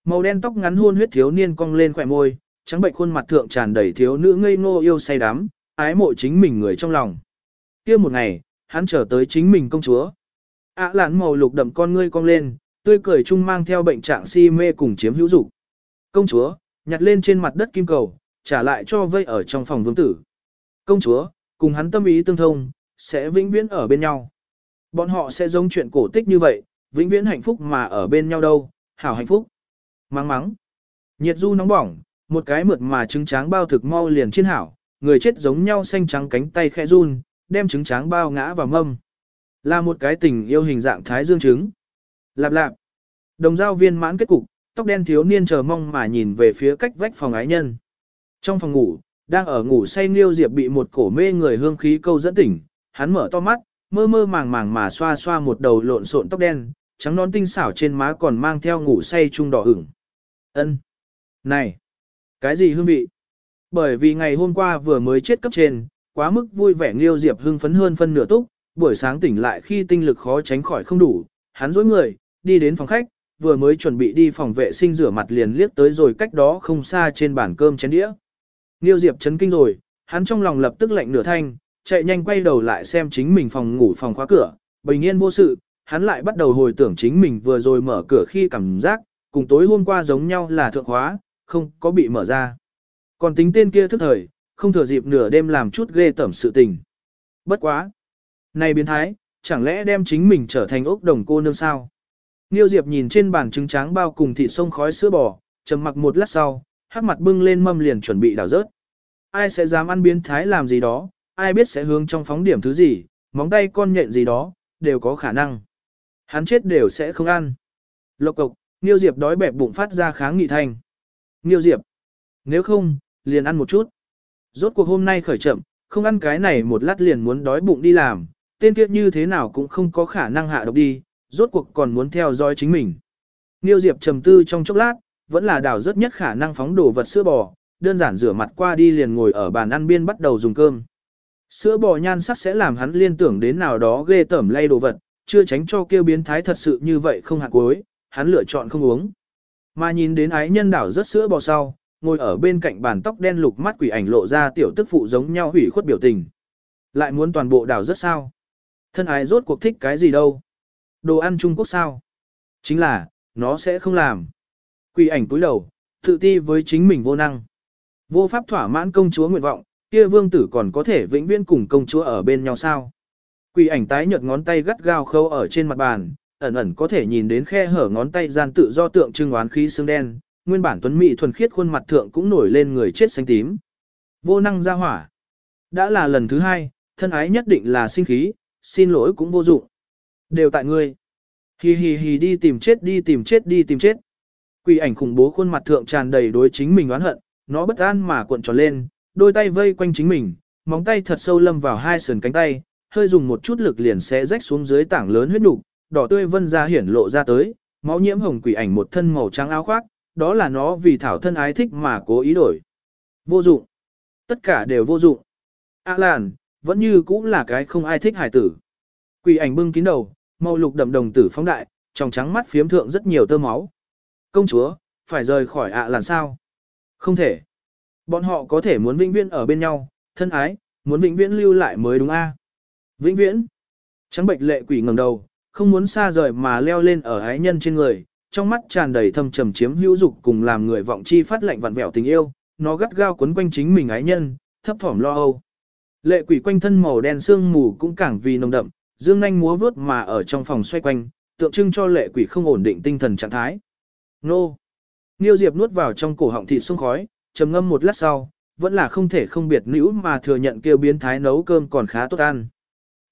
Màu đen tóc ngắn hôn huyết thiếu niên cong lên khỏe môi, trắng bệnh khuôn mặt thượng tràn đầy thiếu nữ ngây ngô yêu say đắm, ái mộ chính mình người trong lòng. Kia một ngày, hắn trở tới chính mình công chúa. ạ à lạn màu lục đậm con ngươi cong lên, tươi cười chung mang theo bệnh trạng si mê cùng chiếm hữu dục. Công chúa, nhặt lên trên mặt đất kim cầu, trả lại cho vây ở trong phòng vương tử. Công chúa, cùng hắn tâm ý tương thông, sẽ vĩnh viễn ở bên nhau. Bọn họ sẽ giống chuyện cổ tích như vậy, vĩnh viễn hạnh phúc mà ở bên nhau đâu, hảo hạnh phúc. Mắng mắng. Nhiệt du nóng bỏng, Một cái mượt mà trứng tráng bao thực mau liền chiên hảo, người chết giống nhau xanh trắng cánh tay khẽ run, đem trứng tráng bao ngã vào mâm. Là một cái tình yêu hình dạng thái dương trứng. Lạp lạp. Đồng giao viên mãn kết cục, tóc đen thiếu niên chờ mong mà nhìn về phía cách vách phòng ái nhân. Trong phòng ngủ, đang ở ngủ say Nghiêu Diệp bị một cổ mê người hương khí câu dẫn tỉnh, hắn mở to mắt, mơ mơ màng màng mà xoa xoa một đầu lộn xộn tóc đen, trắng nón tinh xảo trên má còn mang theo ngủ say trung đỏ ửng. Ân, Này! Cái gì hương vị? Bởi vì ngày hôm qua vừa mới chết cấp trên, quá mức vui vẻ Nghiêu Diệp hưng phấn hơn phân nửa túc, buổi sáng tỉnh lại khi tinh lực khó tránh khỏi không đủ, hắn dối người, đi đến phòng khách, vừa mới chuẩn bị đi phòng vệ sinh rửa mặt liền liếc tới rồi cách đó không xa trên bàn cơm chén đĩa. Nghiêu Diệp chấn kinh rồi, hắn trong lòng lập tức lạnh nửa thanh, chạy nhanh quay đầu lại xem chính mình phòng ngủ phòng khóa cửa, bình yên vô sự, hắn lại bắt đầu hồi tưởng chính mình vừa rồi mở cửa khi cảm giác, cùng tối hôm qua giống nhau là thượng khóa, không có bị mở ra. Còn tính tên kia thức thời, không thừa dịp nửa đêm làm chút ghê tẩm sự tình. Bất quá. Này biến thái, chẳng lẽ đem chính mình trở thành ốc đồng cô nương sao? Niêu Diệp nhìn trên bàn trứng tráng bao cùng thịt sông khói sữa bò, trầm mặc một lát sau, hắc mặt bưng lên mâm liền chuẩn bị đảo rớt. Ai sẽ dám ăn biến thái làm gì đó, ai biết sẽ hướng trong phóng điểm thứ gì, móng tay con nhện gì đó, đều có khả năng. Hắn chết đều sẽ không ăn. Lộc cộc, Niêu Diệp đói bẹp bụng phát ra kháng nghị thành Niêu Diệp, nếu không, liền ăn một chút. Rốt cuộc hôm nay khởi chậm, không ăn cái này một lát liền muốn đói bụng đi làm, tên kiếp như thế nào cũng không có khả năng hạ độc đi, rốt cuộc còn muốn theo dõi chính mình. Niêu Diệp trầm tư trong chốc lát, vẫn là đào rất nhất khả năng phóng đồ vật sữa bò, đơn giản rửa mặt qua đi liền ngồi ở bàn ăn biên bắt đầu dùng cơm. Sữa bò nhan sắc sẽ làm hắn liên tưởng đến nào đó ghê tởm lay đồ vật, chưa tránh cho kêu biến thái thật sự như vậy không hạt cuối, hắn lựa chọn không uống. Mà nhìn đến ái nhân đảo rất sữa bò sau, ngồi ở bên cạnh bàn tóc đen lục mắt quỷ ảnh lộ ra tiểu tức phụ giống nhau hủy khuất biểu tình. Lại muốn toàn bộ đảo rất sao? Thân ái rốt cuộc thích cái gì đâu? Đồ ăn Trung Quốc sao? Chính là, nó sẽ không làm. Quỷ ảnh cúi đầu, tự ti với chính mình vô năng. Vô pháp thỏa mãn công chúa nguyện vọng, kia vương tử còn có thể vĩnh viễn cùng công chúa ở bên nhau sao? Quỷ ảnh tái nhợt ngón tay gắt gao khâu ở trên mặt bàn, ẩn ẩn có thể nhìn đến khe hở ngón tay gian tự do tượng trưng oán khí xương đen, nguyên bản tuấn mỹ thuần khiết khuôn mặt thượng cũng nổi lên người chết xanh tím. Vô năng ra hỏa. Đã là lần thứ hai, thân ái nhất định là sinh khí, xin lỗi cũng vô dụng. Đều tại ngươi. Hì hì hì đi tìm chết đi tìm chết đi tìm chết. Quỷ ảnh khủng bố khuôn mặt thượng tràn đầy đối chính mình oán hận, nó bất an mà cuộn tròn lên, đôi tay vây quanh chính mình, móng tay thật sâu lâm vào hai sườn cánh tay, hơi dùng một chút lực liền sẽ rách xuống dưới tảng lớn huyết nục, đỏ tươi vân ra hiển lộ ra tới, máu nhiễm hồng quỷ ảnh một thân màu trắng áo khoác, đó là nó vì thảo thân ái thích mà cố ý đổi. Vô dụng. Tất cả đều vô dụng. A Lan, vẫn như cũng là cái không ai thích hải tử. Quỷ ảnh bưng kín đầu, màu lục đậm đồng tử phóng đại, trong trắng mắt phiếm thượng rất nhiều tơ máu. Công chúa, phải rời khỏi ạ làn sao? Không thể. Bọn họ có thể muốn vĩnh viễn ở bên nhau, thân ái, muốn vĩnh viễn lưu lại mới đúng a. Vĩnh viễn. Trắng bệnh lệ quỷ ngẩng đầu, không muốn xa rời mà leo lên ở ái nhân trên người, trong mắt tràn đầy thâm trầm chiếm hữu dục cùng làm người vọng chi phát lạnh vặn vẹo tình yêu, nó gắt gao quấn quanh chính mình ái nhân, thấp thỏm lo âu. Lệ quỷ quanh thân màu đen sương mù cũng càng vì nồng đậm, dương nhanh múa vướt mà ở trong phòng xoay quanh, tượng trưng cho lệ quỷ không ổn định tinh thần trạng thái. Nô! Niêu Diệp nuốt vào trong cổ họng thịt sông khói, trầm ngâm một lát sau, vẫn là không thể không biệt nữ mà thừa nhận kêu biến thái nấu cơm còn khá tốt ăn.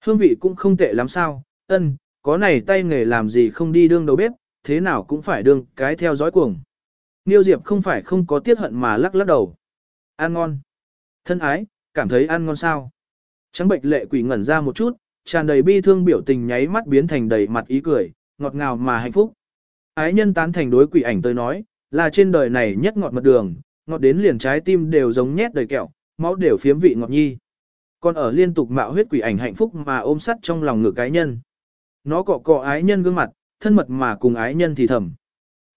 Hương vị cũng không tệ lắm sao, ân, có này tay nghề làm gì không đi đương đầu bếp, thế nào cũng phải đương cái theo dõi cuồng. Niêu Diệp không phải không có tiết hận mà lắc lắc đầu. Ăn ngon. Thân ái, cảm thấy ăn ngon sao. Trắng bệnh lệ quỷ ngẩn ra một chút, tràn đầy bi thương biểu tình nháy mắt biến thành đầy mặt ý cười, ngọt ngào mà hạnh phúc. Ái nhân tán thành đối quỷ ảnh tới nói, là trên đời này nhất ngọt mật đường, ngọt đến liền trái tim đều giống nhét đầy kẹo, máu đều phiếm vị ngọt nhi. Còn ở liên tục mạo huyết quỷ ảnh hạnh phúc mà ôm sắt trong lòng ngực ái nhân. Nó cọ cọ ái nhân gương mặt, thân mật mà cùng ái nhân thì thầm.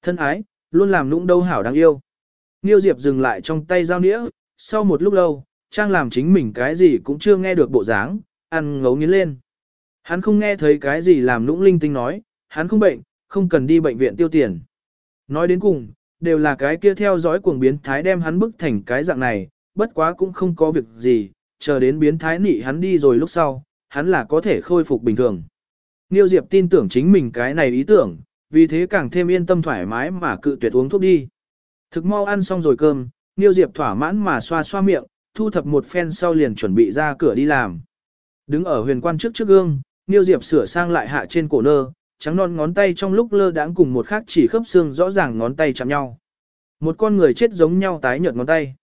Thân ái, luôn làm nũng đâu hảo đáng yêu. Niêu Diệp dừng lại trong tay dao nĩa, sau một lúc lâu, Trang làm chính mình cái gì cũng chưa nghe được bộ dáng, ăn ngấu nghiến lên. Hắn không nghe thấy cái gì làm nũng linh tinh nói, hắn không bệnh, không cần đi bệnh viện tiêu tiền. Nói đến cùng, đều là cái kia theo dõi cuồng biến thái đem hắn bức thành cái dạng này, bất quá cũng không có việc gì, chờ đến biến thái nị hắn đi rồi lúc sau, hắn là có thể khôi phục bình thường. Niêu Diệp tin tưởng chính mình cái này ý tưởng, vì thế càng thêm yên tâm thoải mái mà cự tuyệt uống thuốc đi. Thực mau ăn xong rồi cơm, Niêu Diệp thỏa mãn mà xoa xoa miệng, thu thập một phen sau liền chuẩn bị ra cửa đi làm. Đứng ở huyền quan trước trước gương, Niêu Diệp sửa sang lại hạ trên cổ nơ, trắng non ngón tay trong lúc lơ đãng cùng một khác chỉ khớp xương rõ ràng ngón tay chạm nhau. Một con người chết giống nhau tái nhợt ngón tay.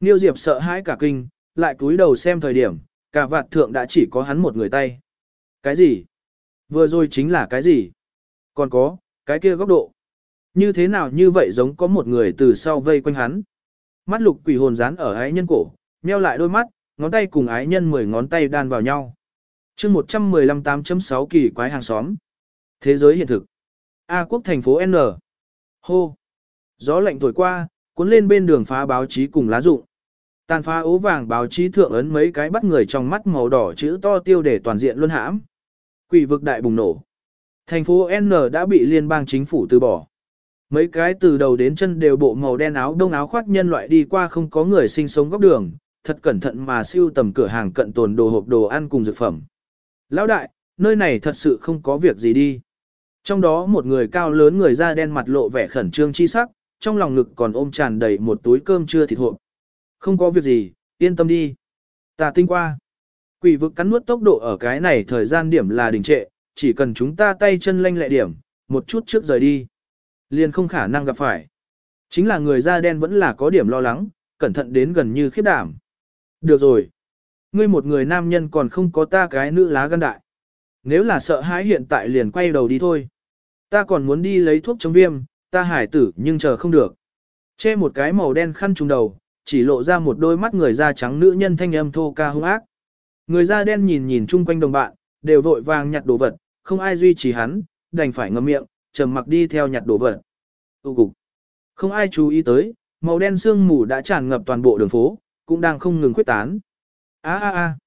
Niêu Diệp sợ hãi cả kinh, lại cúi đầu xem thời điểm, cả vạt thượng đã chỉ có hắn một người tay. Cái gì? Vừa rồi chính là cái gì? Còn có, cái kia góc độ. Như thế nào như vậy giống có một người từ sau vây quanh hắn. Mắt lục quỷ hồn dán ở ái nhân cổ, nheo lại đôi mắt, ngón tay cùng ái nhân 10 ngón tay đan vào nhau. chương 115 8.6 kỳ quái hàng xóm. Thế giới hiện thực. A quốc thành phố N. Hô. Gió lạnh thổi qua, cuốn lên bên đường phá báo chí cùng lá rụng. Tàn phá ố vàng báo chí thượng ấn mấy cái bắt người trong mắt màu đỏ chữ to tiêu để toàn diện luân hãm. Quỷ vực đại bùng nổ. Thành phố N đã bị liên bang chính phủ từ bỏ. Mấy cái từ đầu đến chân đều bộ màu đen áo đông áo khoác nhân loại đi qua không có người sinh sống góc đường, thật cẩn thận mà siêu tầm cửa hàng cận tồn đồ hộp đồ ăn cùng dược phẩm. Lão đại, nơi này thật sự không có việc gì đi. Trong đó một người cao lớn người da đen mặt lộ vẻ khẩn trương chi sắc, trong lòng ngực còn ôm tràn đầy một túi cơm chưa thịt hộp. Không có việc gì, yên tâm đi. Ta tinh qua. Quỷ vực cắn nuốt tốc độ ở cái này thời gian điểm là đình trệ, chỉ cần chúng ta tay chân lanh lẹ điểm, một chút trước rời đi. Liền không khả năng gặp phải. Chính là người da đen vẫn là có điểm lo lắng, cẩn thận đến gần như khiếp đảm. Được rồi. Ngươi một người nam nhân còn không có ta cái nữ lá gan đại. Nếu là sợ hãi hiện tại liền quay đầu đi thôi. Ta còn muốn đi lấy thuốc chống viêm, ta hải tử nhưng chờ không được. Che một cái màu đen khăn trùng đầu, chỉ lộ ra một đôi mắt người da trắng nữ nhân thanh âm thô ca hung ác. Người da đen nhìn nhìn chung quanh đồng bạn, đều vội vàng nhặt đồ vật, không ai duy trì hắn, đành phải ngậm miệng, trầm mặc đi theo nhặt đồ vật. Tu cục. Không ai chú ý tới, màu đen sương mù đã tràn ngập toàn bộ đường phố, cũng đang không ngừng khuếch tán. A a a.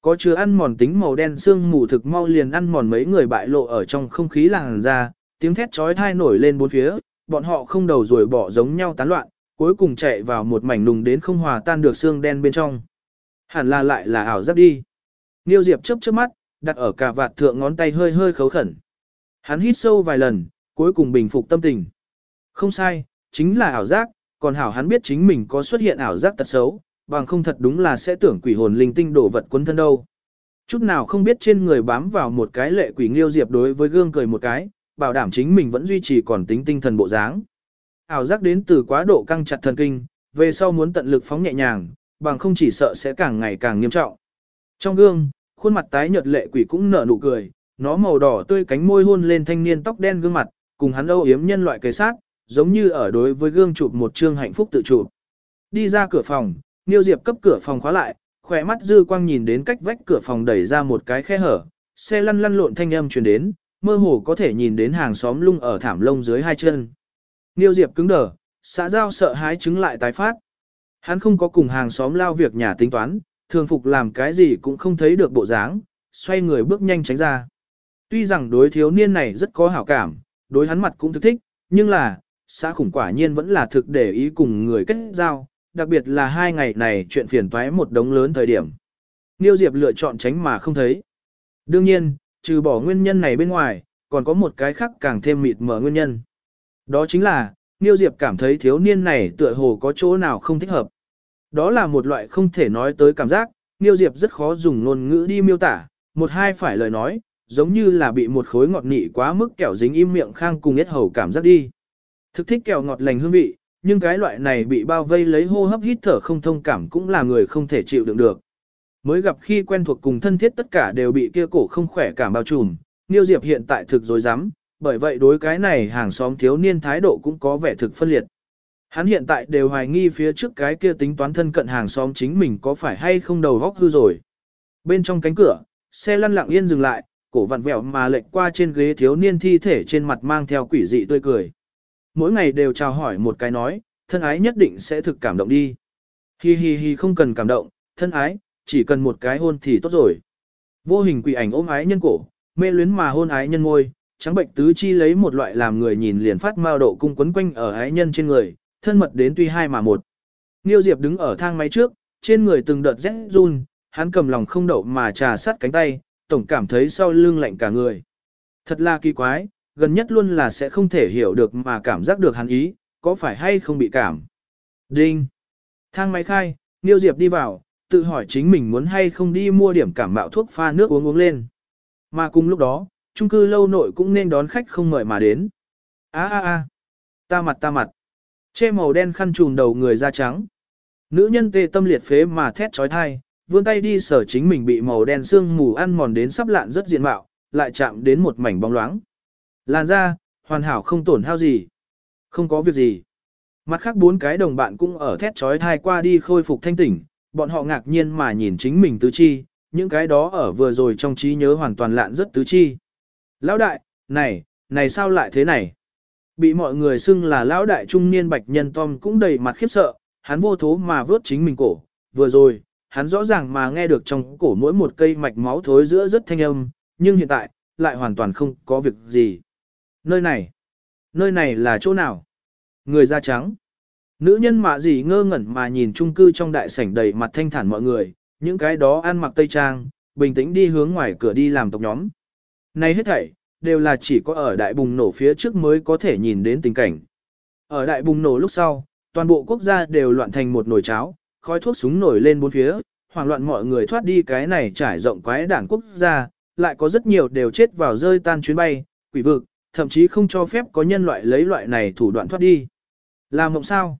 Có chứa ăn mòn tính màu đen sương mù thực mau liền ăn mòn mấy người bại lộ ở trong không khí làng ra, tiếng thét chói tai nổi lên bốn phía, bọn họ không đầu rồi bỏ giống nhau tán loạn, cuối cùng chạy vào một mảnh nùng đến không hòa tan được xương đen bên trong. Hẳn là lại là ảo giác đi. Niêu Diệp chớp chớp mắt, đặt ở cả vạt thượng ngón tay hơi hơi khấu khẩn. Hắn hít sâu vài lần, cuối cùng bình phục tâm tình. Không sai, chính là ảo giác, còn hảo hắn biết chính mình có xuất hiện ảo giác tật xấu, bằng không thật đúng là sẽ tưởng quỷ hồn linh tinh đổ vật quấn thân đâu. Chút nào không biết trên người bám vào một cái lệ quỷ nghiêu diệp đối với gương cười một cái, bảo đảm chính mình vẫn duy trì còn tính tinh thần bộ dáng. Ảo giác đến từ quá độ căng chặt thần kinh, về sau muốn tận lực phóng nhẹ nhàng, bằng không chỉ sợ sẽ càng ngày càng nghiêm trọng. Trong gương, khuôn mặt tái nhợt lệ quỷ cũng nở nụ cười, nó màu đỏ tươi cánh môi hôn lên thanh niên tóc đen gương mặt, cùng hắn âu yếm nhân loại kề sát, giống như ở đối với gương chụp một chương hạnh phúc tự chụp. Đi ra cửa phòng, Niêu Diệp cấp cửa phòng khóa lại, khỏe mắt dư quang nhìn đến cách vách cửa phòng đẩy ra một cái khe hở, xe lăn lăn lộn thanh âm truyền đến, mơ hồ có thể nhìn đến hàng xóm lung ở thảm lông dưới hai chân. Niêu Diệp cứng đờ, xã giao sợ hãi chứng lại tái phát. Hắn không có cùng hàng xóm lao việc nhà tính toán, thường phục làm cái gì cũng không thấy được bộ dáng, xoay người bước nhanh tránh ra. Tuy rằng đối thiếu niên này rất có hảo cảm, đối hắn mặt cũng thực thích, nhưng là, xã khủng quả nhiên vẫn là thực để ý cùng người kết giao, đặc biệt là hai ngày này chuyện phiền toái một đống lớn thời điểm. Niêu Diệp lựa chọn tránh mà không thấy. Đương nhiên, trừ bỏ nguyên nhân này bên ngoài, còn có một cái khác càng thêm mịt mờ nguyên nhân. Đó chính là, Niêu Diệp cảm thấy thiếu niên này tựa hồ có chỗ nào không thích hợp. Đó là một loại không thể nói tới cảm giác, Niêu Diệp rất khó dùng ngôn ngữ đi miêu tả, một hai phải lời nói, giống như là bị một khối ngọt nị quá mức kẹo dính im miệng khang cùng hết hầu cảm giác đi. Thực thích kẹo ngọt lành hương vị, nhưng cái loại này bị bao vây lấy hô hấp hít thở không thông cảm cũng là người không thể chịu đựng được. Mới gặp khi quen thuộc cùng thân thiết tất cả đều bị kia cổ không khỏe cảm bao trùm, Niêu Diệp hiện tại thực dối rắm bởi vậy đối cái này hàng xóm thiếu niên thái độ cũng có vẻ thực phân liệt. Hắn hiện tại đều hoài nghi phía trước cái kia tính toán thân cận hàng xóm chính mình có phải hay không đầu góc hư rồi. Bên trong cánh cửa, xe lăn lặng yên dừng lại, cổ vặn vẹo mà lệch qua trên ghế thiếu niên thi thể trên mặt mang theo quỷ dị tươi cười. Mỗi ngày đều chào hỏi một cái nói, thân ái nhất định sẽ thực cảm động đi. Hi hi hi không cần cảm động, thân ái, chỉ cần một cái hôn thì tốt rồi. Vô hình quỷ ảnh ôm ái nhân cổ, mê luyến mà hôn ái nhân ngôi, trắng bệnh tứ chi lấy một loại làm người nhìn liền phát mao độ cung quấn quanh ở ái nhân trên người, thân mật đến tuy hai mà một. Niêu Diệp đứng ở thang máy trước, trên người từng đợt rét run, hắn cầm lòng không đậu mà trà sát cánh tay, tổng cảm thấy sau lưng lạnh cả người. Thật là kỳ quái, gần nhất luôn là sẽ không thể hiểu được mà cảm giác được hắn ý, có phải hay không bị cảm. Đinh! Thang máy khai, Niêu Diệp đi vào, tự hỏi chính mình muốn hay không đi mua điểm cảm mạo thuốc pha nước uống uống lên. Mà cùng lúc đó, chung cư lâu nội cũng nên đón khách không mời mà đến. a a a ta mặt ta mặt. Che màu đen khăn trùm đầu người da trắng. Nữ nhân tê tâm liệt phế mà thét trói thai, vươn tay đi sở chính mình bị màu đen xương mù ăn mòn đến sắp lạn rất diện mạo, lại chạm đến một mảnh bóng loáng. Làn da, hoàn hảo không tổn hao gì. Không có việc gì. Mặt khác bốn cái đồng bạn cũng ở thét trói thai qua đi khôi phục thanh tỉnh, bọn họ ngạc nhiên mà nhìn chính mình tứ chi, những cái đó ở vừa rồi trong trí nhớ hoàn toàn lạn rất tứ chi. Lão đại, này, này sao lại thế này? Bị mọi người xưng là lão đại trung niên bạch nhân Tom cũng đầy mặt khiếp sợ, hắn vô thố mà vớt chính mình cổ, vừa rồi, hắn rõ ràng mà nghe được trong cổ mỗi một cây mạch máu thối giữa rất thanh âm, nhưng hiện tại, lại hoàn toàn không có việc gì. Nơi này, nơi này là chỗ nào? Người da trắng. Nữ nhân mạ gì ngơ ngẩn mà nhìn chung cư trong đại sảnh đầy mặt thanh thản mọi người, những cái đó ăn mặc tây trang, bình tĩnh đi hướng ngoài cửa đi làm tộc nhóm. Này hết thảy, đều là chỉ có ở đại bùng nổ phía trước mới có thể nhìn đến tình cảnh. Ở đại bùng nổ lúc sau, toàn bộ quốc gia đều loạn thành một nồi cháo, khói thuốc súng nổi lên bốn phía, hoảng loạn mọi người thoát đi cái này trải rộng quái đảng quốc gia, lại có rất nhiều đều chết vào rơi tan chuyến bay, quỷ vực, thậm chí không cho phép có nhân loại lấy loại này thủ đoạn thoát đi. Làm mộng sao?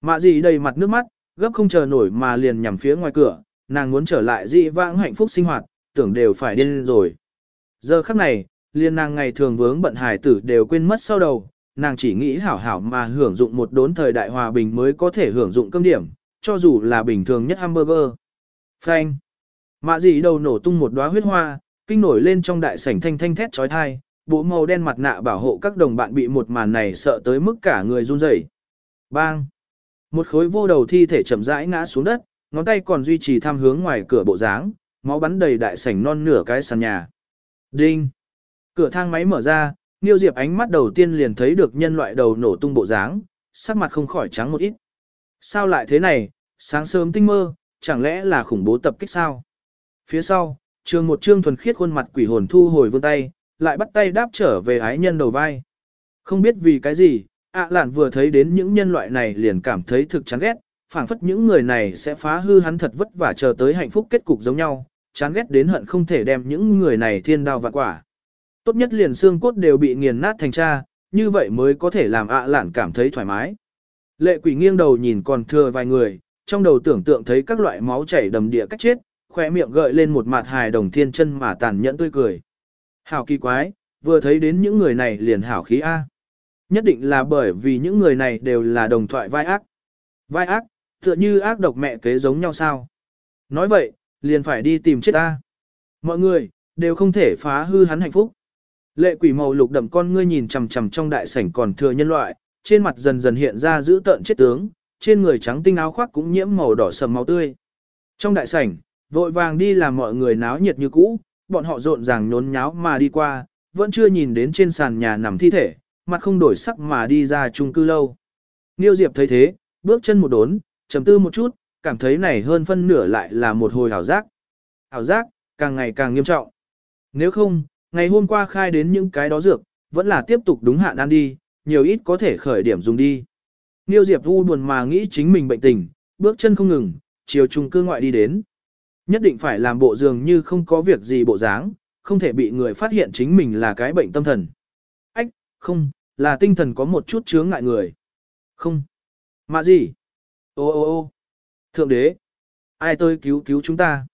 Mạ gì đầy mặt nước mắt, gấp không chờ nổi mà liền nhằm phía ngoài cửa, nàng muốn trở lại dị vãng hạnh phúc sinh hoạt, tưởng đều phải điên rồi. Giờ khắc này, liền nàng ngày thường vướng bận hài tử đều quên mất sau đầu, nàng chỉ nghĩ hảo hảo mà hưởng dụng một đốn thời đại hòa bình mới có thể hưởng dụng cơm điểm, cho dù là bình thường nhất hamburger. Phanh. Mạ dị đầu nổ tung một đóa huyết hoa, kinh nổi lên trong đại sảnh thanh thanh thét chói tai, bộ màu đen mặt nạ bảo hộ các đồng bạn bị một màn này sợ tới mức cả người run rẩy. Bang. Một khối vô đầu thi thể chậm rãi ngã xuống đất, ngón tay còn duy trì tham hướng ngoài cửa bộ dáng, máu bắn đầy đại sảnh non nửa cái sàn nhà. Đinh. Cửa thang máy mở ra, Niêu Diệp ánh mắt đầu tiên liền thấy được nhân loại đầu nổ tung bộ dáng, sắc mặt không khỏi trắng một ít. Sao lại thế này, sáng sớm tinh mơ, chẳng lẽ là khủng bố tập kích sao? Phía sau, trường một trương thuần khiết khuôn mặt quỷ hồn thu hồi vươn tay, lại bắt tay đáp trở về ái nhân đầu vai. Không biết vì cái gì, ạ lạn vừa thấy đến những nhân loại này liền cảm thấy thực chán ghét, phảng phất những người này sẽ phá hư hắn thật vất vả chờ tới hạnh phúc kết cục giống nhau, chán ghét đến hận không thể đem những người này thiên đao vạn quả. Tốt nhất liền xương cốt đều bị nghiền nát thành cha, như vậy mới có thể làm ạ lạn cảm thấy thoải mái. Lệ quỷ nghiêng đầu nhìn còn thừa vài người, trong đầu tưởng tượng thấy các loại máu chảy đầm địa cách chết, khỏe miệng gợi lên một mặt hài đồng thiên chân mà tàn nhẫn tươi cười. Hảo kỳ quái, vừa thấy đến những người này liền hảo khí A. Nhất định là bởi vì những người này đều là đồng thoại vai ác. Vai ác, tựa như ác độc mẹ kế giống nhau sao. Nói vậy, liền phải đi tìm chết ta. Mọi người, đều không thể phá hư hắn hạnh phúc. Lệ quỷ màu lục đậm con ngươi nhìn chằm chằm trong đại sảnh còn thừa nhân loại, trên mặt dần dần hiện ra giữ tợn chết tướng, trên người trắng tinh áo khoác cũng nhiễm màu đỏ sầm máu tươi. Trong đại sảnh, vội vàng đi làm mọi người náo nhiệt như cũ, bọn họ rộn ràng nhốn nháo mà đi qua, vẫn chưa nhìn đến trên sàn nhà nằm thi thể, mặt không đổi sắc mà đi ra chung cư lâu. Niêu Diệp thấy thế, bước chân một đốn, trầm tư một chút, cảm thấy này hơn phân nửa lại là một hồi hảo giác. Hảo giác, càng ngày càng nghiêm trọng. Nếu không, ngày hôm qua khai đến những cái đó dược, vẫn là tiếp tục đúng hạn ăn đi, nhiều ít có thể khởi điểm dùng đi. Niêu Diệp vu buồn mà nghĩ chính mình bệnh tình, bước chân không ngừng, chiều chung cư ngoại đi đến. Nhất định phải làm bộ dường như không có việc gì bộ dáng, không thể bị người phát hiện chính mình là cái bệnh tâm thần. Ách, không, là tinh thần có một chút chướng ngại người. Không. Mà gì? Ô ô ô Thượng đế. Ai tôi cứu cứu chúng ta?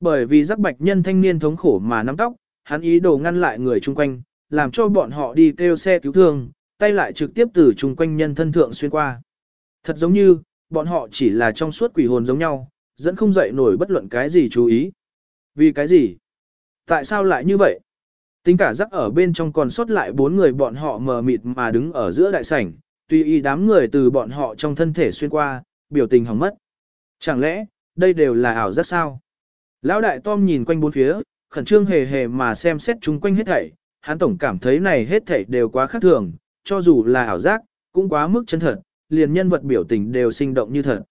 Bởi vì giác bạch nhân thanh niên thống khổ mà nắm tóc, hắn ý đồ ngăn lại người chung quanh, làm cho bọn họ đi kêu xe cứu thương, tay lại trực tiếp từ chung quanh nhân thân thượng xuyên qua. Thật giống như, bọn họ chỉ là trong suốt quỷ hồn giống nhau, dẫn không dậy nổi bất luận cái gì chú ý. Vì cái gì? Tại sao lại như vậy? Tính cả rắc ở bên trong còn sót lại bốn người bọn họ mờ mịt mà đứng ở giữa đại sảnh, tùy ý đám người từ bọn họ trong thân thể xuyên qua, biểu tình hỏng mất. Chẳng lẽ, đây đều là ảo giác sao? Lão đại Tom nhìn quanh bốn phía, khẩn trương hề hề mà xem xét chung quanh hết thảy, hắn tổng cảm thấy này hết thảy đều quá khác thường, cho dù là ảo giác, cũng quá mức chân thật, liền nhân vật biểu tình đều sinh động như thật.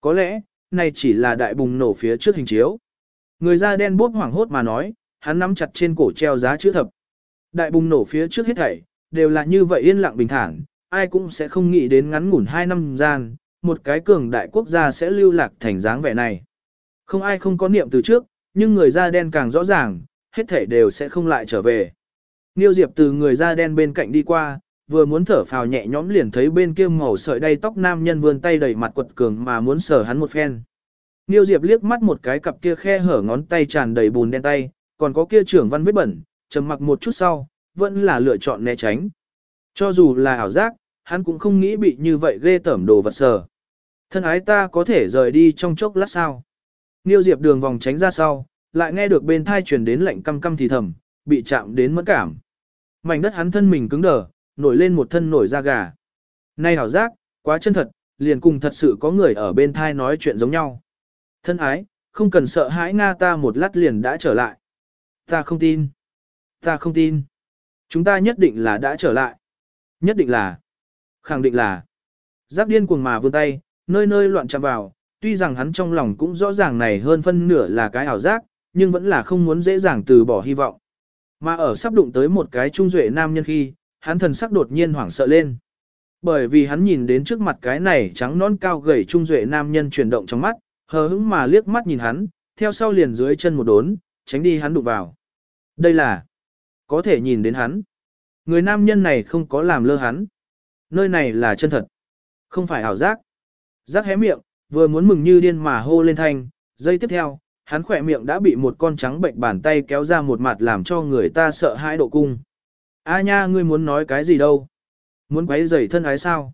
Có lẽ, này chỉ là đại bùng nổ phía trước hình chiếu. Người da đen bốp hoảng hốt mà nói, hắn nắm chặt trên cổ treo giá chữ thập. Đại bùng nổ phía trước hết thảy, đều là như vậy yên lặng bình thản, ai cũng sẽ không nghĩ đến ngắn ngủn hai năm gian, một cái cường đại quốc gia sẽ lưu lạc thành dáng vẻ này. Không ai không có niệm từ trước, nhưng người da đen càng rõ ràng, hết thảy đều sẽ không lại trở về. Niêu Diệp từ người da đen bên cạnh đi qua, vừa muốn thở phào nhẹ nhõm liền thấy bên kia màu sợi đầy tóc nam nhân vươn tay đầy mặt quật cường mà muốn sờ hắn một phen. Niêu Diệp liếc mắt một cái cặp kia khe hở ngón tay tràn đầy bùn đen tay, còn có kia trưởng văn vết bẩn, trầm mặc một chút sau, vẫn là lựa chọn né tránh. Cho dù là ảo giác, hắn cũng không nghĩ bị như vậy ghê tởm đồ vật sờ. Thân ái ta có thể rời đi trong chốc lát sao. Niêu Diệp đường vòng tránh ra sau, lại nghe được bên thai truyền đến lạnh căm căm thì thầm, bị chạm đến mẫn cảm. Mảnh đất hắn thân mình cứng đờ, nổi lên một thân nổi da gà. Nay hảo giác, quá chân thật, liền cùng thật sự có người ở bên thai nói chuyện giống nhau. Thân ái, không cần sợ hãi Nga ta một lát liền đã trở lại. Ta không tin. Ta không tin. Chúng ta nhất định là đã trở lại. Nhất định là. Khẳng định là. Giác điên cuồng mà vươn tay, nơi nơi loạn chạm vào, tuy rằng hắn trong lòng cũng rõ ràng này hơn phân nửa là cái ảo giác, nhưng vẫn là không muốn dễ dàng từ bỏ hy vọng. Mà ở sắp đụng tới một cái trung duệ nam nhân khi, hắn thần sắc đột nhiên hoảng sợ lên. Bởi vì hắn nhìn đến trước mặt cái này trắng non cao gầy trung duệ nam nhân chuyển động trong mắt, hờ hững mà liếc mắt nhìn hắn, theo sau liền dưới chân một đốn, tránh đi hắn đụng vào. Đây là, có thể nhìn đến hắn. Người nam nhân này không có làm lơ hắn. Nơi này là chân thật, không phải ảo giác. Giác hé miệng, vừa muốn mừng như điên mà hô lên thanh, giây tiếp theo, hắn khỏe miệng đã bị một con trắng bệnh bàn tay kéo ra một mặt làm cho người ta sợ hãi độ cung. A nha ngươi muốn nói cái gì đâu? Muốn quấy rầy thân ái sao?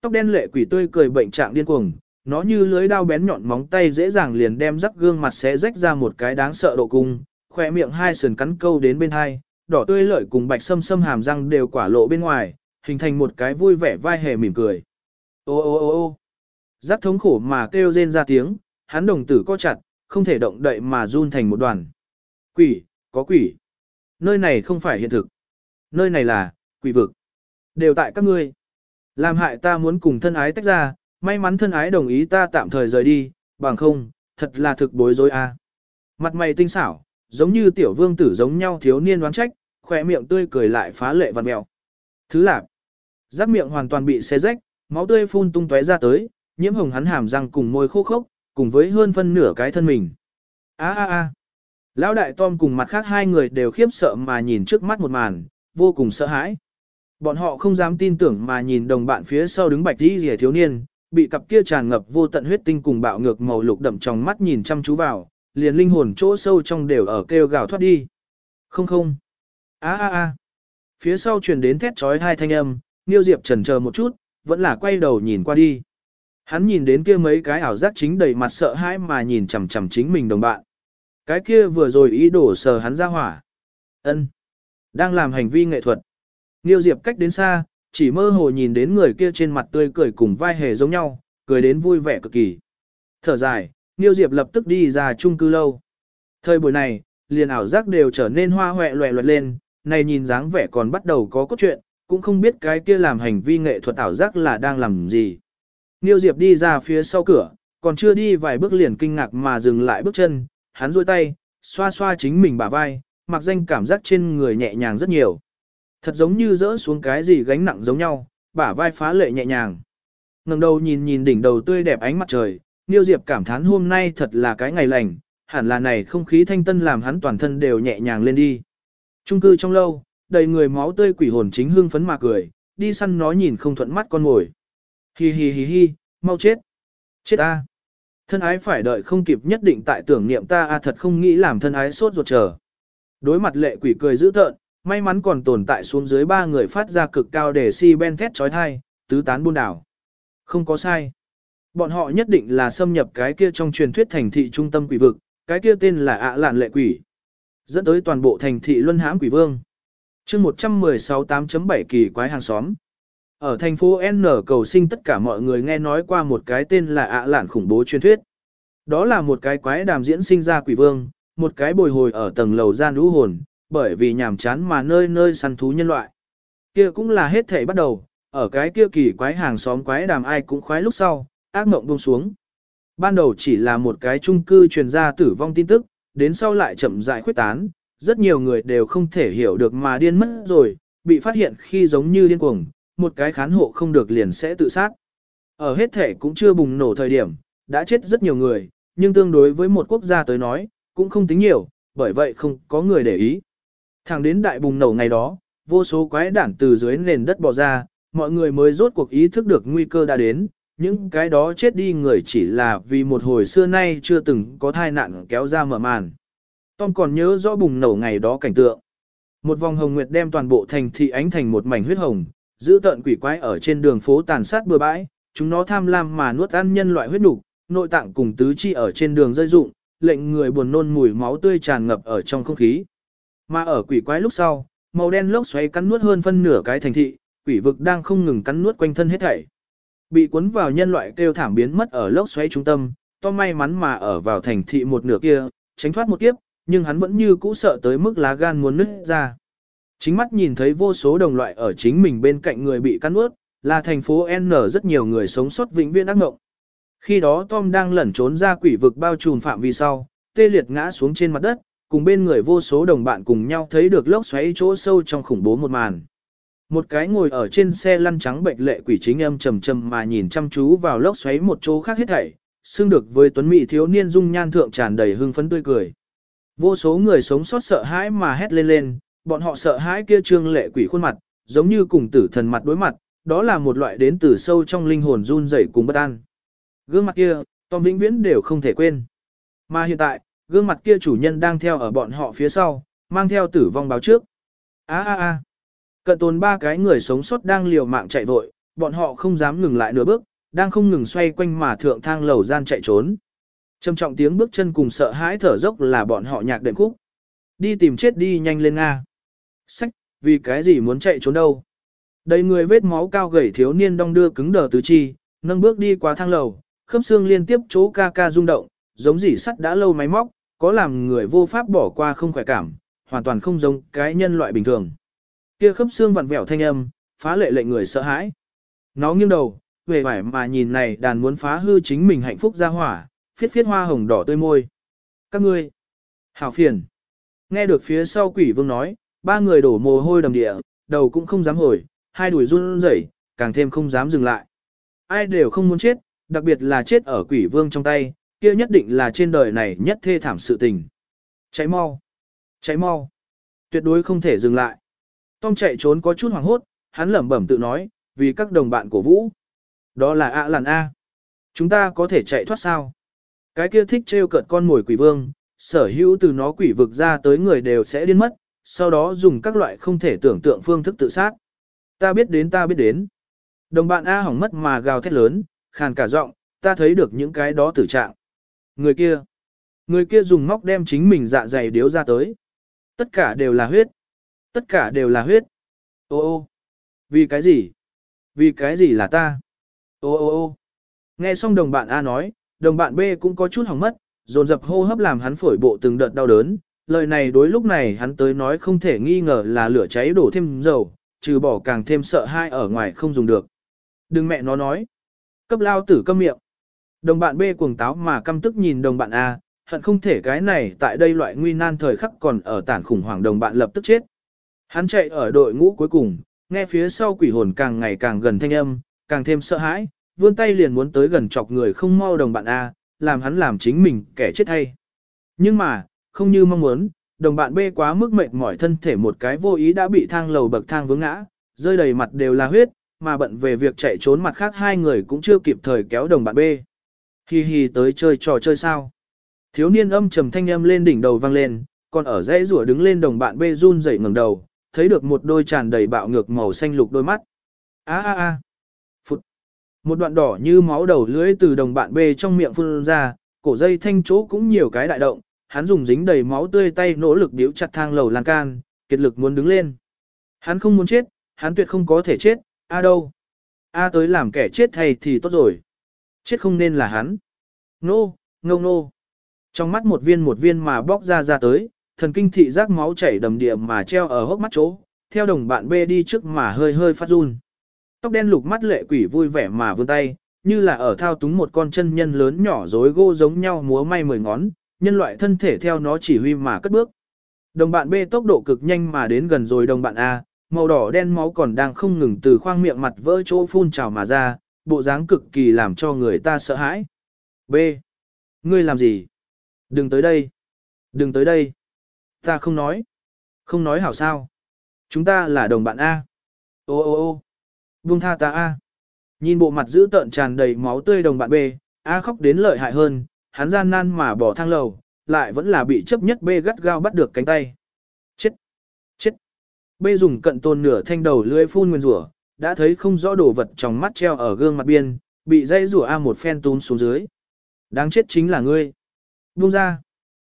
Tóc đen lệ quỷ tươi cười bệnh trạng điên cuồng, nó như lưới đao bén nhọn móng tay dễ dàng liền đem rắc gương mặt xé rách ra một cái đáng sợ độ cung, khỏe miệng hai sườn cắn câu đến bên hai, đỏ tươi lợi cùng bạch sâm sâm hàm răng đều quả lộ bên ngoài, hình thành một cái vui vẻ vai hề mỉm cười. Ô ô ô ô rắc thống khổ mà kêu rên ra tiếng, hắn đồng tử co chặt, không thể động đậy mà run thành một đoàn. Quỷ, có quỷ. Nơi này không phải hiện thực. Nơi này là, quỷ vực. Đều tại các ngươi. Làm hại ta muốn cùng thân ái tách ra, may mắn thân ái đồng ý ta tạm thời rời đi, bằng không, thật là thực bối rối a. Mặt mày tinh xảo, giống như tiểu vương tử giống nhau thiếu niên đoán trách, khỏe miệng tươi cười lại phá lệ vặn mèo. Thứ lạp, giáp miệng hoàn toàn bị xé rách, máu tươi phun tung tóe ra tới, nhiễm hồng hắn hàm răng cùng môi khô khốc, cùng với hơn phân nửa cái thân mình. A a a. Lão đại Tom cùng mặt khác hai người đều khiếp sợ mà nhìn trước mắt một màn, vô cùng sợ hãi. Bọn họ không dám tin tưởng mà nhìn đồng bạn phía sau đứng bạch đi rìa thiếu niên, bị cặp kia tràn ngập vô tận huyết tinh cùng bạo ngược màu lục đậm trong mắt nhìn chăm chú vào, liền linh hồn chỗ sâu trong đều ở kêu gào thoát đi. Không không. A a á. Phía sau truyền đến thét chói hai thanh âm, Niêu Diệp chần chờ một chút, vẫn là quay đầu nhìn qua đi. Hắn nhìn đến kia mấy cái ảo giác chính đầy mặt sợ hãi mà nhìn chằm chằm chính mình đồng bạn. Cái kia vừa rồi ý đồ sờ hắn ra hỏa. Ân, Đang làm hành vi nghệ thuật. Niêu Diệp cách đến xa, chỉ mơ hồ nhìn đến người kia trên mặt tươi cười cùng vai hề giống nhau, cười đến vui vẻ cực kỳ. Thở dài, Niêu Diệp lập tức đi ra chung cư lâu. Thời buổi này, liền ảo giác đều trở nên hoa hoẹ loẹ loẹt lên, này nhìn dáng vẻ còn bắt đầu có cốt truyện, cũng không biết cái kia làm hành vi nghệ thuật ảo giác là đang làm gì. Niêu Diệp đi ra phía sau cửa, còn chưa đi vài bước liền kinh ngạc mà dừng lại bước chân, hắn duỗi tay, xoa xoa chính mình bả vai, mặc danh cảm giác trên người nhẹ nhàng rất nhiều. Thật giống như rỡ xuống cái gì gánh nặng giống nhau, bả vai phá lệ nhẹ nhàng. ngẩng đầu nhìn nhìn đỉnh đầu tươi đẹp ánh mặt trời, Niêu Diệp cảm thán hôm nay thật là cái ngày lành, hẳn là này không khí thanh tân làm hắn toàn thân đều nhẹ nhàng lên đi. Trung cư trong lâu, đầy người máu tươi quỷ hồn chính hương phấn mà cười, đi săn nó nhìn không thuận mắt con ngồi. Hi hi hi hi, mau chết. Chết a. Thân ái phải đợi không kịp nhất định tại tưởng niệm ta a thật không nghĩ làm thân ái sốt ruột chờ. Đối mặt lệ quỷ cười dữ tợn, may mắn còn tồn tại xuống dưới ba người phát ra cực cao để si ben thét trói thai, tứ tán buôn đảo. Không có sai. Bọn họ nhất định là xâm nhập cái kia trong truyền thuyết thành thị trung tâm quỷ vực, cái kia tên là ạ lạn lệ quỷ. Dẫn tới toàn bộ thành thị luân hãm quỷ vương. chương 116 8.7 kỳ quái hàng xóm. Ở thành phố N cầu sinh tất cả mọi người nghe nói qua một cái tên là ạ lạn khủng bố truyền thuyết. Đó là một cái quái đàm diễn sinh ra quỷ vương, một cái bồi hồi ở tầng lầu gian lũ hồn, bởi vì nhàm chán mà nơi nơi săn thú nhân loại. Kia cũng là hết thể bắt đầu, ở cái kia kỳ quái hàng xóm quái đàm ai cũng khoái lúc sau, ác mộng buông xuống. Ban đầu chỉ là một cái chung cư truyền ra tử vong tin tức, đến sau lại chậm rãi khuyết tán, rất nhiều người đều không thể hiểu được mà điên mất rồi, bị phát hiện khi giống như điên cuồng, một cái khán hộ không được liền sẽ tự sát. Ở hết thể cũng chưa bùng nổ thời điểm, đã chết rất nhiều người, nhưng tương đối với một quốc gia tới nói, cũng không tính nhiều, bởi vậy không có người để ý. Thẳng đến đại bùng nổ ngày đó, vô số quái đản từ dưới nền đất bò ra, mọi người mới rốt cuộc ý thức được nguy cơ đã đến, những cái đó chết đi người chỉ là vì một hồi xưa nay chưa từng có thai nạn kéo ra mở màn. Tom còn nhớ rõ bùng nổ ngày đó cảnh tượng. Một vòng hồng nguyệt đem toàn bộ thành thị ánh thành một mảnh huyết hồng, giữ tận quỷ quái ở trên đường phố tàn sát bừa bãi, chúng nó tham lam mà nuốt ăn nhân loại huyết nục, nội tạng cùng tứ chi ở trên đường rơi rụng, lệnh người buồn nôn mùi máu tươi tràn ngập ở trong không khí. Mà ở quỷ quái lúc sau, màu đen lốc xoáy cắn nuốt hơn phân nửa cái thành thị, quỷ vực đang không ngừng cắn nuốt quanh thân hết thảy. Bị cuốn vào nhân loại kêu thảm biến mất ở lốc xoáy trung tâm, to may mắn mà ở vào thành thị một nửa kia, tránh thoát một kiếp, nhưng hắn vẫn như cũ sợ tới mức lá gan muốn nứt ra. Chính mắt nhìn thấy vô số đồng loại ở chính mình bên cạnh người bị cắn nuốt, là thành phố N rất nhiều người sống sót vĩnh viễn ác ngộng Khi đó Tom đang lẩn trốn ra quỷ vực bao trùm phạm vi sau, tê liệt ngã xuống trên mặt đất, cùng bên người vô số đồng bạn cùng nhau thấy được lốc xoáy chỗ sâu trong khủng bố một màn. Một cái ngồi ở trên xe lăn trắng bệnh lệ quỷ chính âm trầm trầm mà nhìn chăm chú vào lốc xoáy một chỗ khác hết thảy, xưng được với tuấn mỹ thiếu niên dung nhan thượng tràn đầy hưng phấn tươi cười. Vô số người sống sót sợ hãi mà hét lên lên, bọn họ sợ hãi kia trương lệ quỷ khuôn mặt, giống như cùng tử thần mặt đối mặt, đó là một loại đến từ sâu trong linh hồn run rẩy cùng bất an. Gương mặt kia, Tom vĩnh viễn đều không thể quên. Mà hiện tại, gương mặt kia chủ nhân đang theo ở bọn họ phía sau, mang theo tử vong báo trước. á á á, Cận tồn ba cái người sống sót đang liều mạng chạy vội, bọn họ không dám ngừng lại nửa bước, đang không ngừng xoay quanh mà thượng thang lầu gian chạy trốn. Trầm trọng tiếng bước chân cùng sợ hãi thở dốc là bọn họ nhạc đệm khúc. Đi tìm chết đi nhanh lên Nga. Sách, vì cái gì muốn chạy trốn đâu. Đầy người vết máu cao gầy thiếu niên đong đưa cứng đờ tứ chi, nâng bước đi qua thang lầu, khớp xương liên tiếp chỗ ca ca rung động, giống dỉ sắt đã lâu máy móc, có làm người vô pháp bỏ qua không khỏe cảm, hoàn toàn không giống cái nhân loại bình thường. Kia khớp xương vặn vẹo thanh âm, phá lệ lệnh người sợ hãi. Nó nghiêng đầu, về vải mà nhìn này đàn muốn phá hư chính mình hạnh phúc ra hỏa, phiết phiết hoa hồng đỏ tươi môi. Các ngươi, hảo phiền. Nghe được phía sau quỷ vương nói, ba người đổ mồ hôi đầm địa, đầu cũng không dám hồi, hai đuổi run rẩy, càng thêm không dám dừng lại. Ai đều không muốn chết, đặc biệt là chết ở quỷ vương trong tay, kia nhất định là trên đời này nhất thê thảm sự tình. Cháy mau, cháy mau, tuyệt đối không thể dừng lại. Tom chạy trốn có chút hoảng hốt, hắn lẩm bẩm tự nói, vì các đồng bạn của Vũ. Đó là ạ làn A. Chúng ta có thể chạy thoát sao? Cái kia thích trêu cợt con mồi quỷ vương, sở hữu từ nó quỷ vực ra tới người đều sẽ điên mất, sau đó dùng các loại không thể tưởng tượng phương thức tự sát. Ta biết đến ta biết đến. Đồng bạn A hỏng mất mà gào thét lớn, khàn cả giọng, ta thấy được những cái đó tử trạng. Người kia, người kia dùng móc đem chính mình dạ dày điếu ra tới. Tất cả đều là huyết. Tất cả đều là huyết. Ô ô, vì cái gì? Vì cái gì là ta? Ô ô ô. Nghe xong đồng bạn A nói, đồng bạn B cũng có chút hỏng mất, dồn dập hô hấp làm hắn phổi bộ từng đợt đau đớn. Lời này đối lúc này hắn tới nói không thể nghi ngờ là lửa cháy đổ thêm dầu, trừ bỏ càng thêm sợ hai ở ngoài không dùng được. Đừng mẹ nó nói. Cấp lao tử câm miệng. Đồng bạn B cuồng táo mà căm tức nhìn đồng bạn A, hận không thể cái này tại đây loại nguy nan thời khắc còn ở tản khủng hoảng đồng bạn lập tức chết. Hắn chạy ở đội ngũ cuối cùng, nghe phía sau quỷ hồn càng ngày càng gần thanh âm, càng thêm sợ hãi, vươn tay liền muốn tới gần chọc người không mau đồng bạn A, làm hắn làm chính mình kẻ chết hay. Nhưng mà, không như mong muốn, đồng bạn B quá mức mệt mỏi thân thể một cái vô ý đã bị thang lầu bậc thang vướng ngã, rơi đầy mặt đều là huyết, mà bận về việc chạy trốn mặt khác hai người cũng chưa kịp thời kéo đồng bạn B. Hi hi tới chơi trò chơi sao? Thiếu niên âm trầm thanh âm lên đỉnh đầu vang lên, còn ở dãy rủa đứng lên đồng bạn bê run dậy ngẩng đầu, thấy được một đôi tràn đầy bạo ngược màu xanh lục đôi mắt. A a a. Phụt. Một đoạn đỏ như máu đầu lưỡi từ đồng bạn bê trong miệng phun ra, cổ dây thanh chỗ cũng nhiều cái đại động, hắn dùng dính đầy máu tươi tay nỗ lực điếu chặt thang lầu lan can, kiệt lực muốn đứng lên. Hắn không muốn chết, hắn tuyệt không có thể chết, a đâu. A tới làm kẻ chết thay thì tốt rồi. Chết không nên là hắn. Nô, ngông nô. Trong mắt một viên một viên mà bóc ra ra tới, thần kinh thị giác máu chảy đầm địa mà treo ở hốc mắt chỗ, theo đồng bạn bê đi trước mà hơi hơi phát run. Tóc đen lục mắt lệ quỷ vui vẻ mà vươn tay, như là ở thao túng một con chân nhân lớn nhỏ rối gô giống nhau múa may mười ngón, nhân loại thân thể theo nó chỉ huy mà cất bước. Đồng bạn B tốc độ cực nhanh mà đến gần rồi đồng bạn A, màu đỏ đen máu còn đang không ngừng từ khoang miệng mặt vỡ chỗ phun trào mà ra, bộ dáng cực kỳ làm cho người ta sợ hãi. B. Ngươi làm gì? Đừng tới đây. Đừng tới đây. Ta không nói. Không nói hảo sao. Chúng ta là đồng bạn A. Ô ô ô. Buông tha ta A. Nhìn bộ mặt giữ tợn tràn đầy máu tươi đồng bạn B, A khóc đến lợi hại hơn, hắn gian nan mà bỏ thang lầu, lại vẫn là bị chấp nhất B gắt gao bắt được cánh tay. Chết! Chết! B dùng cận tôn nửa thanh đầu lưỡi phun nguyên rủa, đã thấy không rõ đồ vật trong mắt treo ở gương mặt biên, bị dây rủa A một phen túm xuống dưới. Đáng chết chính là ngươi. Buông ra!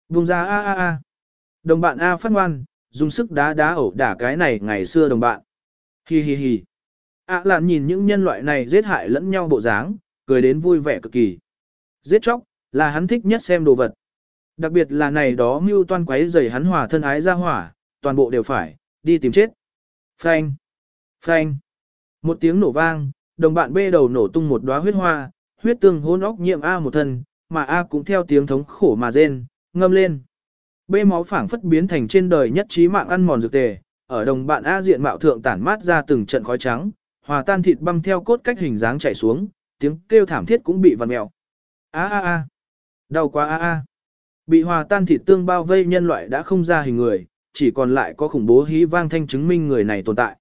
Buông ra A A A! Đồng bạn A phát ngoan, dùng sức đá đá ẩu đả cái này ngày xưa đồng bạn. Hi hi hi! a à nhìn những nhân loại này giết hại lẫn nhau bộ dáng, cười đến vui vẻ cực kỳ. Giết chóc, là hắn thích nhất xem đồ vật. Đặc biệt là này đó mưu toan quấy rầy hắn hòa thân ái ra hỏa, toàn bộ đều phải, đi tìm chết. Phanh! Phanh! Một tiếng nổ vang, đồng bạn bê đầu nổ tung một đóa huyết hoa, huyết tương hỗn óc nhiệm A một thân, mà A cũng theo tiếng thống khổ mà rên, ngâm lên. Bê máu phảng phất biến thành trên đời nhất trí mạng ăn mòn dược tề, ở đồng bạn A diện mạo thượng tản mát ra từng trận khói trắng, hòa tan thịt băm theo cốt cách hình dáng chảy xuống, tiếng kêu thảm thiết cũng bị vặn mèo. A a a, đau quá a a. Bị hòa tan thịt tương bao vây nhân loại đã không ra hình người, chỉ còn lại có khủng bố hí vang thanh chứng minh người này tồn tại.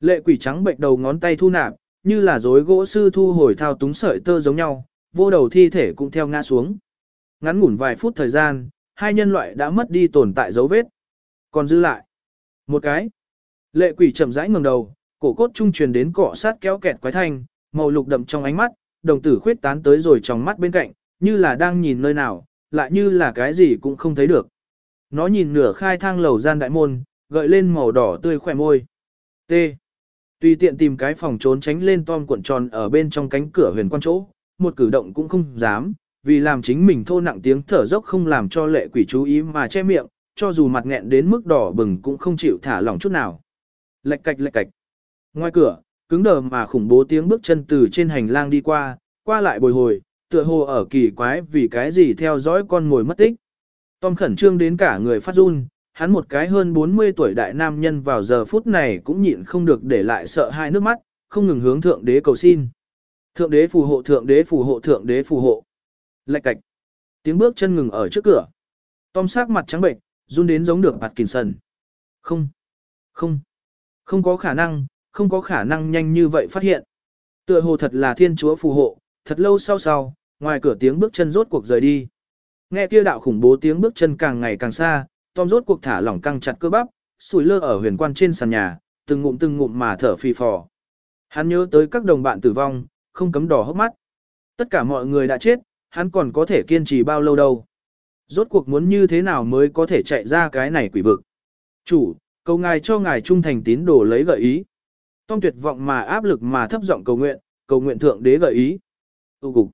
Lệ quỷ trắng bệnh đầu ngón tay thu nạp, như là rối gỗ sư thu hồi thao túng sợi tơ giống nhau, vô đầu thi thể cũng theo ngã xuống. Ngắn ngủn vài phút thời gian, hai nhân loại đã mất đi tồn tại dấu vết. Còn dư lại. Một cái. Lệ quỷ chậm rãi ngẩng đầu, cổ cốt trung truyền đến cọ sát kéo kẹt quái thanh, màu lục đậm trong ánh mắt, đồng tử khuyết tán tới rồi trong mắt bên cạnh, như là đang nhìn nơi nào, lại như là cái gì cũng không thấy được. Nó nhìn nửa khai thang lầu gian đại môn, gợi lên màu đỏ tươi khỏe môi. T. Tùy tiện tìm cái phòng trốn tránh lên tom cuộn tròn ở bên trong cánh cửa huyền quan chỗ, một cử động cũng không dám, vì làm chính mình thô nặng tiếng thở dốc không làm cho lệ quỷ chú ý mà che miệng, cho dù mặt nghẹn đến mức đỏ bừng cũng không chịu thả lỏng chút nào. Lệch cạch lệch cạch. Ngoài cửa, cứng đờ mà khủng bố tiếng bước chân từ trên hành lang đi qua, qua lại bồi hồi, tựa hồ ở kỳ quái vì cái gì theo dõi con ngồi mất tích. Tom khẩn trương đến cả người phát run, hắn một cái hơn 40 tuổi đại nam nhân vào giờ phút này cũng nhịn không được để lại sợ hai nước mắt, không ngừng hướng thượng đế cầu xin. Thượng đế phù hộ thượng đế phù hộ thượng đế phù hộ. Lạch cạch. Tiếng bước chân ngừng ở trước cửa. Tom sắc mặt trắng bệnh, run đến giống được Parkinson. Không. Không. Không có khả năng, không có khả năng nhanh như vậy phát hiện. Tựa hồ thật là thiên chúa phù hộ, thật lâu sau sau, ngoài cửa tiếng bước chân rốt cuộc rời đi. Nghe kia đạo khủng bố tiếng bước chân càng ngày càng xa, Tom rốt cuộc thả lỏng căng chặt cơ bắp, sủi lơ ở huyền quan trên sàn nhà, từng ngụm từng ngụm mà thở phì phò. Hắn nhớ tới các đồng bạn tử vong, không cấm đỏ hốc mắt. Tất cả mọi người đã chết, hắn còn có thể kiên trì bao lâu đâu. Rốt cuộc muốn như thế nào mới có thể chạy ra cái này quỷ vực. Chủ, cầu ngài cho ngài trung thành tín đồ lấy gợi ý. Tom tuyệt vọng mà áp lực mà thấp giọng cầu nguyện, cầu nguyện thượng đế gợi ý. Tu cục.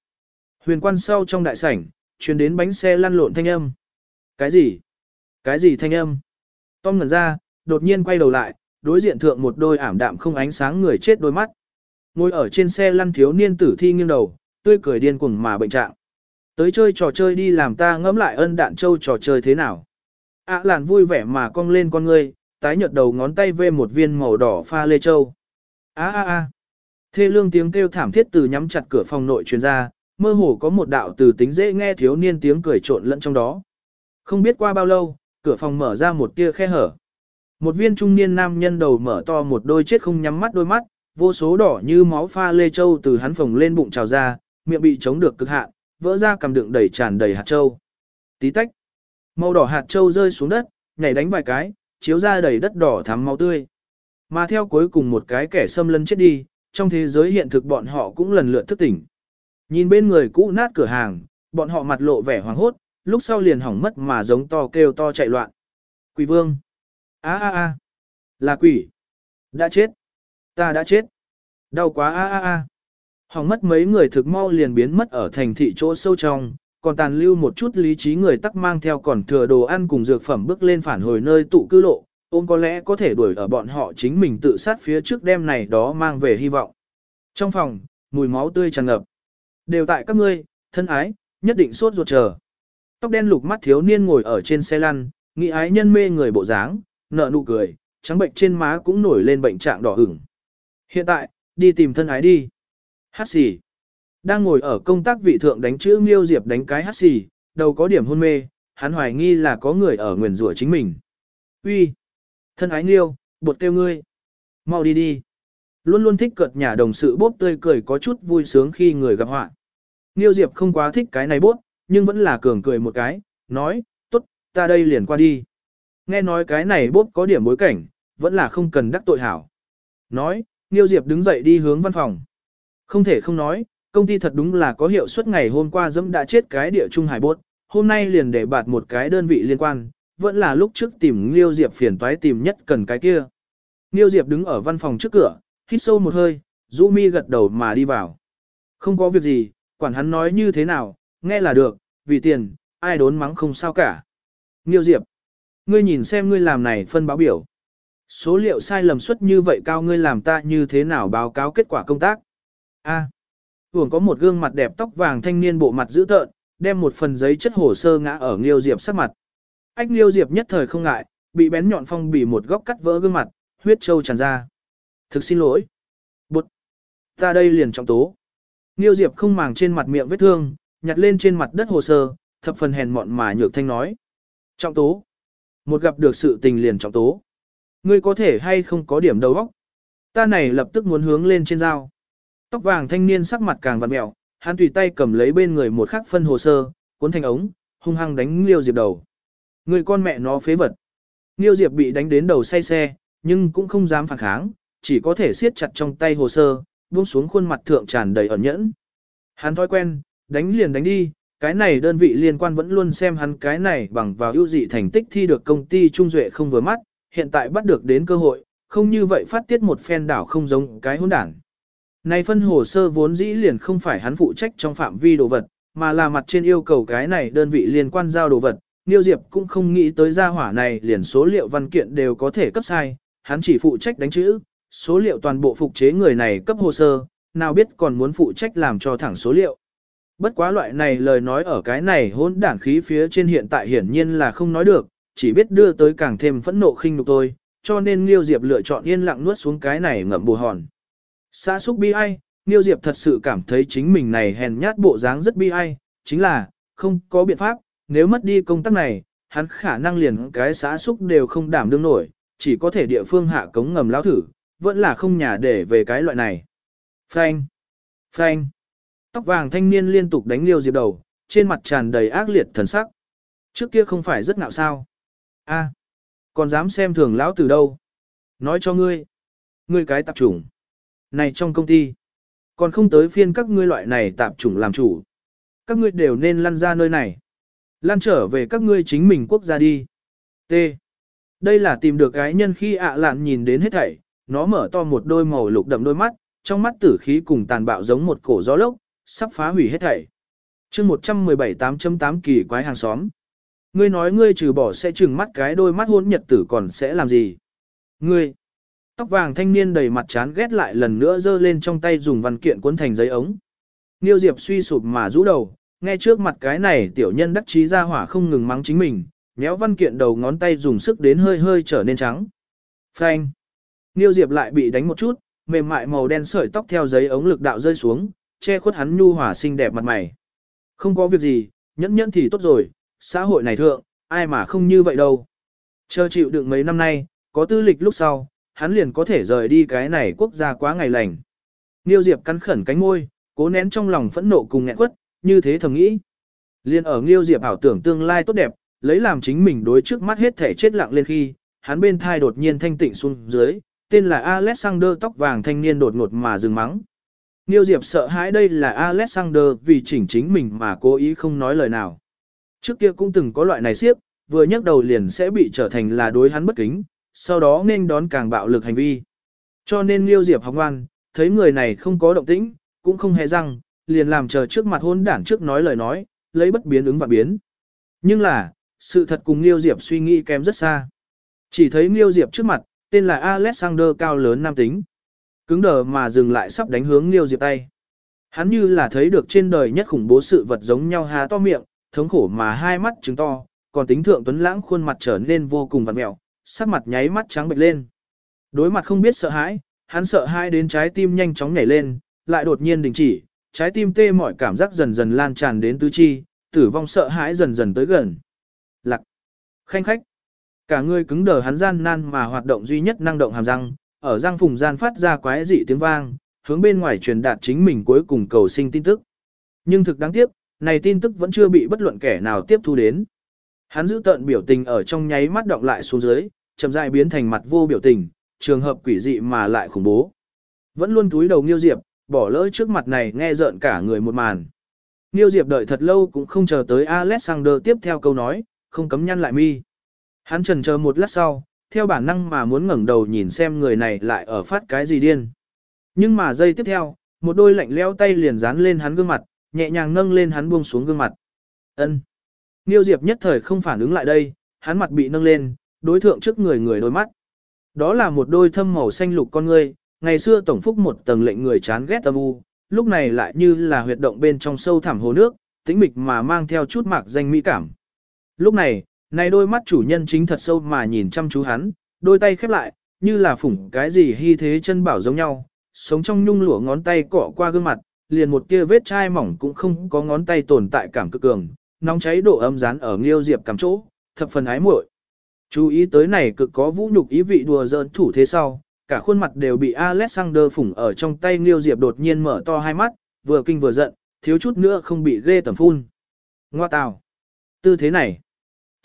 Huyền quan sau trong đại sảnh, truyền đến bánh xe lăn lộn thanh âm. Cái gì? Cái gì thanh âm? Tom ngẩn ra, đột nhiên quay đầu lại, đối diện thượng một đôi ảm đạm không ánh sáng người chết đôi mắt. Ngồi ở trên xe lăn thiếu niên tử thi nghiêng đầu, tươi cười điên cuồng mà bệnh trạng. Tới chơi trò chơi đi làm ta ngẫm lại ân đạn châu trò chơi thế nào. ạ à, làn vui vẻ mà cong lên con ngươi, tái nhợt đầu ngón tay vê một viên màu đỏ pha lê châu. A a a. Thê lương tiếng kêu thảm thiết từ nhắm chặt cửa phòng nội truyền ra, mơ hồ có một đạo từ tính dễ nghe thiếu niên tiếng cười trộn lẫn trong đó. Không biết qua bao lâu, cửa phòng mở ra một tia khe hở. Một viên trung niên nam nhân đầu mở to một đôi chết không nhắm mắt đôi mắt, vô số đỏ như máu pha lê châu từ hắn phồng lên bụng trào ra, miệng bị chống được cực hạn, vỡ ra cầm đựng đầy tràn đầy hạt châu. Tí tách. Màu đỏ hạt châu rơi xuống đất, nhảy đánh vài cái, chiếu ra đầy đất đỏ thắm máu tươi. Mà theo cuối cùng một cái kẻ xâm lấn chết đi, trong thế giới hiện thực bọn họ cũng lần lượt thức tỉnh. Nhìn bên người cũ nát cửa hàng, bọn họ mặt lộ vẻ hoảng hốt, lúc sau liền hỏng mất mà giống to kêu to chạy loạn. Quỷ vương! a a a Là quỷ! Đã chết! Ta đã chết! Đau quá a a a Hỏng mất mấy người thực mau liền biến mất ở thành thị chỗ sâu trong, còn tàn lưu một chút lý trí người tắc mang theo còn thừa đồ ăn cùng dược phẩm bước lên phản hồi nơi tụ cư lộ, ôm có lẽ có thể đuổi ở bọn họ chính mình tự sát phía trước đêm này đó mang về hy vọng. Trong phòng, mùi máu tươi tràn ngập. Đều tại các ngươi, thân ái, nhất định sốt ruột chờ. Tóc đen lục mắt thiếu niên ngồi ở trên xe lăn, nghĩ ái nhân mê người bộ dáng, nở nụ cười, trắng bệnh trên má cũng nổi lên bệnh trạng đỏ ửng. Hiện tại, đi tìm thân ái đi. Hát xì. Đang ngồi ở công tác vị thượng đánh chữ Nghiêu Diệp đánh cái hát xì, đầu có điểm hôn mê, hắn hoài nghi là có người ở nguyền rủa chính mình. Uy, Thân ái Nghiêu, bột kêu ngươi. Mau đi đi. Luôn luôn thích cợt nhà đồng sự bốp tươi cười có chút vui sướng khi người gặp họa. Nghiêu Diệp không quá thích cái này bốp, nhưng vẫn là cường cười một cái, nói, tốt, ta đây liền qua đi. Nghe nói cái này bốp có điểm bối cảnh, vẫn là không cần đắc tội hảo. Nói, Nghiêu Diệp đứng dậy đi hướng văn phòng. Không thể không nói, công ty thật đúng là có hiệu suất ngày hôm qua dẫm đã chết cái địa trung hải bốt, hôm nay liền để bạt một cái đơn vị liên quan, vẫn là lúc trước tìm Nghiêu Diệp phiền toái tìm nhất cần cái kia. Nghiêu Diệp đứng ở văn phòng trước cửa, hít sâu một hơi, rũ mi gật đầu mà đi vào. Không có việc gì, quản hắn nói như thế nào, nghe là được, vì tiền, ai đốn mắng không sao cả. Nghiêu Diệp, ngươi nhìn xem ngươi làm này phân báo biểu. Số liệu sai lầm suất như vậy cao ngươi làm ta như thế nào báo cáo kết quả công tác. A. À, có một gương mặt đẹp tóc vàng thanh niên bộ mặt dữ tợn, đem một phần giấy chất hồ sơ ngã ở Nghiêu Diệp sắc mặt. Ách Nghiêu Diệp nhất thời không ngại, bị bén nhọn phong bì một góc cắt vỡ gương mặt, huyết trâu tràn ra. Thực xin lỗi. Bụt. Ta đây liền trọng tố. Nghiêu Diệp không màng trên mặt miệng vết thương, nhặt lên trên mặt đất hồ sơ, thập phần hèn mọn mà nhược thanh nói. Trọng tố. Một gặp được sự tình liền trọng tố. Ngươi có thể hay không có điểm đầu óc. Ta này lập tức muốn hướng lên trên dao. Tóc vàng thanh niên sắc mặt càng vặn mẹo, hắn tùy tay cầm lấy bên người một khắc phân hồ sơ, cuốn thành ống, hung hăng đánh Liêu Diệp đầu. Người con mẹ nó phế vật. Liêu Diệp bị đánh đến đầu say xe, nhưng cũng không dám phản kháng, chỉ có thể siết chặt trong tay hồ sơ, buông xuống khuôn mặt thượng tràn đầy ẩn nhẫn. Hắn thói quen, đánh liền đánh đi, cái này đơn vị liên quan vẫn luôn xem hắn cái này bằng vào ưu dị thành tích thi được công ty trung duệ không vừa mắt, hiện tại bắt được đến cơ hội, không như vậy phát tiết một phen đảo không giống cái hỗn đảng. Này phân hồ sơ vốn dĩ liền không phải hắn phụ trách trong phạm vi đồ vật, mà là mặt trên yêu cầu cái này đơn vị liên quan giao đồ vật. Niêu Diệp cũng không nghĩ tới gia hỏa này liền số liệu văn kiện đều có thể cấp sai, hắn chỉ phụ trách đánh chữ, số liệu toàn bộ phục chế người này cấp hồ sơ, nào biết còn muốn phụ trách làm cho thẳng số liệu. Bất quá loại này lời nói ở cái này hỗn đản khí phía trên hiện tại hiển nhiên là không nói được, chỉ biết đưa tới càng thêm phẫn nộ khinh nhục tôi, cho nên Liêu Diệp lựa chọn yên lặng nuốt xuống cái này ngậm bù hòn. Xa xúc bi ai, Liêu Diệp thật sự cảm thấy chính mình này hèn nhát bộ dáng rất bi ai, chính là, không có biện pháp, nếu mất đi công tác này, hắn khả năng liền cái xã xúc đều không đảm đương nổi, chỉ có thể địa phương hạ cống ngầm lao thử, vẫn là không nhà để về cái loại này. Phanh! Phanh! Tóc vàng thanh niên liên tục đánh Liêu Diệp đầu, trên mặt tràn đầy ác liệt thần sắc. Trước kia không phải rất ngạo sao. a còn dám xem thường lão từ đâu. Nói cho ngươi. Ngươi cái tạp chủng. Này trong công ty, còn không tới phiên các ngươi loại này tạp chủng làm chủ. Các ngươi đều nên lăn ra nơi này. Lăn trở về các ngươi chính mình quốc gia đi. T. Đây là tìm được cái nhân khi ạ lạn nhìn đến hết thảy, nó mở to một đôi màu lục đậm đôi mắt, trong mắt tử khí cùng tàn bạo giống một cổ gió lốc, sắp phá hủy hết thảy. chương 117 8.8 kỳ quái hàng xóm. Ngươi nói ngươi trừ bỏ sẽ trừng mắt cái đôi mắt hôn nhật tử còn sẽ làm gì? Ngươi, Tóc vàng thanh niên đầy mặt chán ghét lại lần nữa giơ lên trong tay dùng văn kiện cuốn thành giấy ống. Niêu Diệp suy sụp mà rũ đầu, nghe trước mặt cái này tiểu nhân đắc chí ra hỏa không ngừng mắng chính mình, méo văn kiện đầu ngón tay dùng sức đến hơi hơi trở nên trắng. Phanh. Niêu Diệp lại bị đánh một chút, mềm mại màu đen sợi tóc theo giấy ống lực đạo rơi xuống, che khuất hắn nhu hòa xinh đẹp mặt mày. Không có việc gì, nhẫn nhẫn thì tốt rồi, xã hội này thượng, ai mà không như vậy đâu. Chờ chịu đựng mấy năm nay, có tư lịch lúc sau, hắn liền có thể rời đi cái này quốc gia quá ngày lành. Niêu Diệp cắn khẩn cánh môi, cố nén trong lòng phẫn nộ cùng nghẹn quất, như thế thầm nghĩ. Liên ở Niêu Diệp ảo tưởng tương lai tốt đẹp, lấy làm chính mình đối trước mắt hết thể chết lặng lên khi, hắn bên thai đột nhiên thanh tịnh xuống dưới, tên là Alexander tóc vàng thanh niên đột ngột mà dừng mắng. Niêu Diệp sợ hãi đây là Alexander vì chỉnh chính mình mà cố ý không nói lời nào. Trước kia cũng từng có loại này siếp, vừa nhắc đầu liền sẽ bị trở thành là đối hắn bất kính, sau đó nên đón càng bạo lực hành vi. Cho nên Liêu Diệp học ngoan, thấy người này không có động tĩnh, cũng không hề răng, liền làm chờ trước mặt hôn đảng trước nói lời nói, lấy bất biến ứng và biến. Nhưng là, sự thật cùng Liêu Diệp suy nghĩ kém rất xa. Chỉ thấy Liêu Diệp trước mặt, tên là Alexander cao lớn nam tính. Cứng đờ mà dừng lại sắp đánh hướng Liêu Diệp tay. Hắn như là thấy được trên đời nhất khủng bố sự vật giống nhau há to miệng, thống khổ mà hai mắt trứng to, còn tính thượng tuấn lãng khuôn mặt trở nên vô cùng vặn mẹo, sắc mặt nháy mắt trắng bệch lên. Đối mặt không biết sợ hãi, hắn sợ hãi đến trái tim nhanh chóng nhảy lên, lại đột nhiên đình chỉ, trái tim tê mọi cảm giác dần dần lan tràn đến tứ chi, tử vong sợ hãi dần dần tới gần. Lặc. Khanh khách. Cả người cứng đờ hắn gian nan mà hoạt động duy nhất năng động hàm răng, ở giang phùng gian phát ra quái dị tiếng vang, hướng bên ngoài truyền đạt chính mình cuối cùng cầu sinh tin tức. Nhưng thực đáng tiếc, này tin tức vẫn chưa bị bất luận kẻ nào tiếp thu đến. Hắn giữ tận biểu tình ở trong nháy mắt động lại xuống dưới, chậm rãi biến thành mặt vô biểu tình, trường hợp quỷ dị mà lại khủng bố. Vẫn luôn túi đầu Nghiêu Diệp, bỏ lỡ trước mặt này nghe rợn cả người một màn. Nghiêu Diệp đợi thật lâu cũng không chờ tới Alexander tiếp theo câu nói, không cấm nhăn lại mi. Hắn trần chờ một lát sau, theo bản năng mà muốn ngẩng đầu nhìn xem người này lại ở phát cái gì điên. Nhưng mà giây tiếp theo, một đôi lạnh leo tay liền dán lên hắn gương mặt, nhẹ nhàng nâng lên hắn buông xuống gương mặt. Ân. Niêu Diệp nhất thời không phản ứng lại đây, hắn mặt bị nâng lên, đối thượng trước người người đôi mắt. Đó là một đôi thâm màu xanh lục con ngươi, ngày xưa tổng phúc một tầng lệnh người chán ghét âm u, lúc này lại như là huyệt động bên trong sâu thẳm hồ nước, tĩnh mịch mà mang theo chút mạc danh mỹ cảm. Lúc này, này đôi mắt chủ nhân chính thật sâu mà nhìn chăm chú hắn, đôi tay khép lại, như là phủng cái gì hy thế chân bảo giống nhau, sống trong nhung lụa ngón tay cọ qua gương mặt, liền một tia vết chai mỏng cũng không có ngón tay tồn tại cảm cực cường, nóng cháy độ âm dán ở Nghiêu Diệp cắm chỗ, thập phần ái muội. Chú ý tới này cực có vũ nhục ý vị đùa giỡn thủ thế sau, cả khuôn mặt đều bị Alexander phủng ở trong tay Nghiêu Diệp đột nhiên mở to hai mắt, vừa kinh vừa giận, thiếu chút nữa không bị ghê tầm phun. Ngoa tào. Tư thế này.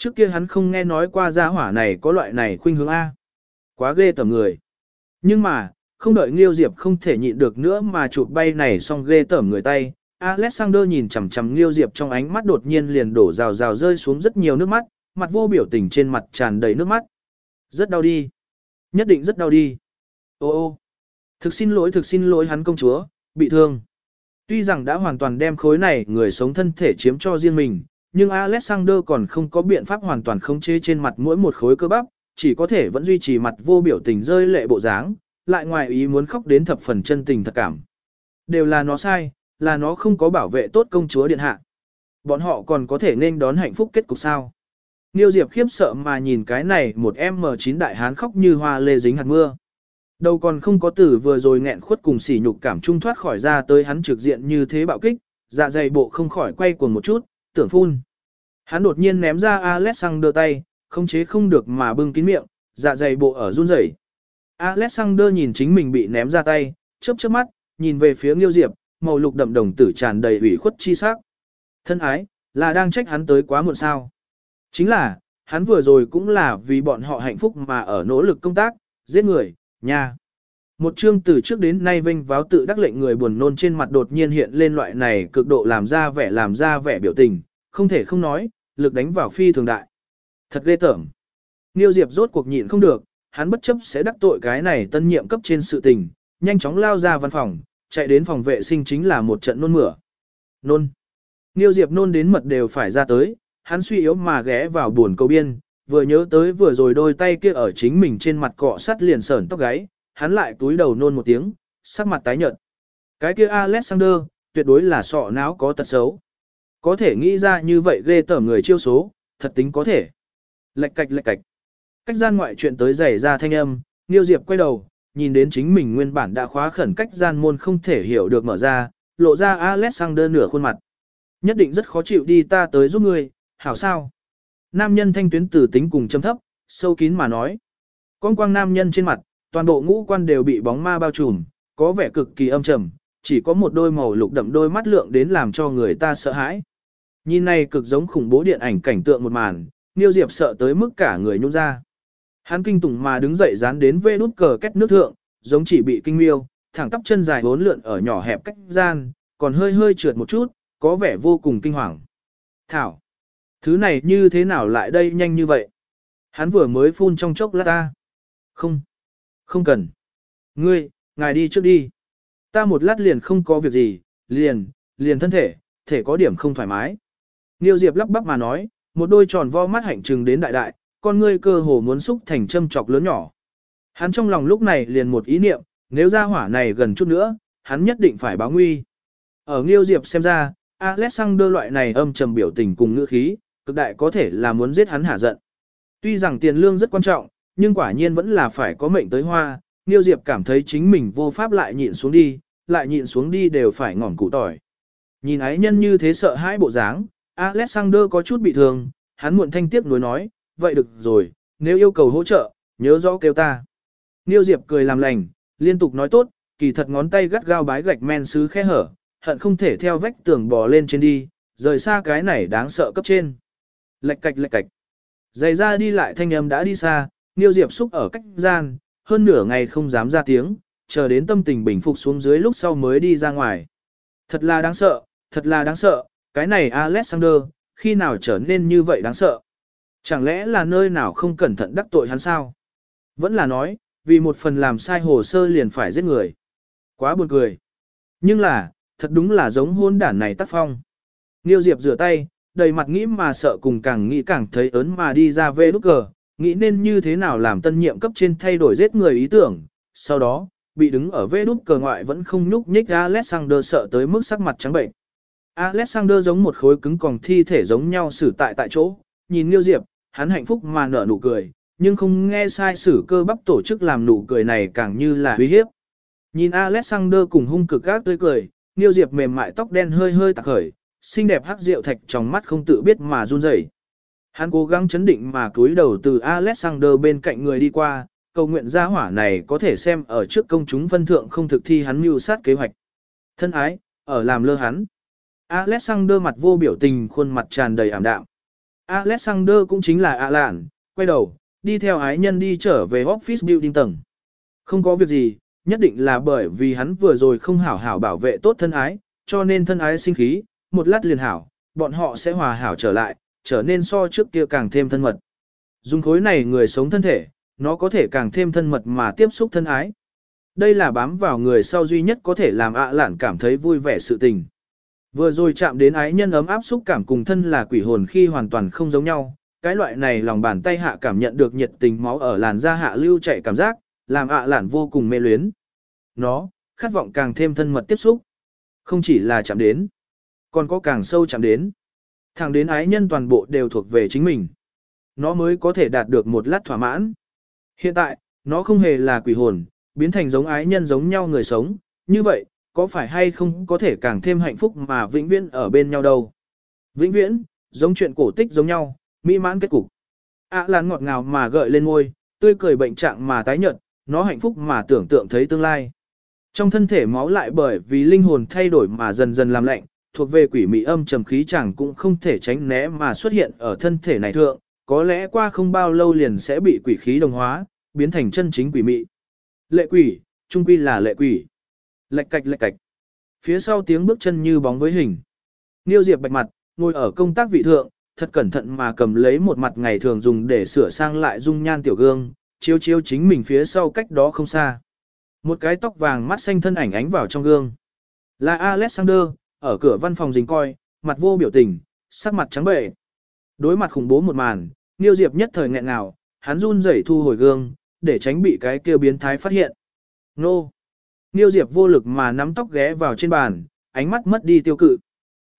Trước kia hắn không nghe nói qua gia hỏa này có loại này khuynh hướng A. Quá ghê tởm người. Nhưng mà, không đợi Nghiêu Diệp không thể nhịn được nữa mà chụp bay này xong ghê tởm người tay. Alexander nhìn chằm chằm Nghiêu Diệp trong ánh mắt đột nhiên liền đổ rào rào rơi xuống rất nhiều nước mắt, mặt vô biểu tình trên mặt tràn đầy nước mắt. Rất đau đi. Nhất định rất đau đi. Ô ô. Thực xin lỗi thực xin lỗi hắn công chúa, bị thương. Tuy rằng đã hoàn toàn đem khối này người sống thân thể chiếm cho riêng mình, nhưng Alexander còn không có biện pháp hoàn toàn khống chế trên mặt mỗi một khối cơ bắp, chỉ có thể vẫn duy trì mặt vô biểu tình rơi lệ bộ dáng, lại ngoài ý muốn khóc đến thập phần chân tình thật cảm. Đều là nó sai, là nó không có bảo vệ tốt công chúa điện hạ. Bọn họ còn có thể nên đón hạnh phúc kết cục sao. Niêu Diệp khiếp sợ mà nhìn cái này một em M9 đại hán khóc như hoa lê dính hạt mưa. Đâu còn không có tử vừa rồi nghẹn khuất cùng sỉ nhục cảm trung thoát khỏi ra tới hắn trực diện như thế bạo kích, dạ dày bộ không khỏi quay cuồng một chút, tưởng phun. Hắn đột nhiên ném ra Alexander tay, không chế không được mà bưng kín miệng, dạ dày bộ ở run rẩy. Alexander nhìn chính mình bị ném ra tay, chớp chớp mắt, nhìn về phía Nghiêu Diệp, màu lục đậm đồng tử tràn đầy ủy khuất chi sắc. Thân ái, là đang trách hắn tới quá muộn sao? Chính là, hắn vừa rồi cũng là vì bọn họ hạnh phúc mà ở nỗ lực công tác, giết người, nha. Một chương từ trước đến nay vinh váo tự đắc lệnh người buồn nôn trên mặt đột nhiên hiện lên loại này cực độ làm ra vẻ làm ra vẻ biểu tình, không thể không nói, lực đánh vào phi thường đại. Thật ghê tởm. Niêu Diệp rốt cuộc nhịn không được, hắn bất chấp sẽ đắc tội cái này tân nhiệm cấp trên sự tình, nhanh chóng lao ra văn phòng, chạy đến phòng vệ sinh chính là một trận nôn mửa. Nôn. Niêu Diệp nôn đến mật đều phải ra tới, hắn suy yếu mà ghé vào buồn câu biên, vừa nhớ tới vừa rồi đôi tay kia ở chính mình trên mặt cọ sắt liền sởn tóc gáy, hắn lại túi đầu nôn một tiếng, sắc mặt tái nhợt. Cái kia Alexander, tuyệt đối là sọ não có tật xấu. Có thể nghĩ ra như vậy ghê tởm người chiêu số, thật tính có thể. Lệch cạch lệch cạch. Cách gian ngoại chuyện tới giày ra thanh âm, Niêu Diệp quay đầu, nhìn đến chính mình nguyên bản đã khóa khẩn cách gian môn không thể hiểu được mở ra, lộ ra Alexander nửa khuôn mặt. Nhất định rất khó chịu đi ta tới giúp ngươi, hảo sao? Nam nhân thanh tuyến tử tính cùng châm thấp, sâu kín mà nói. Con quang nam nhân trên mặt, toàn bộ ngũ quan đều bị bóng ma bao trùm, có vẻ cực kỳ âm trầm, chỉ có một đôi màu lục đậm đôi mắt lượng đến làm cho người ta sợ hãi. Nhìn này cực giống khủng bố điện ảnh cảnh tượng một màn, Niêu Diệp sợ tới mức cả người nhún ra. Hắn kinh tủng mà đứng dậy dán đến vê nút cờ két nước thượng, giống chỉ bị kinh miêu, thẳng tắp chân dài bốn lượn ở nhỏ hẹp cách gian, còn hơi hơi trượt một chút, có vẻ vô cùng kinh hoàng. Thảo! Thứ này như thế nào lại đây nhanh như vậy? Hắn vừa mới phun trong chốc lát ta. Không! Không cần! Ngươi, ngài đi trước đi. Ta một lát liền không có việc gì, liền, liền thân thể, thể có điểm không thoải mái. Niêu Diệp lắp bắp mà nói, một đôi tròn vo mắt hạnh trừng đến đại đại, con ngươi cơ hồ muốn xúc thành châm chọc lớn nhỏ. Hắn trong lòng lúc này liền một ý niệm, nếu ra hỏa này gần chút nữa, hắn nhất định phải báo nguy. Ở Nghiêu Diệp xem ra, Alexander loại này âm trầm biểu tình cùng ngữ khí, cực đại có thể là muốn giết hắn hả giận. Tuy rằng tiền lương rất quan trọng, nhưng quả nhiên vẫn là phải có mệnh tới hoa, Niêu Diệp cảm thấy chính mình vô pháp lại nhịn xuống đi, lại nhịn xuống đi đều phải ngỏm củ tỏi. Nhìn ái nhân như thế sợ hãi bộ dáng, Alexander có chút bị thương, hắn muộn thanh tiếc nuối nói, vậy được rồi, nếu yêu cầu hỗ trợ, nhớ rõ kêu ta. Niêu Diệp cười làm lành, liên tục nói tốt, kỳ thật ngón tay gắt gao bái gạch men sứ khe hở, hận không thể theo vách tường bò lên trên đi, rời xa cái này đáng sợ cấp trên. Lệch cạch lệch cạch. Giày ra đi lại thanh âm đã đi xa, Niêu Diệp xúc ở cách gian, hơn nửa ngày không dám ra tiếng, chờ đến tâm tình bình phục xuống dưới lúc sau mới đi ra ngoài. Thật là đáng sợ, thật là đáng sợ, cái này Alexander, khi nào trở nên như vậy đáng sợ? Chẳng lẽ là nơi nào không cẩn thận đắc tội hắn sao? Vẫn là nói, vì một phần làm sai hồ sơ liền phải giết người. Quá buồn cười. Nhưng là, thật đúng là giống hôn đản này tác phong. Niêu Diệp rửa tay, đầy mặt nghĩ mà sợ cùng càng nghĩ càng thấy ớn mà đi ra về lúc cờ, nghĩ nên như thế nào làm tân nhiệm cấp trên thay đổi giết người ý tưởng. Sau đó, bị đứng ở vê đút cờ ngoại vẫn không nhúc nhích Alexander sợ tới mức sắc mặt trắng bệnh. Alexander giống một khối cứng còn thi thể giống nhau xử tại tại chỗ, nhìn Liêu Diệp, hắn hạnh phúc mà nở nụ cười, nhưng không nghe sai sử cơ bắp tổ chức làm nụ cười này càng như là uy hiếp. Nhìn Alexander cùng hung cực gác tươi cười, Liêu Diệp mềm mại tóc đen hơi hơi tạc khởi, xinh đẹp hắc rượu thạch trong mắt không tự biết mà run rẩy. Hắn cố gắng chấn định mà cúi đầu từ Alexander bên cạnh người đi qua, cầu nguyện gia hỏa này có thể xem ở trước công chúng phân thượng không thực thi hắn mưu sát kế hoạch. Thân ái, ở làm lơ hắn. Alexander mặt vô biểu tình khuôn mặt tràn đầy ảm đạm. Alexander cũng chính là Alan, quay đầu, đi theo ái nhân đi trở về office building tầng. Không có việc gì, nhất định là bởi vì hắn vừa rồi không hảo hảo bảo vệ tốt thân ái, cho nên thân ái sinh khí, một lát liền hảo, bọn họ sẽ hòa hảo trở lại, trở nên so trước kia càng thêm thân mật. Dùng khối này người sống thân thể, nó có thể càng thêm thân mật mà tiếp xúc thân ái. Đây là bám vào người sau duy nhất có thể làm ạ à lản cảm thấy vui vẻ sự tình. Vừa rồi chạm đến ái nhân ấm áp xúc cảm cùng thân là quỷ hồn khi hoàn toàn không giống nhau, cái loại này lòng bàn tay hạ cảm nhận được nhiệt tình máu ở làn da hạ lưu chạy cảm giác, làm ạ à lản vô cùng mê luyến. Nó, khát vọng càng thêm thân mật tiếp xúc. Không chỉ là chạm đến, còn có càng sâu chạm đến. Thẳng đến ái nhân toàn bộ đều thuộc về chính mình. Nó mới có thể đạt được một lát thỏa mãn. Hiện tại, nó không hề là quỷ hồn, biến thành giống ái nhân giống nhau người sống, như vậy, có phải hay không có thể càng thêm hạnh phúc mà vĩnh viễn ở bên nhau đâu. Vĩnh viễn, giống chuyện cổ tích giống nhau, mỹ mãn kết cục. ạ à ngọt ngào mà gợi lên ngôi, tươi cười bệnh trạng mà tái nhợt, nó hạnh phúc mà tưởng tượng thấy tương lai. Trong thân thể máu lại bởi vì linh hồn thay đổi mà dần dần làm lạnh, thuộc về quỷ mị âm trầm khí chẳng cũng không thể tránh né mà xuất hiện ở thân thể này thượng, có lẽ qua không bao lâu liền sẽ bị quỷ khí đồng hóa, biến thành chân chính quỷ mị. Lệ quỷ, trung quy là lệ quỷ. Lệch cạch lệch cạch. Phía sau tiếng bước chân như bóng với hình. Niêu Diệp bạch mặt, ngồi ở công tác vị thượng, thật cẩn thận mà cầm lấy một mặt ngày thường dùng để sửa sang lại dung nhan tiểu gương, chiếu chiếu chính mình phía sau cách đó không xa. Một cái tóc vàng mắt xanh thân ảnh ánh vào trong gương. Là Alexander, ở cửa văn phòng dình coi, mặt vô biểu tình, sắc mặt trắng bệ. Đối mặt khủng bố một màn, Niêu Diệp nhất thời nghẹn ngào, hắn run rẩy thu hồi gương, để tránh bị cái kia biến thái phát hiện. Nô! Niêu Diệp vô lực mà nắm tóc ghé vào trên bàn, ánh mắt mất đi tiêu cự.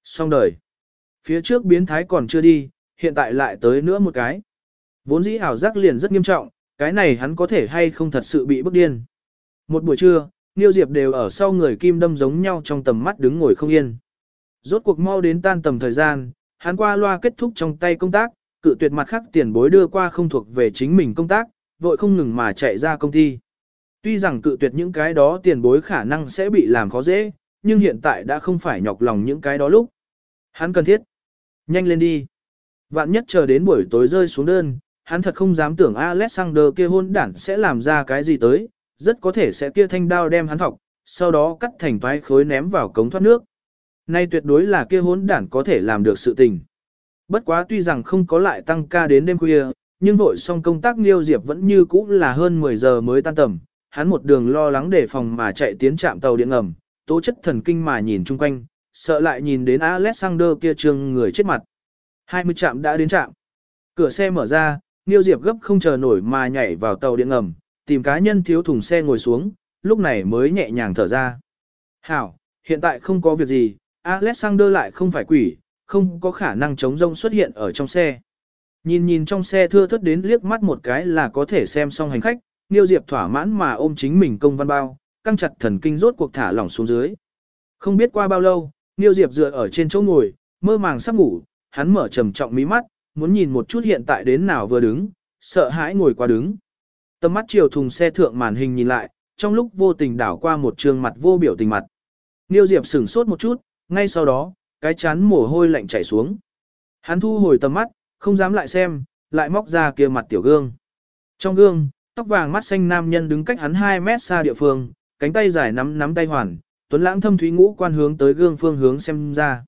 Xong đời. Phía trước biến thái còn chưa đi, hiện tại lại tới nữa một cái. Vốn dĩ ảo giác liền rất nghiêm trọng, cái này hắn có thể hay không thật sự bị bức điên. Một buổi trưa, Niêu Diệp đều ở sau người kim đâm giống nhau trong tầm mắt đứng ngồi không yên. Rốt cuộc mau đến tan tầm thời gian, hắn qua loa kết thúc trong tay công tác, cự tuyệt mặt khác tiền bối đưa qua không thuộc về chính mình công tác, vội không ngừng mà chạy ra công ty. Tuy rằng cự tuyệt những cái đó tiền bối khả năng sẽ bị làm khó dễ, nhưng hiện tại đã không phải nhọc lòng những cái đó lúc. Hắn cần thiết. Nhanh lên đi. Vạn nhất chờ đến buổi tối rơi xuống đơn, hắn thật không dám tưởng Alexander kia hôn đản sẽ làm ra cái gì tới, rất có thể sẽ kia thanh đao đem hắn thọc, sau đó cắt thành toái khối ném vào cống thoát nước. Nay tuyệt đối là kia hốn đản có thể làm được sự tình. Bất quá tuy rằng không có lại tăng ca đến đêm khuya, nhưng vội xong công tác Liêu Diệp vẫn như cũ là hơn 10 giờ mới tan tầm, hắn một đường lo lắng đề phòng mà chạy tiến trạm tàu điện ngầm, tố chất thần kinh mà nhìn chung quanh, sợ lại nhìn đến Alexander kia trương người chết mặt. 20 trạm đã đến trạm. Cửa xe mở ra, Liêu Diệp gấp không chờ nổi mà nhảy vào tàu điện ngầm, tìm cá nhân thiếu thùng xe ngồi xuống, lúc này mới nhẹ nhàng thở ra. Hảo, hiện tại không có việc gì, Alexander lại không phải quỷ, không có khả năng chống rông xuất hiện ở trong xe. Nhìn nhìn trong xe thưa thớt đến liếc mắt một cái là có thể xem xong hành khách, Niêu Diệp thỏa mãn mà ôm chính mình công văn bao, căng chặt thần kinh rốt cuộc thả lỏng xuống dưới. Không biết qua bao lâu, Niêu Diệp dựa ở trên chỗ ngồi, mơ màng sắp ngủ, hắn mở trầm trọng mí mắt, muốn nhìn một chút hiện tại đến nào vừa đứng, sợ hãi ngồi qua đứng. Tầm mắt chiều thùng xe thượng màn hình nhìn lại, trong lúc vô tình đảo qua một trường mặt vô biểu tình mặt. Niêu Diệp sửng sốt một chút, ngay sau đó, cái chán mồ hôi lạnh chảy xuống. Hắn thu hồi tầm mắt, không dám lại xem, lại móc ra kia mặt tiểu gương. Trong gương, tóc vàng mắt xanh nam nhân đứng cách hắn 2 mét xa địa phương, cánh tay dài nắm nắm tay hoàn, tuấn lãng thâm thúy ngũ quan hướng tới gương phương hướng xem ra.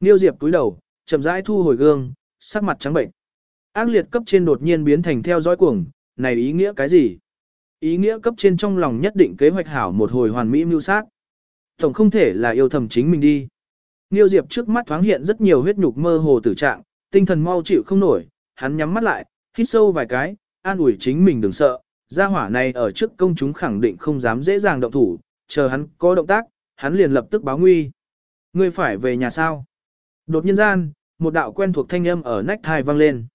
Niêu Diệp cúi đầu, chậm rãi thu hồi gương, sắc mặt trắng bệnh. Ác liệt cấp trên đột nhiên biến thành theo dõi cuồng, này ý nghĩa cái gì? Ý nghĩa cấp trên trong lòng nhất định kế hoạch hảo một hồi hoàn mỹ mưu sát. Tổng không thể là yêu thầm chính mình đi. Niêu Diệp trước mắt thoáng hiện rất nhiều huyết nhục mơ hồ tử trạng, tinh thần mau chịu không nổi, hắn nhắm mắt lại, hít sâu vài cái, an ủi chính mình đừng sợ, gia hỏa này ở trước công chúng khẳng định không dám dễ dàng động thủ, chờ hắn có động tác, hắn liền lập tức báo nguy. Ngươi phải về nhà sao? Đột nhiên gian, một đạo quen thuộc thanh âm ở nách thai vang lên.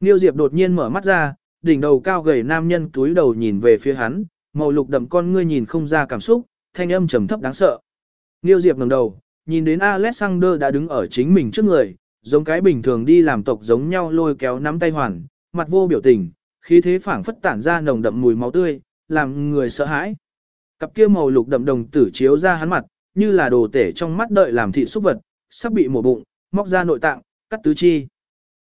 Niêu Diệp đột nhiên mở mắt ra, đỉnh đầu cao gầy nam nhân túi đầu nhìn về phía hắn, màu lục đậm con ngươi nhìn không ra cảm xúc, thanh âm trầm thấp đáng sợ. Niêu Diệp ngẩng đầu, nhìn đến Alexander đã đứng ở chính mình trước người, giống cái bình thường đi làm tộc giống nhau lôi kéo nắm tay hoàn, mặt vô biểu tình, khí thế phảng phất tản ra nồng đậm mùi máu tươi, làm người sợ hãi. Cặp kia màu lục đậm đồng tử chiếu ra hắn mặt, như là đồ tể trong mắt đợi làm thị xúc vật, sắp bị mổ bụng, móc ra nội tạng, cắt tứ chi.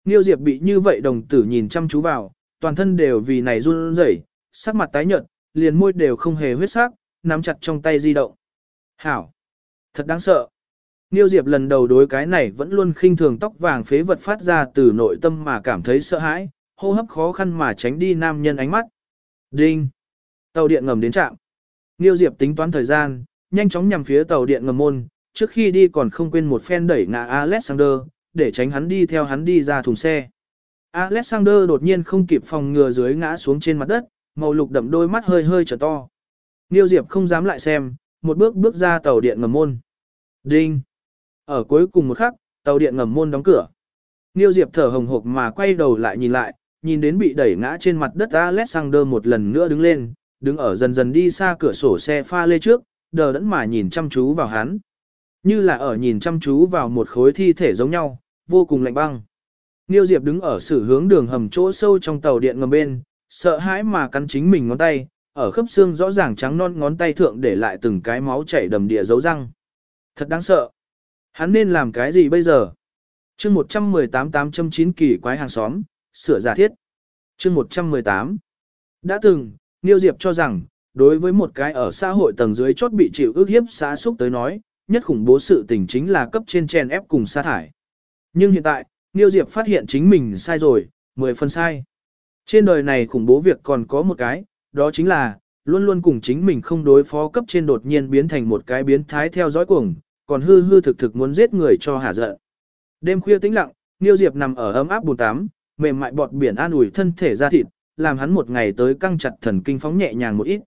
Niêu Diệp bị như vậy đồng tử nhìn chăm chú vào, toàn thân đều vì này run rẩy, sắc mặt tái nhợt, liền môi đều không hề huyết sắc, nắm chặt trong tay di động. Hảo! Thật đáng sợ! Niêu Diệp lần đầu đối cái này vẫn luôn khinh thường tóc vàng phế vật phát ra từ nội tâm mà cảm thấy sợ hãi, hô hấp khó khăn mà tránh đi nam nhân ánh mắt. Đinh! Tàu điện ngầm đến trạm. Niêu Diệp tính toán thời gian, nhanh chóng nhằm phía tàu điện ngầm môn, trước khi đi còn không quên một phen đẩy ngã Alexander, để tránh hắn đi theo hắn đi ra thùng xe. Alexander đột nhiên không kịp phòng ngừa dưới ngã xuống trên mặt đất, màu lục đậm đôi mắt hơi hơi trở to. Niêu Diệp không dám lại xem, một bước bước ra tàu điện ngầm môn. Đinh! Ở cuối cùng một khắc, tàu điện ngầm môn đóng cửa. Niêu Diệp thở hồng hộc mà quay đầu lại nhìn lại, nhìn đến bị đẩy ngã trên mặt đất Alexander một lần nữa đứng lên, đứng ở dần dần đi xa cửa sổ xe pha lê trước, đờ đẫn mà nhìn chăm chú vào hắn. Như là ở nhìn chăm chú vào một khối thi thể giống nhau, vô cùng lạnh băng. Niêu Diệp đứng ở sự hướng đường hầm chỗ sâu trong tàu điện ngầm bên, sợ hãi mà cắn chính mình ngón tay, ở khớp xương rõ ràng trắng non ngón tay thượng để lại từng cái máu chảy đầm địa dấu răng. Thật đáng sợ. Hắn nên làm cái gì bây giờ? chương 118 809 kỳ quái hàng xóm, sửa giả thiết. chương 118. Đã từng, Niêu Diệp cho rằng, đối với một cái ở xã hội tầng dưới chốt bị chịu ước hiếp xã xúc tới nói, nhất khủng bố sự tình chính là cấp trên chèn ép cùng sa thải. Nhưng hiện tại, Niêu Diệp phát hiện chính mình sai rồi, 10 phần sai. Trên đời này khủng bố việc còn có một cái, đó chính là, luôn luôn cùng chính mình không đối phó cấp trên đột nhiên biến thành một cái biến thái theo dõi cuồng, còn hư hư thực thực muốn giết người cho hả giận. Đêm khuya tĩnh lặng, Niêu Diệp nằm ở ấm áp bùn tắm, mềm mại bọt biển an ủi thân thể ra thịt, làm hắn một ngày tới căng chặt thần kinh phóng nhẹ nhàng một ít.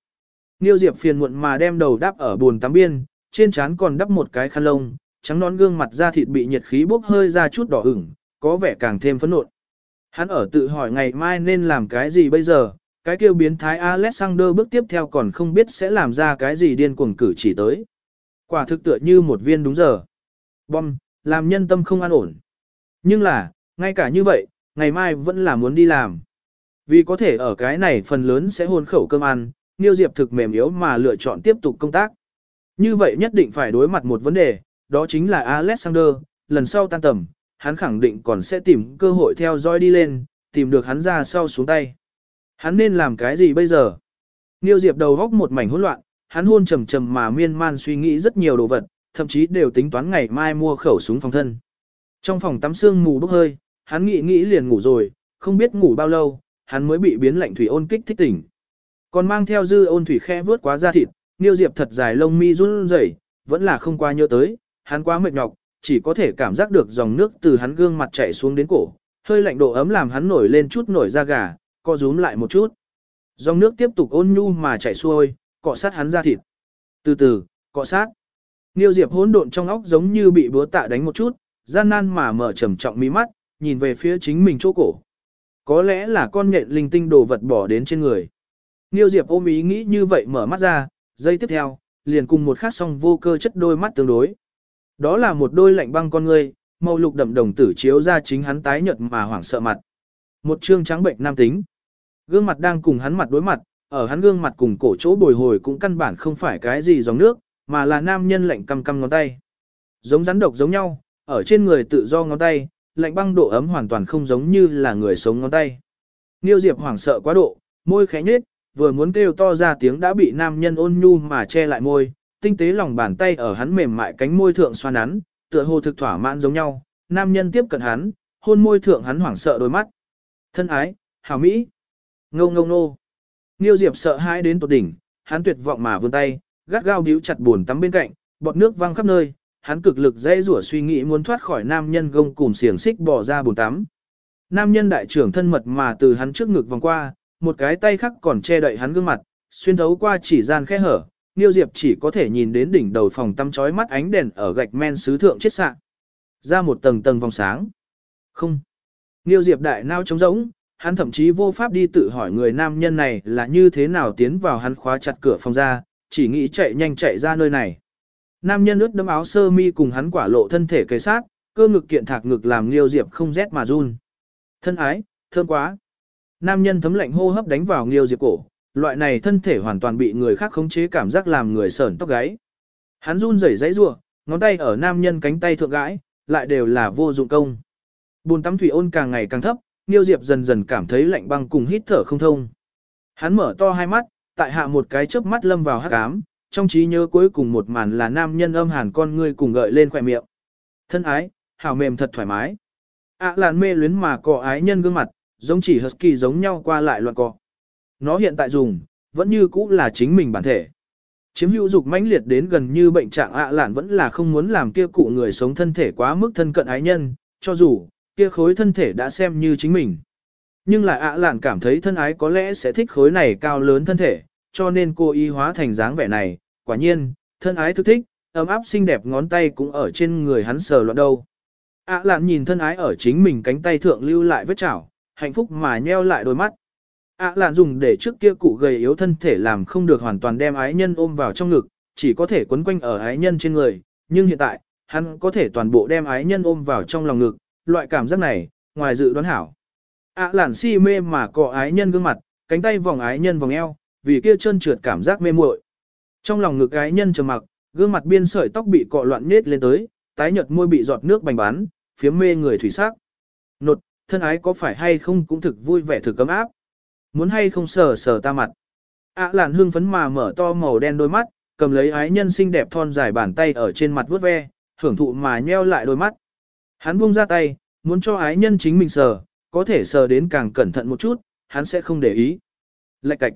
Niêu Diệp phiền muộn mà đem đầu đắp ở bùn tắm biên, trên trán còn đắp một cái khăn lông, trắng nón gương mặt da thịt bị nhiệt khí bốc hơi ra chút đỏ ửng, có vẻ càng thêm phẫn nộn. Hắn ở tự hỏi ngày mai nên làm cái gì bây giờ, cái kêu biến thái Alexander bước tiếp theo còn không biết sẽ làm ra cái gì điên cuồng cử chỉ tới. Quả thực tựa như một viên đúng giờ. Bom, làm nhân tâm không an ổn. Nhưng là, ngay cả như vậy, ngày mai vẫn là muốn đi làm. Vì có thể ở cái này phần lớn sẽ hôn khẩu cơm ăn, Niêu Diệp thực mềm yếu mà lựa chọn tiếp tục công tác. Như vậy nhất định phải đối mặt một vấn đề, đó chính là Alexander, lần sau tan tầm, hắn khẳng định còn sẽ tìm cơ hội theo dõi đi lên, tìm được hắn ra sau xuống tay. Hắn nên làm cái gì bây giờ? Niêu Diệp đầu góc một mảnh hỗn loạn, hắn hôn trầm trầm mà miên man suy nghĩ rất nhiều đồ vật, thậm chí đều tính toán ngày mai mua khẩu súng phòng thân. Trong phòng tắm sương mù bốc hơi, hắn nghĩ nghĩ liền ngủ rồi, không biết ngủ bao lâu, hắn mới bị biến lạnh thủy ôn kích thích tỉnh. Còn mang theo dư ôn thủy khe vớt quá da thịt, Niêu Diệp thật dài lông mi run rẩy, vẫn là không qua nhớ tới, hắn quá mệt nhọc, chỉ có thể cảm giác được dòng nước từ hắn gương mặt chảy xuống đến cổ, hơi lạnh độ ấm làm hắn nổi lên chút nổi da gà, co rúm lại một chút. Dòng nước tiếp tục ôn nhu mà chảy xuôi, cọ sát hắn da thịt. Từ từ, cọ sát. Niêu Diệp hỗn độn trong óc giống như bị búa tạ đánh một chút, gian nan mà mở trầm trọng mí mắt, nhìn về phía chính mình chỗ cổ. Có lẽ là con nhện linh tinh đồ vật bỏ đến trên người. Niêu Diệp ôm ý nghĩ như vậy mở mắt ra, giây tiếp theo, liền cùng một khát song vô cơ chất đôi mắt tương đối. Đó là một đôi lạnh băng con ngươi, màu lục đậm đồng tử chiếu ra chính hắn tái nhợt mà hoảng sợ mặt. Một trương trắng bệnh nam tính. Gương mặt đang cùng hắn mặt đối mặt, ở hắn gương mặt cùng cổ chỗ bồi hồi cũng căn bản không phải cái gì dòng nước, mà là nam nhân lạnh căm căm ngón tay. Giống rắn độc giống nhau, ở trên người tự do ngón tay, lạnh băng độ ấm hoàn toàn không giống như là người sống ngón tay. Niêu Diệp hoảng sợ quá độ, môi khẽ nhếch, vừa muốn kêu to ra tiếng đã bị nam nhân ôn nhu mà che lại môi, tinh tế lòng bàn tay ở hắn mềm mại cánh môi thượng xoa nắn, tựa hồ thực thỏa mãn giống nhau, nam nhân tiếp cận hắn, hôn môi thượng hắn hoảng sợ đôi mắt. Thân ái, hảo mỹ. Ngô ngô nô. Niêu Diệp sợ hãi đến tột đỉnh, hắn tuyệt vọng mà vươn tay, gắt gao díu chặt buồn tắm bên cạnh, bọt nước văng khắp nơi, hắn cực lực dễ rủa suy nghĩ muốn thoát khỏi nam nhân gông cùm xiềng xích bỏ ra buồn tắm. Nam nhân đại trưởng thân mật mà từ hắn trước ngực vòng qua, một cái tay khác còn che đậy hắn gương mặt, xuyên thấu qua chỉ gian khe hở, Niêu Diệp chỉ có thể nhìn đến đỉnh đầu phòng tăm chói mắt ánh đèn ở gạch men sứ thượng chết sạng. Ra một tầng tầng vòng sáng. Không. Niêu Diệp đại nao trống rỗng, hắn thậm chí vô pháp đi tự hỏi người nam nhân này là như thế nào tiến vào hắn khóa chặt cửa phòng ra, chỉ nghĩ chạy nhanh chạy ra nơi này. Nam nhân ướt đẫm áo sơ mi cùng hắn quả lộ thân thể kề sát, cơ ngực kiện thạc ngực làm Liêu Diệp không rét mà run. Thân ái, thơm quá. Nam nhân thấm lạnh hô hấp đánh vào Liêu Diệp cổ, loại này thân thể hoàn toàn bị người khác khống chế cảm giác làm người sởn tóc gáy. Hắn run rẩy rãy rủa, ngón tay ở nam nhân cánh tay thượng gãi, lại đều là vô dụng công. Bùn tắm thủy ôn càng ngày càng thấp, Niêu Diệp dần dần cảm thấy lạnh băng cùng hít thở không thông. Hắn mở to hai mắt, tại hạ một cái chớp mắt lâm vào hắc ám, trong trí nhớ cuối cùng một màn là nam nhân âm hàn con ngươi cùng gợi lên khỏe miệng. Thân ái, hảo mềm thật thoải mái. ạ à làn mê luyến mà cọ ái nhân gương mặt, giống chỉ husky giống nhau qua lại loạn cọ. Nó hiện tại dùng, vẫn như cũ là chính mình bản thể. Chiếm hữu dục mãnh liệt đến gần như bệnh trạng ạ à lạn vẫn là không muốn làm kia cụ người sống thân thể quá mức thân cận ái nhân, cho dù, kia khối thân thể đã xem như chính mình. Nhưng lại ạ à lạn cảm thấy thân ái có lẽ sẽ thích khối này cao lớn thân thể, cho nên cô y hóa thành dáng vẻ này, quả nhiên, thân ái thức thích, ấm áp xinh đẹp ngón tay cũng ở trên người hắn sờ loạn đâu. ạ à lạn nhìn thân ái ở chính mình cánh tay thượng lưu lại vết chảo, hạnh phúc mà nheo lại đôi mắt ạ lạn dùng để trước kia cụ gầy yếu thân thể làm không được hoàn toàn đem ái nhân ôm vào trong ngực, chỉ có thể quấn quanh ở ái nhân trên người, nhưng hiện tại, hắn có thể toàn bộ đem ái nhân ôm vào trong lòng ngực, loại cảm giác này, ngoài dự đoán hảo. ạ lạn si mê mà cọ ái nhân gương mặt, cánh tay vòng ái nhân vòng eo, vì kia chân trượt cảm giác mê muội. Trong lòng ngực ái nhân trầm mặc, gương mặt biên sợi tóc bị cọ loạn nết lên tới, tái nhợt môi bị giọt nước bành bắn, phía mê người thủy sắc. Nột, thân ái có phải hay không cũng thực vui vẻ thực cấm áp. Muốn hay không sờ sờ ta mặt. ạ lạn hương phấn mà mở to màu đen đôi mắt, cầm lấy ái nhân xinh đẹp thon dài bàn tay ở trên mặt vuốt ve, hưởng thụ mà nheo lại đôi mắt. Hắn buông ra tay, muốn cho ái nhân chính mình sờ, có thể sờ đến càng cẩn thận một chút, hắn sẽ không để ý. Lạch cạch.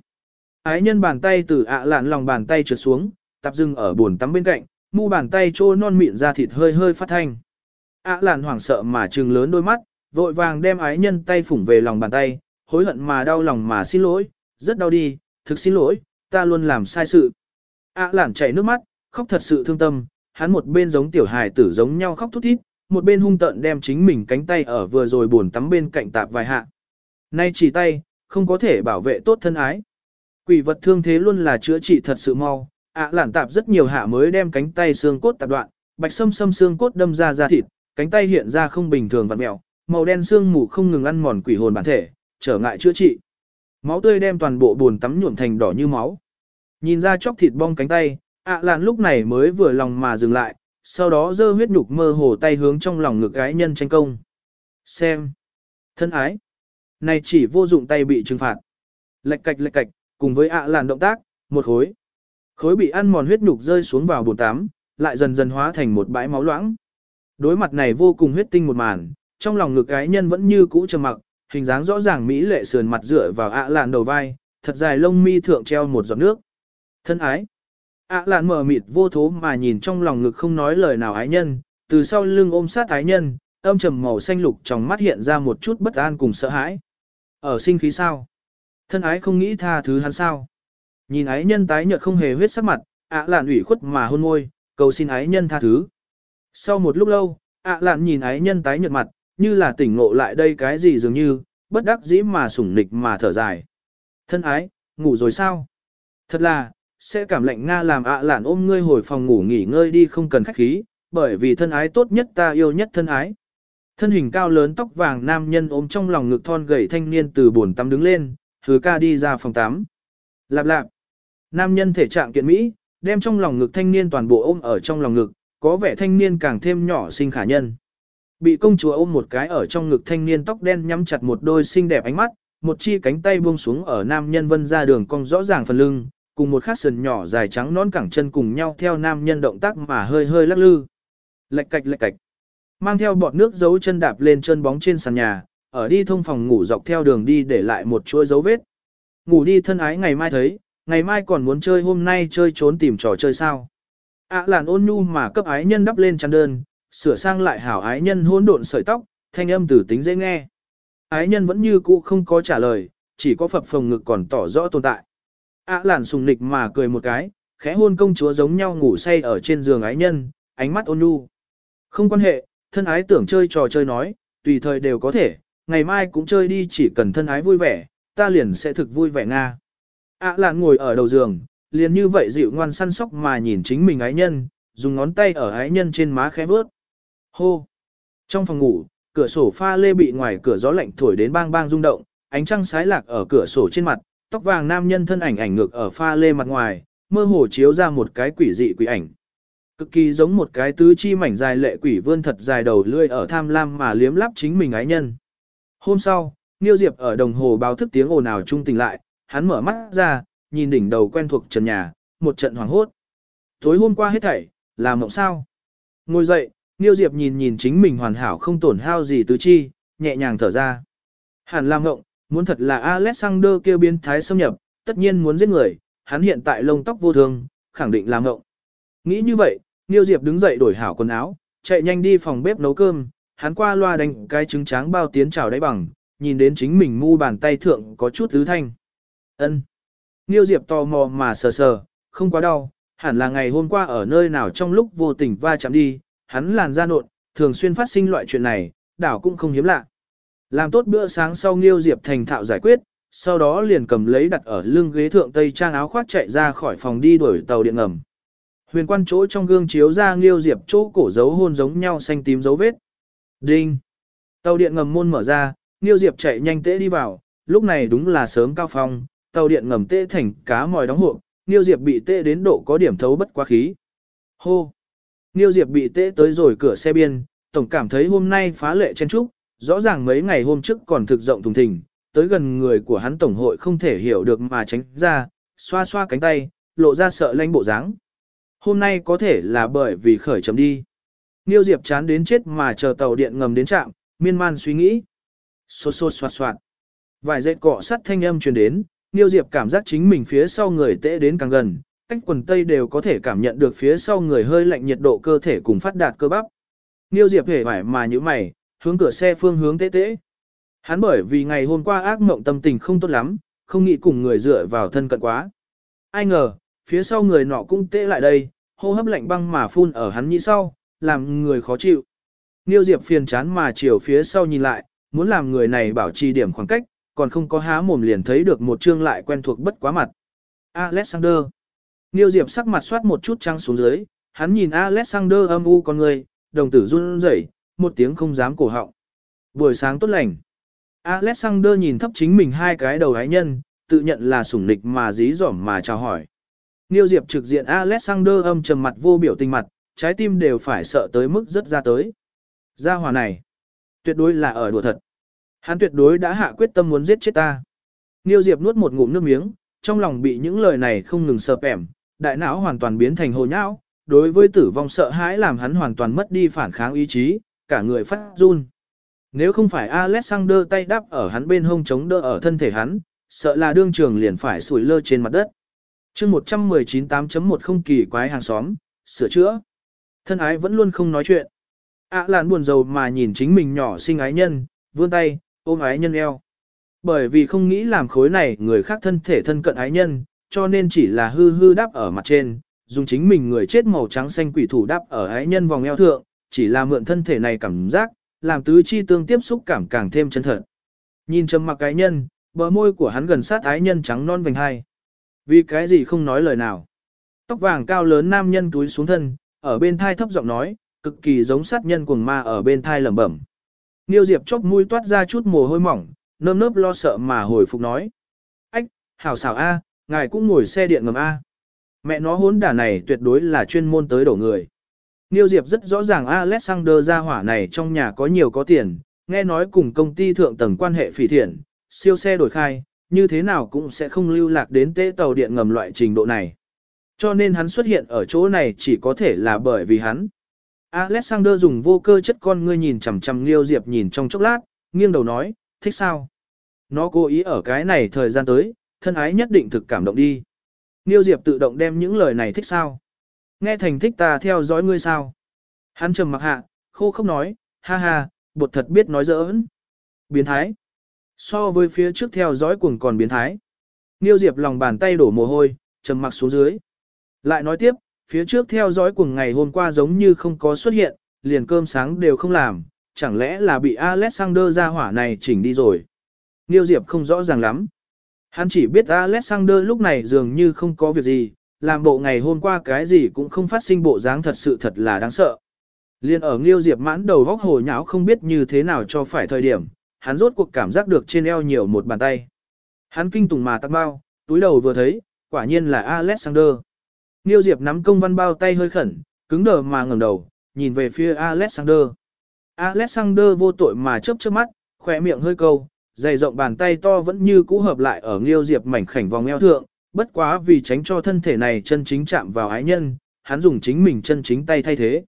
Ái nhân bàn tay từ ạ lạn lòng bàn tay trượt xuống, tập dừng ở buồn tắm bên cạnh, mu bàn tay trô non mịn ra thịt hơi hơi phát thanh. ạ lạn hoảng sợ mà trừng lớn đôi mắt, vội vàng đem ái nhân tay phủng về lòng bàn tay, hối hận mà đau lòng mà xin lỗi, rất đau đi, thực xin lỗi, ta luôn làm sai sự. ạ lản chảy nước mắt, khóc thật sự thương tâm, hắn một bên giống tiểu hài tử giống nhau khóc thút thít, một bên hung tợn đem chính mình cánh tay ở vừa rồi buồn tắm bên cạnh tạp vài hạ. Nay chỉ tay, không có thể bảo vệ tốt thân ái. Quỷ vật thương thế luôn là chữa trị thật sự mau, ạ à, lản tạp rất nhiều hạ mới đem cánh tay xương cốt tạp đoạn, bạch sâm sâm xương cốt đâm ra ra thịt, cánh tay hiện ra không bình thường vặn mẹo, màu đen xương mù không ngừng ăn mòn quỷ hồn bản thể, trở ngại chữa trị. Máu tươi đem toàn bộ buồn tắm nhuộm thành đỏ như máu. Nhìn ra chóc thịt bong cánh tay, ạ à lạn lúc này mới vừa lòng mà dừng lại, sau đó dơ huyết nhục mơ hồ tay hướng trong lòng ngực gái nhân tranh công. Xem. Thân ái. Này chỉ vô dụng tay bị trừng phạt. Lệch cạch lệch cạch, cùng với ạ làn động tác, một khối. Khối bị ăn mòn huyết nhục rơi xuống vào bồn tắm, lại dần dần hóa thành một bãi máu loãng. Đối mặt này vô cùng huyết tinh một màn, trong lòng ngực gái nhân vẫn như cũ trầm mặc, hình dáng rõ ràng mỹ lệ sườn mặt dựa vào ạ lạn đầu vai, thật dài lông mi thượng treo một giọt nước. Thân ái. ạ lạn mở mịt vô thố mà nhìn trong lòng ngực không nói lời nào ái nhân, từ sau lưng ôm sát ái nhân, âm trầm màu xanh lục trong mắt hiện ra một chút bất an cùng sợ hãi. Ở sinh khí sao? Thân ái không nghĩ tha thứ hắn sao. Nhìn ái nhân tái nhợt không hề huyết sắc mặt, ạ lạn ủy khuất mà hôn môi, cầu xin ái nhân tha thứ. Sau một lúc lâu, ạ lạn nhìn ái nhân tái nhợt mặt, như là tỉnh ngộ lại đây cái gì dường như, bất đắc dĩ mà sủng nịch mà thở dài. Thân ái, ngủ rồi sao? Thật là, sẽ cảm lạnh Nga làm ạ lạn ôm ngươi hồi phòng ngủ nghỉ ngơi đi không cần khách khí, bởi vì thân ái tốt nhất ta yêu nhất thân ái. Thân hình cao lớn tóc vàng nam nhân ôm trong lòng ngực thon gầy thanh niên từ buồn tắm đứng lên, hứa ca đi ra phòng tắm. Lạp lạp. Nam nhân thể trạng kiện Mỹ, đem trong lòng ngực thanh niên toàn bộ ôm ở trong lòng ngực, có vẻ thanh niên càng thêm nhỏ xinh khả nhân. Bị công chúa ôm một cái ở trong ngực thanh niên tóc đen nhắm chặt một đôi xinh đẹp ánh mắt, một chi cánh tay buông xuống ở nam nhân vân ra đường cong rõ ràng phần lưng, cùng một khát sườn nhỏ dài trắng nón cẳng chân cùng nhau theo nam nhân động tác mà hơi hơi lắc lư. Lệch cạch lệch cạch. Mang theo bọt nước dấu chân đạp lên chân bóng trên sàn nhà, ở đi thông phòng ngủ dọc theo đường đi để lại một chuỗi dấu vết. Ngủ đi thân ái ngày mai thấy, ngày mai còn muốn chơi hôm nay chơi trốn tìm trò chơi sao. ạ làn ôn nhu mà cấp ái nhân đắp lên chăn đơn, sửa sang lại hảo ái nhân hỗn độn sợi tóc, thanh âm tử tính dễ nghe. Ái nhân vẫn như cũ không có trả lời, chỉ có phập phồng ngực còn tỏ rõ tồn tại. ạ làn sùng nịch mà cười một cái, khẽ hôn công chúa giống nhau ngủ say ở trên giường ái nhân, ánh mắt ôn nhu. Không quan hệ, thân ái tưởng chơi trò chơi nói, tùy thời đều có thể, ngày mai cũng chơi đi chỉ cần thân ái vui vẻ, ta liền sẽ thực vui vẻ Nga. ạ làn ngồi ở đầu giường, liền như vậy dịu ngoan săn sóc mà nhìn chính mình ái nhân, dùng ngón tay ở ái nhân trên má khẽ bước. Hô! Trong phòng ngủ, cửa sổ pha lê bị ngoài cửa gió lạnh thổi đến bang bang rung động, ánh trăng sái lạc ở cửa sổ trên mặt, tóc vàng nam nhân thân ảnh ảnh ngược ở pha lê mặt ngoài, mơ hồ chiếu ra một cái quỷ dị quỷ ảnh. Cực kỳ giống một cái tứ chi mảnh dài lệ quỷ vươn thật dài đầu lươi ở tham lam mà liếm lắp chính mình ái nhân. Hôm sau, Niêu Diệp ở đồng hồ báo thức tiếng ồn ào trung tỉnh lại, hắn mở mắt ra, nhìn đỉnh đầu quen thuộc trần nhà, một trận hoảng hốt. Tối hôm qua hết thảy, là mộng sao? Ngồi dậy, Niêu Diệp nhìn nhìn chính mình hoàn hảo không tổn hao gì tứ chi, nhẹ nhàng thở ra. Hẳn Lam ngộng, muốn thật là Alexander kêu biến thái xâm nhập, tất nhiên muốn giết người, hắn hiện tại lông tóc vô thương, khẳng định là ngộng. Nghĩ như vậy, Niêu Diệp đứng dậy đổi hảo quần áo, chạy nhanh đi phòng bếp nấu cơm, hắn qua loa đánh cái trứng tráng bao tiến chảo đáy bằng, nhìn đến chính mình mu bàn tay thượng có chút thứ thanh. Ân. Niêu Diệp tò mò mà sờ sờ, không quá đau, hẳn là ngày hôm qua ở nơi nào trong lúc vô tình va chạm đi, hắn làn da nộn, thường xuyên phát sinh loại chuyện này, đảo cũng không hiếm lạ. Làm tốt bữa sáng sau Nghiêu Diệp thành thạo giải quyết, sau đó liền cầm lấy đặt ở lưng ghế thượng tây trang áo khoác chạy ra khỏi phòng đi đuổi tàu điện ngầm. Huyền quan chỗ trong gương chiếu ra Nghiêu Diệp chỗ cổ dấu hôn giống nhau xanh tím dấu vết. Đinh! Tàu điện ngầm môn mở ra, Nghiêu Diệp chạy nhanh tễ đi vào, lúc này đúng là sớm cao phong, tàu điện ngầm tễ thành cá mòi đóng hộp, Nghiêu Diệp bị tễ đến độ có điểm thấu bất quá khí. Hô! Niêu Diệp bị tễ tới rồi cửa xe biên, tổng cảm thấy hôm nay phá lệ chen trúc, rõ ràng mấy ngày hôm trước còn thực rộng thùng thình, tới gần người của hắn tổng hội không thể hiểu được mà tránh ra, xoa xoa cánh tay, lộ ra sợ lanh bộ dáng. Hôm nay có thể là bởi vì khởi chấm đi. Niêu Diệp chán đến chết mà chờ tàu điện ngầm đến trạm, miên man suy nghĩ. Xô xô xoạt xoạt. Vài dây cọ sắt thanh âm truyền đến, Niêu Diệp cảm giác chính mình phía sau người tễ đến càng gần, cách quần tây đều có thể cảm nhận được phía sau người hơi lạnh nhiệt độ cơ thể cùng phát đạt cơ bắp. Niêu Diệp hề vải mà như mày, hướng cửa xe phương hướng tế tế. Hắn bởi vì ngày hôm qua ác mộng tâm tình không tốt lắm, không nghĩ cùng người dựa vào thân cận quá. Ai ngờ, phía sau người nọ cũng tế lại đây, hô hấp lạnh băng mà phun ở hắn như sau, làm người khó chịu. Niêu Diệp phiền chán mà chiều phía sau nhìn lại, muốn làm người này bảo trì điểm khoảng cách, còn không có há mồm liền thấy được một chương lại quen thuộc bất quá mặt. Alexander. Niêu Diệp sắc mặt soát một chút trắng xuống dưới, hắn nhìn Alexander âm u con người, đồng tử run rẩy, một tiếng không dám cổ họng. Buổi sáng tốt lành. Alexander nhìn thấp chính mình hai cái đầu ái nhân, tự nhận là sủng nịch mà dí dỏm mà chào hỏi. Niêu Diệp trực diện Alexander âm trầm mặt vô biểu tình mặt, trái tim đều phải sợ tới mức rất ra tới. Gia hòa này, tuyệt đối là ở đùa thật. Hắn tuyệt đối đã hạ quyết tâm muốn giết chết ta. Niêu Diệp nuốt một ngụm nước miếng, trong lòng bị những lời này không ngừng sợp ẻm, đại não hoàn toàn biến thành hồ nhão, đối với tử vong sợ hãi làm hắn hoàn toàn mất đi phản kháng ý chí, cả người phát run. Nếu không phải Alexander tay đắp ở hắn bên hông chống đỡ ở thân thể hắn, sợ là đương trường liền phải sủi lơ trên mặt đất. chương 119.8.10 kỳ quái hàng xóm, sửa chữa. Thân ái vẫn luôn không nói chuyện. ạ à buồn rầu mà nhìn chính mình nhỏ sinh ái nhân, vươn tay, ôm ái nhân eo. Bởi vì không nghĩ làm khối này người khác thân thể thân cận ái nhân, cho nên chỉ là hư hư đáp ở mặt trên, dùng chính mình người chết màu trắng xanh quỷ thủ đáp ở ái nhân vòng eo thượng, chỉ là mượn thân thể này cảm giác, làm tứ chi tương tiếp xúc cảm càng thêm chân thật. Nhìn trầm mặc ái nhân, bờ môi của hắn gần sát ái nhân trắng non vành hai. Vì cái gì không nói lời nào. Tóc vàng cao lớn nam nhân túi xuống thân, ở bên thai thấp giọng nói, cực kỳ giống sát nhân cuồng ma ở bên thai lẩm bẩm. Niêu Diệp chốc mũi toát ra chút mồ hôi mỏng, nơm nớp lo sợ mà hồi phục nói. Ách, hảo xảo A, ngài cũng ngồi xe điện ngầm A. Mẹ nó hốn đả này tuyệt đối là chuyên môn tới đổ người. Niêu Diệp rất rõ ràng Alexander gia hỏa này trong nhà có nhiều có tiền, nghe nói cùng công ty thượng tầng quan hệ phỉ thiện, siêu xe đổi khai, như thế nào cũng sẽ không lưu lạc đến tế tàu điện ngầm loại trình độ này. Cho nên hắn xuất hiện ở chỗ này chỉ có thể là bởi vì hắn. Alexander dùng vô cơ chất con ngươi nhìn chằm chằm Liêu Diệp nhìn trong chốc lát, nghiêng đầu nói, thích sao? Nó cố ý ở cái này thời gian tới, thân ái nhất định thực cảm động đi. Niêu Diệp tự động đem những lời này thích sao? Nghe thành thích ta theo dõi ngươi sao? Hắn trầm mặc hạ, khô không nói, ha ha, bột thật biết nói giỡn. Biến thái. So với phía trước theo dõi cuồng còn biến thái. Niêu Diệp lòng bàn tay đổ mồ hôi, trầm mặc xuống dưới. Lại nói tiếp, phía trước theo dõi cuồng ngày hôm qua giống như không có xuất hiện, liền cơm sáng đều không làm, chẳng lẽ là bị Alexander ra hỏa này chỉnh đi rồi. Niêu Diệp không rõ ràng lắm. Hắn chỉ biết Alexander lúc này dường như không có việc gì, làm bộ ngày hôm qua cái gì cũng không phát sinh bộ dáng thật sự thật là đáng sợ. Liên ở Nghiêu Diệp mãn đầu góc hồ nháo không biết như thế nào cho phải thời điểm, hắn rốt cuộc cảm giác được trên eo nhiều một bàn tay. Hắn kinh tùng mà tắt bao, túi đầu vừa thấy, quả nhiên là Alexander. Nghiêu Diệp nắm công văn bao tay hơi khẩn, cứng đờ mà ngẩng đầu, nhìn về phía Alexander. Alexander vô tội mà chớp chớp mắt, khỏe miệng hơi câu, dày rộng bàn tay to vẫn như cũ hợp lại ở Nghiêu Diệp mảnh khảnh vòng eo thượng, bất quá vì tránh cho thân thể này chân chính chạm vào ái nhân, hắn dùng chính mình chân chính tay thay thế.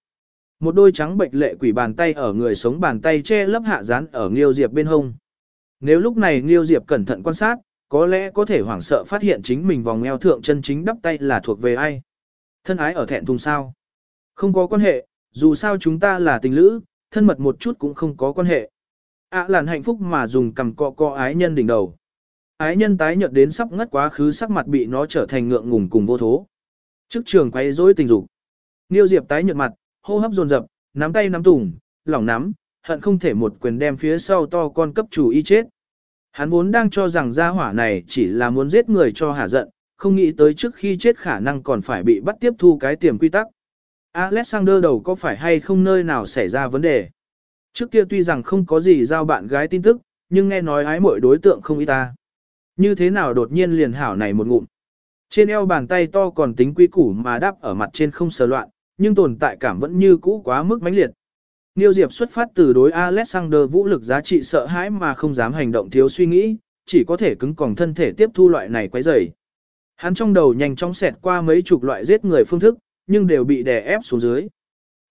Một đôi trắng bệnh lệ quỷ bàn tay ở người sống bàn tay che lấp hạ dán ở Nghiêu Diệp bên hông. Nếu lúc này Nghiêu Diệp cẩn thận quan sát, có lẽ có thể hoảng sợ phát hiện chính mình vòng eo thượng chân chính đắp tay là thuộc về ai. Thân ái ở thẹn thùng sao? Không có quan hệ, dù sao chúng ta là tình lữ, thân mật một chút cũng không có quan hệ ạ à, làn hạnh phúc mà dùng cầm cọ cọ ái nhân đỉnh đầu. Ái nhân tái nhợt đến sắp ngất quá khứ sắc mặt bị nó trở thành ngượng ngùng cùng vô thố. Trước trường quay rối tình dục. Niêu Diệp tái nhợt mặt, hô hấp dồn dập, nắm tay nắm tùng, lỏng nắm, hận không thể một quyền đem phía sau to con cấp chủ y chết. Hắn vốn đang cho rằng gia hỏa này chỉ là muốn giết người cho hả giận, không nghĩ tới trước khi chết khả năng còn phải bị bắt tiếp thu cái tiềm quy tắc. Alexander đầu có phải hay không nơi nào xảy ra vấn đề? Trước kia tuy rằng không có gì giao bạn gái tin tức, nhưng nghe nói ái mỗi đối tượng không ý ta. Như thế nào đột nhiên liền hảo này một ngụm. Trên eo bàn tay to còn tính quy củ mà đáp ở mặt trên không sờ loạn, nhưng tồn tại cảm vẫn như cũ quá mức mãnh liệt. Niêu Diệp xuất phát từ đối Alexander vũ lực giá trị sợ hãi mà không dám hành động thiếu suy nghĩ, chỉ có thể cứng còng thân thể tiếp thu loại này quấy rầy. Hắn trong đầu nhanh chóng xẹt qua mấy chục loại giết người phương thức, nhưng đều bị đè ép xuống dưới.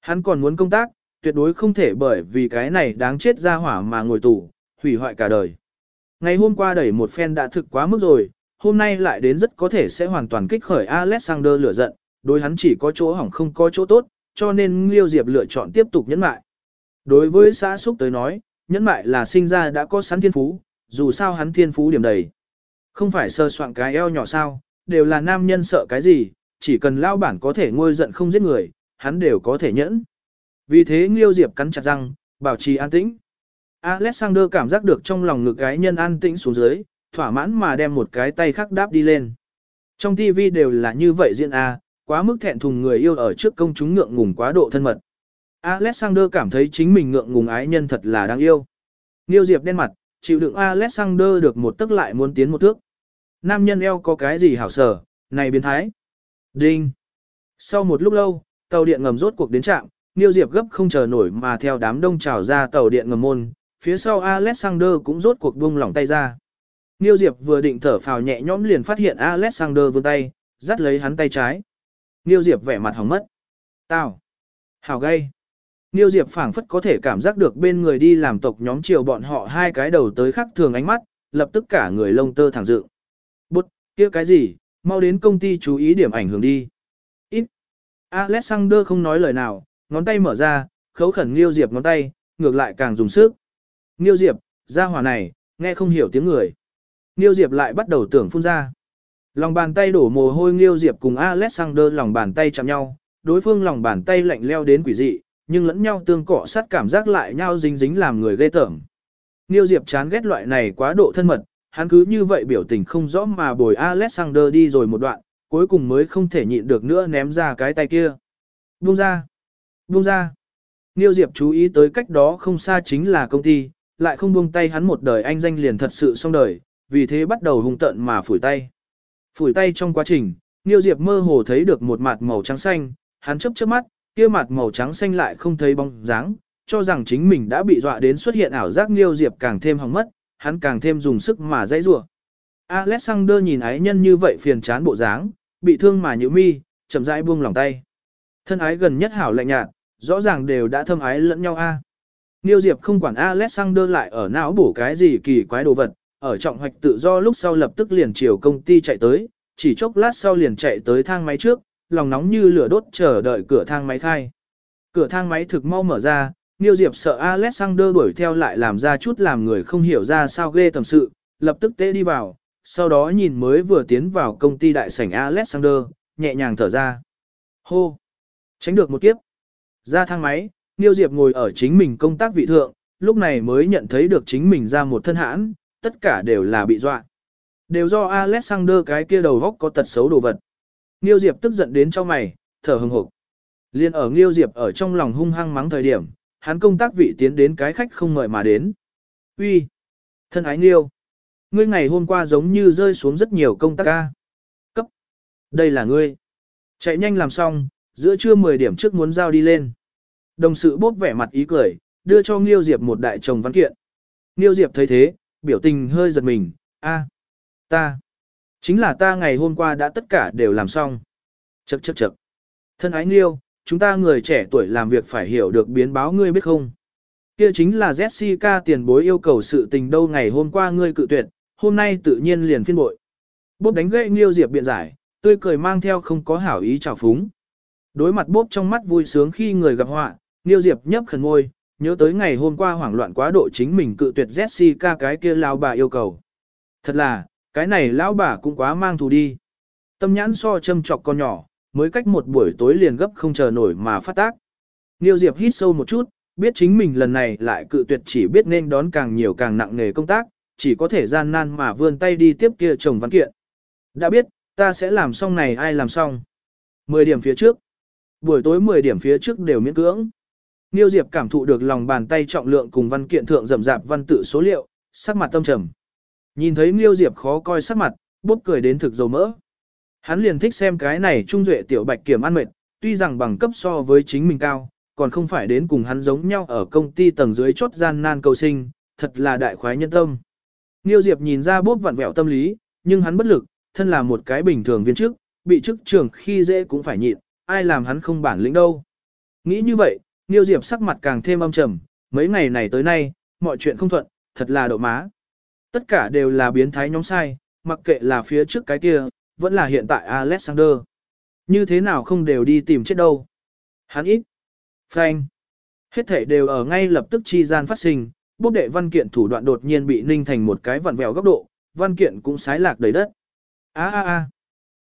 Hắn còn muốn công tác, tuyệt đối không thể bởi vì cái này đáng chết ra hỏa mà ngồi tù, hủy hoại cả đời. Ngày hôm qua đẩy một phen đã thực quá mức rồi, hôm nay lại đến rất có thể sẽ hoàn toàn kích khởi Alexander lửa giận, đối hắn chỉ có chỗ hỏng không có chỗ tốt, cho nên Liêu Diệp lựa chọn tiếp tục nhẫn mại. Đối với xã xúc tới nói, nhẫn mại là sinh ra đã có sẵn thiên phú, dù sao hắn thiên phú điểm đầy. Không phải sơ soạn cái eo nhỏ sao, đều là nam nhân sợ cái gì, chỉ cần lao bản có thể ngôi giận không giết người, hắn đều có thể nhẫn. Vì thế nghiêu Diệp cắn chặt răng, bảo trì an tĩnh. Alexander cảm giác được trong lòng ngực gái nhân an tĩnh xuống dưới, thỏa mãn mà đem một cái tay khác đáp đi lên. Trong TV đều là như vậy diễn A, quá mức thẹn thùng người yêu ở trước công chúng ngượng ngùng quá độ thân mật. Alexander cảm thấy chính mình ngượng ngùng ái nhân thật là đáng yêu. nghiêu Diệp đen mặt, chịu đựng Alexander được một tức lại muốn tiến một thước. Nam nhân eo có cái gì hảo sở, này biến thái. Đinh. Sau một lúc lâu, tàu điện ngầm rốt cuộc đến trạm, Niêu Diệp gấp không chờ nổi mà theo đám đông trào ra tàu điện ngầm môn, phía sau Alexander cũng rốt cuộc buông lỏng tay ra. Niêu Diệp vừa định thở phào nhẹ nhõm liền phát hiện Alexander vươn tay, dắt lấy hắn tay trái. Niêu Diệp vẻ mặt hỏng mất. Tao. hào gay. Niêu Diệp phảng phất có thể cảm giác được bên người đi làm tộc nhóm chiều bọn họ hai cái đầu tới khắc thường ánh mắt, lập tức cả người lông tơ thẳng dựng. Bút, kia cái gì, mau đến công ty chú ý điểm ảnh hưởng đi. Ít. Alexander không nói lời nào, ngón tay mở ra, khấu khẩn Nghiêu Diệp ngón tay, ngược lại càng dùng sức. Nghiêu Diệp, ra hỏa này, nghe không hiểu tiếng người. Nghiêu Diệp lại bắt đầu tưởng phun ra. Lòng bàn tay đổ mồ hôi Nghiêu Diệp cùng Alexander lòng bàn tay chạm nhau, đối phương lòng bàn tay lạnh leo đến quỷ dị, nhưng lẫn nhau tương cọ sát cảm giác lại nhau dính dính làm người ghê tởm. Nghiêu Diệp chán ghét loại này quá độ thân mật, hắn cứ như vậy biểu tình không rõ mà bồi Alexander đi rồi một đoạn, cuối cùng mới không thể nhịn được nữa ném ra cái tay kia. Buông ra! Buông ra! Niêu Diệp chú ý tới cách đó không xa chính là công ty, lại không buông tay hắn một đời anh danh liền thật sự xong đời, vì thế bắt đầu hung tận mà phủi tay. Phủi tay trong quá trình, Niêu Diệp mơ hồ thấy được một mặt màu trắng xanh, hắn chớp chớp mắt, kia mặt màu trắng xanh lại không thấy bóng dáng, cho rằng chính mình đã bị dọa đến xuất hiện ảo giác Niêu Diệp càng thêm hỏng mất, hắn càng thêm dùng sức mà dãy rủa. Alexander nhìn ái nhân như vậy phiền chán bộ dáng, bị thương mà nhíu mi, chậm rãi buông lòng tay. Thân ái gần nhất hảo lạnh nhạt, rõ ràng đều đã thâm ái lẫn nhau a. Niêu Diệp không quản Alexander lại ở não bổ cái gì kỳ quái đồ vật, ở trọng hoạch tự do lúc sau lập tức liền chiều công ty chạy tới, chỉ chốc lát sau liền chạy tới thang máy trước, lòng nóng như lửa đốt chờ đợi cửa thang máy khai. Cửa thang máy thực mau mở ra, Niêu Diệp sợ Alexander đuổi theo lại làm ra chút làm người không hiểu ra sao ghê tầm sự, lập tức tế đi vào, sau đó nhìn mới vừa tiến vào công ty đại sảnh Alexander, nhẹ nhàng thở ra. Hô! Tránh được một kiếp. Ra thang máy, Niêu Diệp ngồi ở chính mình công tác vị thượng, lúc này mới nhận thấy được chính mình ra một thân hãn, tất cả đều là bị dọa. Đều do Alexander cái kia đầu góc có tật xấu đồ vật. Niêu Diệp tức giận đến cho mày, thở hừng hực. Liên ở Niêu Diệp ở trong lòng hung hăng mắng thời điểm, hắn công tác vị tiến đến cái khách không mời mà đến. Uy, Thân ái Niêu! Ngươi ngày hôm qua giống như rơi xuống rất nhiều công tác ca. Cấp! Đây là ngươi! Chạy nhanh làm xong, giữa trưa 10 điểm trước muốn giao đi lên. Đồng sự bốp vẻ mặt ý cười, đưa cho Nghiêu Diệp một đại chồng văn kiện. Nghiêu Diệp thấy thế, biểu tình hơi giật mình, a, ta, chính là ta ngày hôm qua đã tất cả đều làm xong. Chậc chậc chậc. Thân ái Nghiêu, chúng ta người trẻ tuổi làm việc phải hiểu được biến báo ngươi biết không? Kia chính là Jessica tiền bối yêu cầu sự tình đâu ngày hôm qua ngươi cự tuyệt, hôm nay tự nhiên liền phiên bội. Bốp đánh gậy Nghiêu Diệp biện giải, tươi cười mang theo không có hảo ý chào phúng. Đối mặt bốp trong mắt vui sướng khi người gặp họa, Niêu Diệp nhấp khẩn môi, nhớ tới ngày hôm qua hoảng loạn quá độ chính mình cự tuyệt Jessica cái kia lão bà yêu cầu. Thật là, cái này lão bà cũng quá mang thù đi. Tâm nhãn so châm chọc con nhỏ, mới cách một buổi tối liền gấp không chờ nổi mà phát tác. Niêu Diệp hít sâu một chút, biết chính mình lần này lại cự tuyệt chỉ biết nên đón càng nhiều càng nặng nề công tác, chỉ có thể gian nan mà vươn tay đi tiếp kia chồng văn kiện. Đã biết, ta sẽ làm xong này ai làm xong. 10 điểm phía trước. Buổi tối 10 điểm phía trước đều miễn cưỡng. Niêu Diệp cảm thụ được lòng bàn tay trọng lượng cùng văn kiện thượng rậm rạp văn tự số liệu, sắc mặt tâm trầm. Nhìn thấy Niêu Diệp khó coi sắc mặt, bốc cười đến thực dầu mỡ. Hắn liền thích xem cái này trung duệ tiểu bạch kiểm ăn mệt, tuy rằng bằng cấp so với chính mình cao, còn không phải đến cùng hắn giống nhau ở công ty tầng dưới chốt gian nan cầu sinh, thật là đại khoái nhân tâm. Niêu Diệp nhìn ra bốp vặn vẹo tâm lý, nhưng hắn bất lực, thân là một cái bình thường viên chức, bị chức trưởng khi dễ cũng phải nhịn, ai làm hắn không bản lĩnh đâu. Nghĩ như vậy, Niêu Diệp sắc mặt càng thêm âm trầm, mấy ngày này tới nay, mọi chuyện không thuận, thật là độ má. Tất cả đều là biến thái nhóm sai, mặc kệ là phía trước cái kia, vẫn là hiện tại Alexander. Như thế nào không đều đi tìm chết đâu. Hắn ít. Frank. Hết thể đều ở ngay lập tức chi gian phát sinh, bốc đệ văn kiện thủ đoạn đột nhiên bị ninh thành một cái vặn vẹo góc độ, văn kiện cũng sái lạc đầy đất. A a a.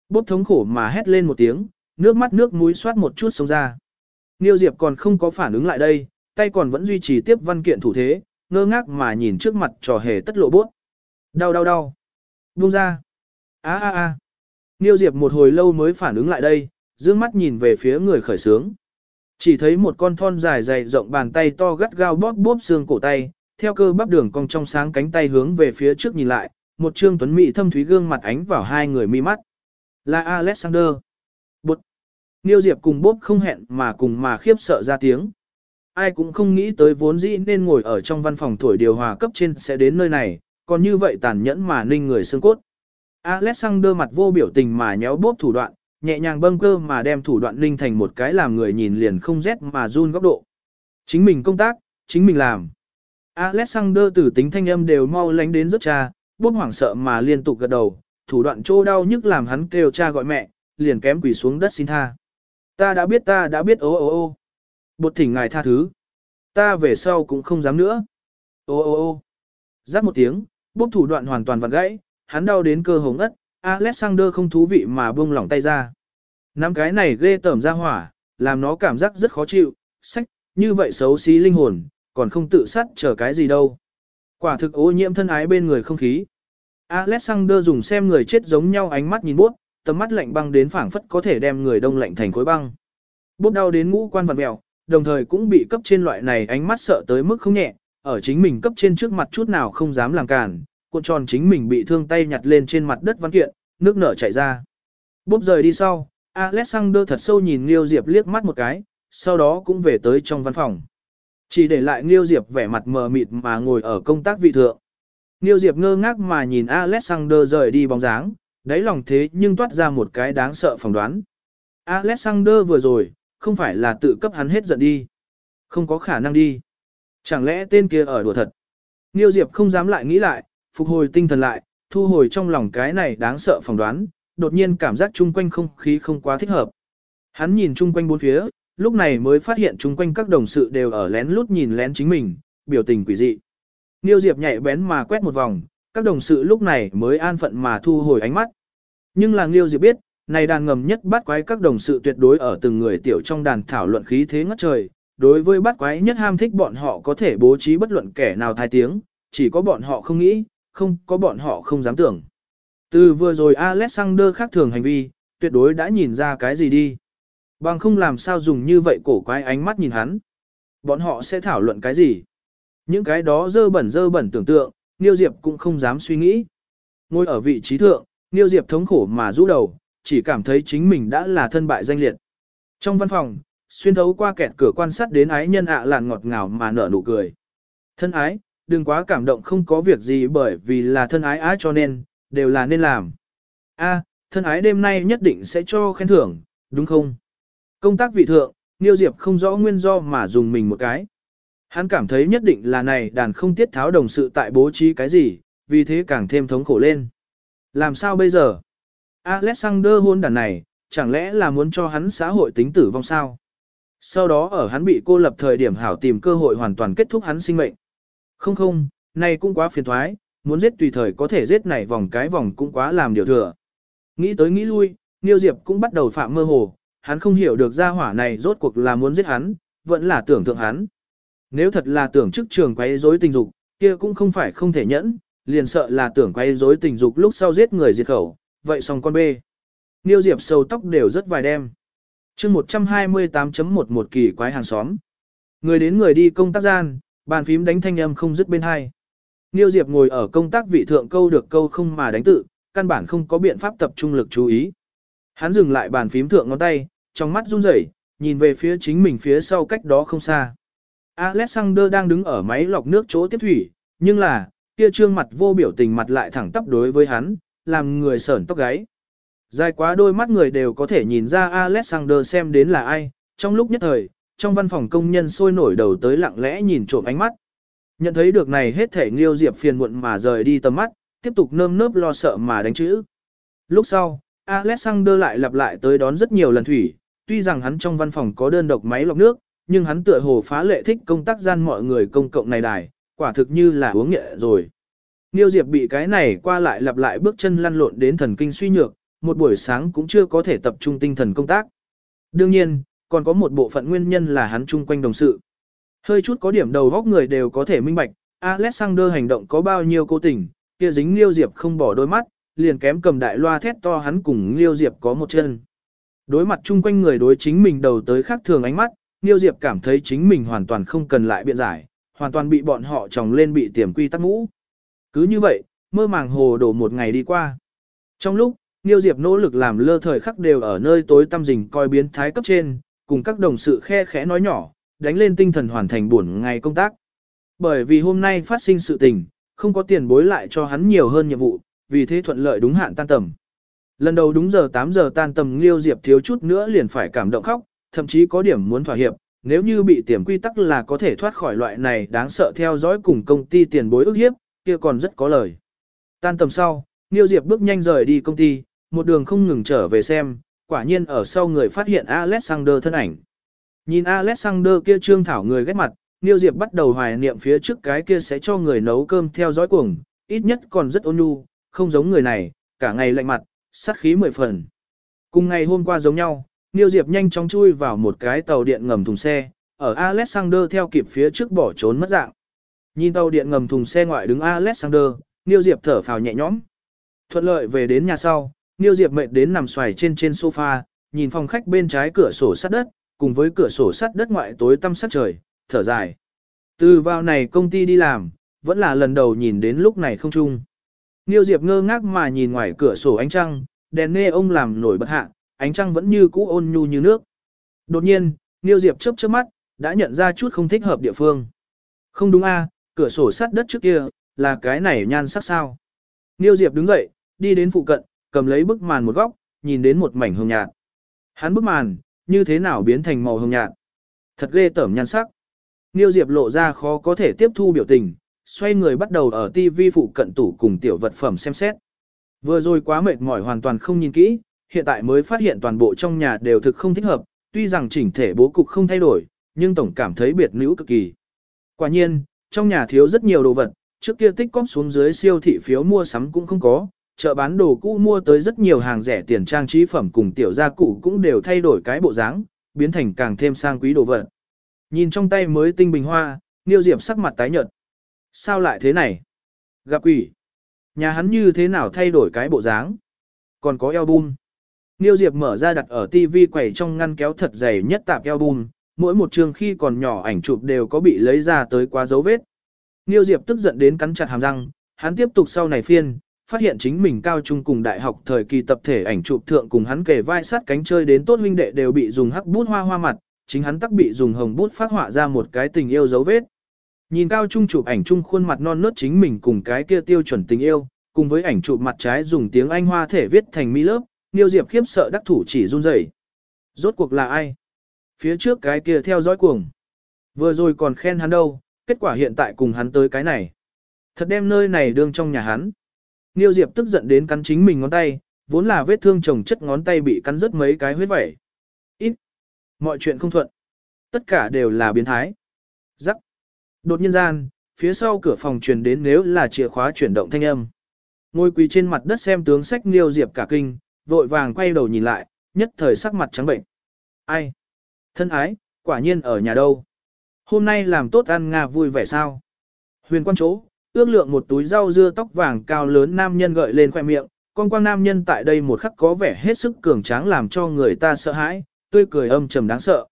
Bốp thống khổ mà hét lên một tiếng, nước mắt nước mũi xoát một chút sống ra. Niêu Diệp còn không có phản ứng lại đây, tay còn vẫn duy trì tiếp văn kiện thủ thế, ngơ ngác mà nhìn trước mặt trò hề tất lộ bút. Đau đau đau. Buông ra. Á á á. Niêu Diệp một hồi lâu mới phản ứng lại đây, dương mắt nhìn về phía người khởi sướng. Chỉ thấy một con thon dài dày rộng bàn tay to gắt gao bóp bóp xương cổ tay, theo cơ bắp đường cong trong sáng cánh tay hướng về phía trước nhìn lại, một trương tuấn mỹ thâm thúy gương mặt ánh vào hai người mi mắt. Là Alexander. Niêu Diệp cùng bốp không hẹn mà cùng mà khiếp sợ ra tiếng. Ai cũng không nghĩ tới vốn dĩ nên ngồi ở trong văn phòng thổi điều hòa cấp trên sẽ đến nơi này, còn như vậy tàn nhẫn mà ninh người xương cốt. Alexander mặt vô biểu tình mà nhéo bốp thủ đoạn, nhẹ nhàng bâng cơ mà đem thủ đoạn ninh thành một cái làm người nhìn liền không rét mà run góc độ. Chính mình công tác, chính mình làm. Alexander tử tính thanh âm đều mau lánh đến rất cha, bốp hoảng sợ mà liên tục gật đầu, thủ đoạn trô đau nhức làm hắn kêu cha gọi mẹ, liền kém quỳ xuống đất xin tha. Ta đã biết ta đã biết ô ô ô. Bột thỉnh ngài tha thứ. Ta về sau cũng không dám nữa. Ô ô ô. Giáp một tiếng, bốp thủ đoạn hoàn toàn vặn gãy, hắn đau đến cơ hống ất, Alexander không thú vị mà buông lỏng tay ra. Năm cái này ghê tởm ra hỏa, làm nó cảm giác rất khó chịu, sách, như vậy xấu xí linh hồn, còn không tự sát chờ cái gì đâu. Quả thực ô nhiễm thân ái bên người không khí. Alexander dùng xem người chết giống nhau ánh mắt nhìn bút, tầm mắt lạnh băng đến phảng phất có thể đem người đông lạnh thành khối băng. Bút đau đến ngũ quan vặn mèo, đồng thời cũng bị cấp trên loại này ánh mắt sợ tới mức không nhẹ, ở chính mình cấp trên trước mặt chút nào không dám làm cản, cuộn tròn chính mình bị thương tay nhặt lên trên mặt đất văn kiện, nước nở chảy ra. Bốp rời đi sau, Alexander thật sâu nhìn Liêu Diệp liếc mắt một cái, sau đó cũng về tới trong văn phòng. Chỉ để lại Liêu Diệp vẻ mặt mờ mịt mà ngồi ở công tác vị thượng. Liêu Diệp ngơ ngác mà nhìn Alexander rời đi bóng dáng, đáy lòng thế nhưng toát ra một cái đáng sợ phỏng đoán. Alexander vừa rồi, không phải là tự cấp hắn hết giận đi. Không có khả năng đi. Chẳng lẽ tên kia ở đùa thật? Nghiêu Diệp không dám lại nghĩ lại, phục hồi tinh thần lại, thu hồi trong lòng cái này đáng sợ phỏng đoán, đột nhiên cảm giác chung quanh không khí không quá thích hợp. Hắn nhìn chung quanh bốn phía, lúc này mới phát hiện chung quanh các đồng sự đều ở lén lút nhìn lén chính mình, biểu tình quỷ dị. Niêu Diệp nhạy bén mà quét một vòng, các đồng sự lúc này mới an phận mà thu hồi ánh mắt. Nhưng là Nghiêu Diệp biết, này đàn ngầm nhất bắt quái các đồng sự tuyệt đối ở từng người tiểu trong đàn thảo luận khí thế ngất trời. Đối với bắt quái nhất ham thích bọn họ có thể bố trí bất luận kẻ nào thai tiếng, chỉ có bọn họ không nghĩ, không có bọn họ không dám tưởng. Từ vừa rồi Alexander khác thường hành vi, tuyệt đối đã nhìn ra cái gì đi. Bằng không làm sao dùng như vậy cổ quái ánh mắt nhìn hắn. Bọn họ sẽ thảo luận cái gì? Những cái đó dơ bẩn dơ bẩn tưởng tượng, Niêu Diệp cũng không dám suy nghĩ. Ngồi ở vị trí thượng, Niêu Diệp thống khổ mà rũ đầu, chỉ cảm thấy chính mình đã là thân bại danh liệt. Trong văn phòng, xuyên thấu qua kẹt cửa quan sát đến ái nhân ạ à làn ngọt ngào mà nở nụ cười. Thân ái, đừng quá cảm động không có việc gì bởi vì là thân ái á cho nên, đều là nên làm. A, thân ái đêm nay nhất định sẽ cho khen thưởng, đúng không? Công tác vị thượng, Niêu Diệp không rõ nguyên do mà dùng mình một cái. Hắn cảm thấy nhất định là này đàn không tiết tháo đồng sự tại bố trí cái gì, vì thế càng thêm thống khổ lên. Làm sao bây giờ? Alexander hôn đàn này, chẳng lẽ là muốn cho hắn xã hội tính tử vong sao? Sau đó ở hắn bị cô lập thời điểm hảo tìm cơ hội hoàn toàn kết thúc hắn sinh mệnh. Không không, này cũng quá phiền thoái, muốn giết tùy thời có thể giết này vòng cái vòng cũng quá làm điều thừa. Nghĩ tới nghĩ lui, Niêu Diệp cũng bắt đầu phạm mơ hồ, hắn không hiểu được gia hỏa này rốt cuộc là muốn giết hắn, vẫn là tưởng tượng hắn. Nếu thật là tưởng chức trường quấy rối tình dục, kia cũng không phải không thể nhẫn, liền sợ là tưởng quấy rối tình dục lúc sau giết người diệt khẩu, vậy xong con bê. Niêu Diệp sầu tóc đều rất vài đêm. chương 128.11 kỳ quái hàng xóm. Người đến người đi công tác gian, bàn phím đánh thanh âm không dứt bên hai. Niêu Diệp ngồi ở công tác vị thượng câu được câu không mà đánh tự, căn bản không có biện pháp tập trung lực chú ý. Hắn dừng lại bàn phím thượng ngón tay, trong mắt run rẩy, nhìn về phía chính mình phía sau cách đó không xa. Alexander đang đứng ở máy lọc nước chỗ tiếp thủy, nhưng là, kia trương mặt vô biểu tình mặt lại thẳng tắp đối với hắn, làm người sởn tóc gáy. Dài quá đôi mắt người đều có thể nhìn ra Alexander xem đến là ai, trong lúc nhất thời, trong văn phòng công nhân sôi nổi đầu tới lặng lẽ nhìn trộm ánh mắt. Nhận thấy được này hết thể Nghiêu Diệp phiền muộn mà rời đi tầm mắt, tiếp tục nơm nớp lo sợ mà đánh chữ. Lúc sau, Alexander lại lặp lại tới đón rất nhiều lần thủy, tuy rằng hắn trong văn phòng có đơn độc máy lọc nước, nhưng hắn tựa hồ phá lệ thích công tác gian mọi người công cộng này đài, quả thực như là uống nghệ rồi. Niêu Diệp bị cái này qua lại lặp lại bước chân lăn lộn đến thần kinh suy nhược, một buổi sáng cũng chưa có thể tập trung tinh thần công tác. Đương nhiên, còn có một bộ phận nguyên nhân là hắn chung quanh đồng sự. Hơi chút có điểm đầu góc người đều có thể minh bạch, Alexander hành động có bao nhiêu cố tình, kia dính Liêu Diệp không bỏ đôi mắt, liền kém cầm đại loa thét to hắn cùng Liêu Diệp có một chân. Đối mặt chung quanh người đối chính mình đầu tới khác thường ánh mắt, Niêu Diệp cảm thấy chính mình hoàn toàn không cần lại biện giải, hoàn toàn bị bọn họ tròng lên bị tiềm quy tắc ngũ. Cứ như vậy, mơ màng hồ đổ một ngày đi qua. Trong lúc, Niêu Diệp nỗ lực làm lơ thời khắc đều ở nơi tối tăm rình coi biến thái cấp trên, cùng các đồng sự khe khẽ nói nhỏ, đánh lên tinh thần hoàn thành buổi ngày công tác. Bởi vì hôm nay phát sinh sự tình, không có tiền bối lại cho hắn nhiều hơn nhiệm vụ, vì thế thuận lợi đúng hạn tan tầm. Lần đầu đúng giờ 8 giờ tan tầm Liêu Diệp thiếu chút nữa liền phải cảm động khóc, thậm chí có điểm muốn thỏa hiệp, nếu như bị tiềm quy tắc là có thể thoát khỏi loại này đáng sợ theo dõi cùng công ty tiền bối ức hiếp, kia còn rất có lời. Tan tầm sau, Niêu Diệp bước nhanh rời đi công ty, một đường không ngừng trở về xem, quả nhiên ở sau người phát hiện Alexander thân ảnh. Nhìn Alexander kia trương thảo người ghét mặt, Niêu Diệp bắt đầu hoài niệm phía trước cái kia sẽ cho người nấu cơm theo dõi cuồng, ít nhất còn rất ôn nhu, không giống người này, cả ngày lạnh mặt, sát khí mười phần. Cùng ngày hôm qua giống nhau, Niêu Diệp nhanh chóng chui vào một cái tàu điện ngầm thùng xe, ở Alexander theo kịp phía trước bỏ trốn mất dạng. Nhìn tàu điện ngầm thùng xe ngoại đứng Alexander, Niêu Diệp thở phào nhẹ nhõm, Thuận lợi về đến nhà sau, Niêu Diệp mệt đến nằm xoài trên trên sofa, nhìn phòng khách bên trái cửa sổ sắt đất, cùng với cửa sổ sắt đất ngoại tối tăm sắt trời, thở dài. Từ vào này công ty đi làm, vẫn là lần đầu nhìn đến lúc này không chung. Niêu Diệp ngơ ngác mà nhìn ngoài cửa sổ ánh trăng, đèn nghe ông làm nổi bật hạ, ánh trăng vẫn như cũ ôn nhu như nước. Đột nhiên, Niêu Diệp chớp chớp mắt, đã nhận ra chút không thích hợp địa phương. Không đúng a, cửa sổ sắt đất trước kia, là cái này nhan sắc sao. Niêu Diệp đứng dậy, đi đến phụ cận, cầm lấy bức màn một góc, nhìn đến một mảnh hồng nhạt. Hắn bức màn, như thế nào biến thành màu hồng nhạt? Thật ghê tởm nhan sắc. Niêu Diệp lộ ra khó có thể tiếp thu biểu tình, xoay người bắt đầu ở TV phụ cận tủ cùng tiểu vật phẩm xem xét. Vừa rồi quá mệt mỏi hoàn toàn không nhìn kỹ, hiện tại mới phát hiện toàn bộ trong nhà đều thực không thích hợp, tuy rằng chỉnh thể bố cục không thay đổi, nhưng tổng cảm thấy biệt nữ cực kỳ. Quả nhiên, trong nhà thiếu rất nhiều đồ vật, trước kia tích cóp xuống dưới siêu thị phiếu mua sắm cũng không có, chợ bán đồ cũ mua tới rất nhiều hàng rẻ tiền trang trí phẩm cùng tiểu gia cụ cũng đều thay đổi cái bộ dáng, biến thành càng thêm sang quý đồ vật. Nhìn trong tay mới tinh bình hoa, Niêu Diệp sắc mặt tái nhợt. Sao lại thế này? Gặp quỷ. Nhà hắn như thế nào thay đổi cái bộ dáng? Còn có album. Niêu Diệp mở ra đặt ở TV quầy trong ngăn kéo thật dày nhất tạp album, mỗi một trường khi còn nhỏ ảnh chụp đều có bị lấy ra tới quá dấu vết. Niêu Diệp tức giận đến cắn chặt hàm răng, hắn tiếp tục sau này phiên, phát hiện chính mình cao trung cùng đại học thời kỳ tập thể ảnh chụp thượng cùng hắn kề vai sát cánh chơi đến tốt huynh đệ đều bị dùng hắc bút hoa hoa mặt, chính hắn tắc bị dùng hồng bút phát họa ra một cái tình yêu dấu vết. Nhìn cao trung chụp ảnh chung khuôn mặt non nớt chính mình cùng cái kia tiêu chuẩn tình yêu, cùng với ảnh chụp mặt trái dùng tiếng Anh hoa thể viết thành mi lớp, Niêu Diệp khiếp sợ đắc thủ chỉ run rẩy. Rốt cuộc là ai? Phía trước cái kia theo dõi cuồng. Vừa rồi còn khen hắn đâu, kết quả hiện tại cùng hắn tới cái này. Thật đem nơi này đương trong nhà hắn. Niêu Diệp tức giận đến cắn chính mình ngón tay, vốn là vết thương chồng chất ngón tay bị cắn rớt mấy cái huyết vẩy. Ít. Mọi chuyện không thuận. Tất cả đều là biến thái. Rắc. Đột nhiên gian, phía sau cửa phòng truyền đến nếu là chìa khóa chuyển động thanh âm. Ngồi quỳ trên mặt đất xem tướng sách Niêu Diệp cả kinh, vội vàng quay đầu nhìn lại, nhất thời sắc mặt trắng bệnh. Ai? Thân ái, quả nhiên ở nhà đâu? Hôm nay làm tốt ăn Nga vui vẻ sao? Huyền quan chỗ, ước lượng một túi rau dưa tóc vàng cao lớn nam nhân gợi lên khoẻ miệng, con quang nam nhân tại đây một khắc có vẻ hết sức cường tráng làm cho người ta sợ hãi, tươi cười âm trầm đáng sợ.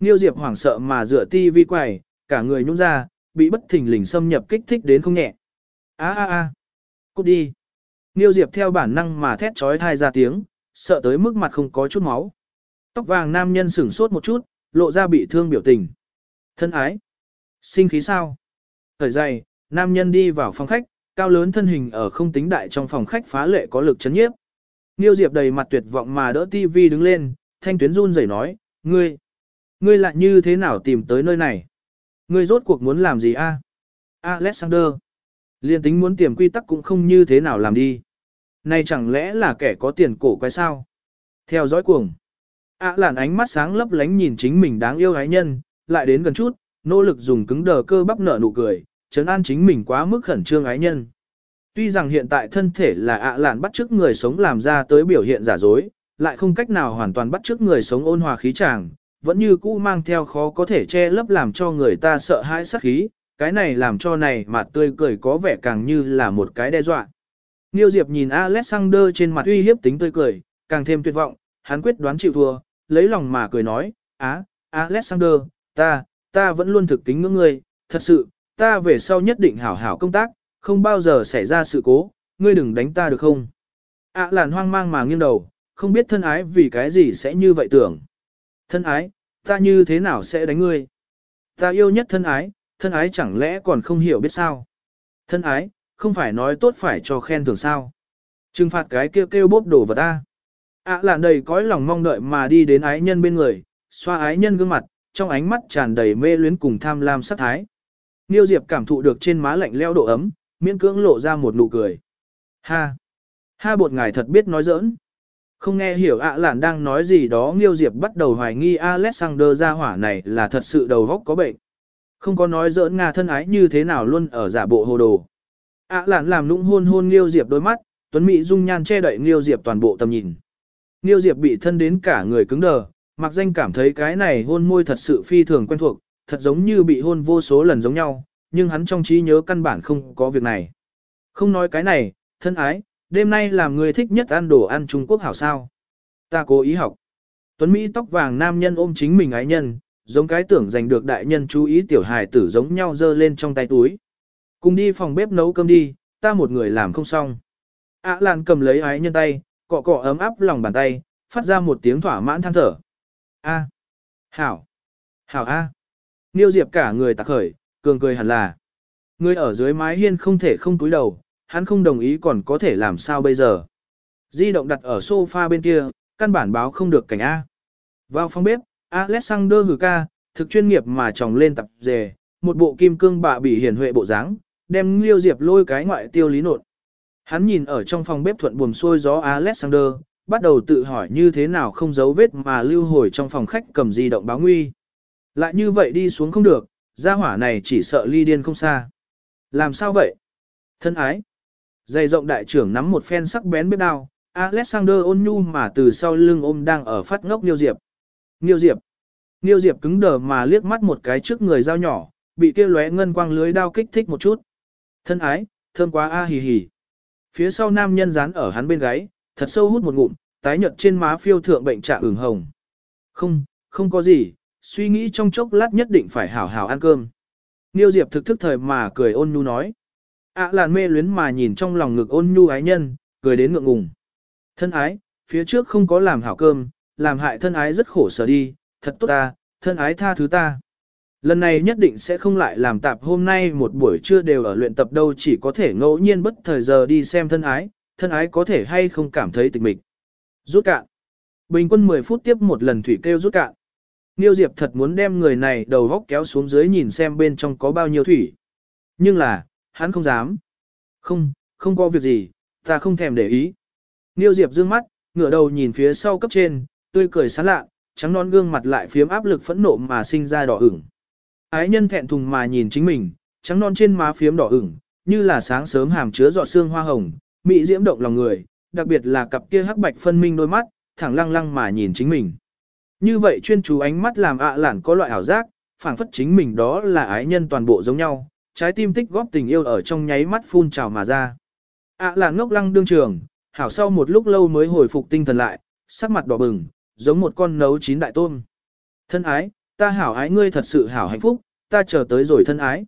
Niêu Diệp hoảng sợ mà dựa ti vi quầy, cả người nhún ra, bị bất thình lình xâm nhập kích thích đến không nhẹ. A a a, cút đi. Niêu Diệp theo bản năng mà thét trói thai ra tiếng, sợ tới mức mặt không có chút máu. Tóc vàng nam nhân sửng sốt một chút, lộ ra bị thương biểu tình. Thân ái. Sinh khí sao? Thời dày, nam nhân đi vào phòng khách, cao lớn thân hình ở không tính đại trong phòng khách phá lệ có lực chấn nhiếp. Niêu Diệp đầy mặt tuyệt vọng mà đỡ tivi đứng lên, thanh tuyến run rẩy nói, ngươi, ngươi lại như thế nào tìm tới nơi này? Ngươi rốt cuộc muốn làm gì a? Alexander, liên tính muốn tiềm quy tắc cũng không như thế nào làm đi. Này chẳng lẽ là kẻ có tiền cổ quái sao? Theo dõi cuồng. ạ làn ánh mắt sáng lấp lánh nhìn chính mình đáng yêu gái nhân, lại đến gần chút, nỗ lực dùng cứng đờ cơ bắp nở nụ cười, chấn an chính mình quá mức khẩn trương ái nhân. Tuy rằng hiện tại thân thể là ạ lạn bắt chước người sống làm ra tới biểu hiện giả dối, lại không cách nào hoàn toàn bắt chước người sống ôn hòa khí chàng, vẫn như cũ mang theo khó có thể che lấp làm cho người ta sợ hãi sắc khí, cái này làm cho này mà tươi cười có vẻ càng như là một cái đe dọa. Niêu Diệp nhìn Alexander trên mặt uy hiếp tính tươi cười, càng thêm tuyệt vọng, hắn quyết đoán chịu thua, lấy lòng mà cười nói, á, Alexander, ta, ta vẫn luôn thực kính ngưỡng ngươi, thật sự, ta về sau nhất định hảo hảo công tác, không bao giờ xảy ra sự cố, ngươi đừng đánh ta được không? Ả à làn hoang mang mà nghiêng đầu, không biết thân ái vì cái gì sẽ như vậy tưởng. Thân ái, ta như thế nào sẽ đánh ngươi? Ta yêu nhất thân ái, thân ái chẳng lẽ còn không hiểu biết sao? Thân ái, không phải nói tốt phải cho khen thưởng sao? Trừng phạt cái kêu kêu bốp đổ vào ta. ạ à làn đầy cõi lòng mong đợi mà đi đến ái nhân bên người, xoa ái nhân gương mặt, trong ánh mắt tràn đầy mê luyến cùng tham lam sát thái. Niêu Diệp cảm thụ được trên má lạnh leo độ ấm, miễn cưỡng lộ ra một nụ cười. Ha! Ha bột ngài thật biết nói giỡn. Không nghe hiểu ạ lạn đang nói gì đó Nghiêu Diệp bắt đầu hoài nghi Alexander gia hỏa này là thật sự đầu góc có bệnh. Không có nói giỡn Nga thân ái như thế nào luôn ở giả bộ hồ đồ ạ lạn làm lũng hôn hôn nghiêu Diệp đôi mắt, Tuấn Mỹ dung nhan che đậy nghiêu Diệp toàn bộ tầm nhìn. nghiêu Diệp bị thân đến cả người cứng đờ, mặc danh cảm thấy cái này hôn môi thật sự phi thường quen thuộc, thật giống như bị hôn vô số lần giống nhau, nhưng hắn trong trí nhớ căn bản không có việc này. Không nói cái này, thân ái, đêm nay làm người thích nhất ăn đồ ăn Trung Quốc hảo sao. Ta cố ý học. Tuấn Mỹ tóc vàng nam nhân ôm chính mình ái nhân, giống cái tưởng giành được đại nhân chú ý tiểu hài tử giống nhau dơ lên trong tay túi. Cùng đi phòng bếp nấu cơm đi, ta một người làm không xong. Ả à Lan cầm lấy ái nhân tay, cọ cọ ấm áp lòng bàn tay, phát ra một tiếng thỏa mãn than thở. A. Hảo. Hảo A. À. Niêu Diệp cả người tạc khởi, cường cười hẳn là. Người ở dưới mái hiên không thể không túi đầu, hắn không đồng ý còn có thể làm sao bây giờ. Di động đặt ở sofa bên kia, căn bản báo không được cảnh A. Vào phòng bếp, Alexander Hử ca, thực chuyên nghiệp mà tròng lên tập dề, một bộ kim cương bạ bị hiển huệ bộ dáng, đem Liêu Diệp lôi cái ngoại tiêu lý nột. Hắn nhìn ở trong phòng bếp thuận buồm xuôi gió Alexander, bắt đầu tự hỏi như thế nào không giấu vết mà lưu hồi trong phòng khách cầm di động báo nguy. Lại như vậy đi xuống không được, gia hỏa này chỉ sợ ly điên không xa. Làm sao vậy? Thân ái. Dày rộng đại trưởng nắm một phen sắc bén bếp đao, Alexander ôn nhu mà từ sau lưng ôm đang ở phát ngốc Niêu Diệp. Niêu Diệp. Niêu Diệp cứng đờ mà liếc mắt một cái trước người dao nhỏ, bị kia lóe ngân quang lưới đao kích thích một chút. Thân ái, thơm quá a hì hì. Phía sau nam nhân dán ở hắn bên gáy, thật sâu hút một ngụm, tái nhợt trên má phiêu thượng bệnh trạng ửng hồng. Không, không có gì, suy nghĩ trong chốc lát nhất định phải hảo hảo ăn cơm. Niêu Diệp thực thức thời mà cười ôn nhu nói. ạ à làn mê luyến mà nhìn trong lòng ngực ôn nhu ái nhân, cười đến ngượng ngùng. Thân ái, phía trước không có làm hảo cơm, làm hại thân ái rất khổ sở đi, thật tốt ta, thân ái tha thứ ta. Lần này nhất định sẽ không lại làm tạp hôm nay một buổi trưa đều ở luyện tập đâu chỉ có thể ngẫu nhiên bất thời giờ đi xem thân ái, thân ái có thể hay không cảm thấy tịch mịch. Rút cạn. Bình quân 10 phút tiếp một lần thủy kêu rút cạn. Niêu Diệp thật muốn đem người này đầu góc kéo xuống dưới nhìn xem bên trong có bao nhiêu thủy. Nhưng là, hắn không dám. Không, không có việc gì, ta không thèm để ý. Niêu Diệp dương mắt, ngửa đầu nhìn phía sau cấp trên, tươi cười sán lạ, trắng non gương mặt lại phiếm áp lực phẫn nộ mà sinh ra đỏ ửng. Ái nhân thẹn thùng mà nhìn chính mình, trắng non trên má phiếm đỏ ửng, như là sáng sớm hàm chứa giọt sương hoa hồng, mị diễm động lòng người, đặc biệt là cặp kia hắc bạch phân minh đôi mắt, thẳng lăng lăng mà nhìn chính mình. Như vậy chuyên chú ánh mắt làm ạ lản có loại ảo giác, phảng phất chính mình đó là ái nhân toàn bộ giống nhau, trái tim tích góp tình yêu ở trong nháy mắt phun trào mà ra. ạ lản ngốc lăng đương trường, hảo sau một lúc lâu mới hồi phục tinh thần lại, sắc mặt đỏ bừng, giống một con nấu chín đại tôm. Thân ái, ta hảo ái ngươi thật sự hảo hạnh phúc, ta chờ tới rồi thân ái.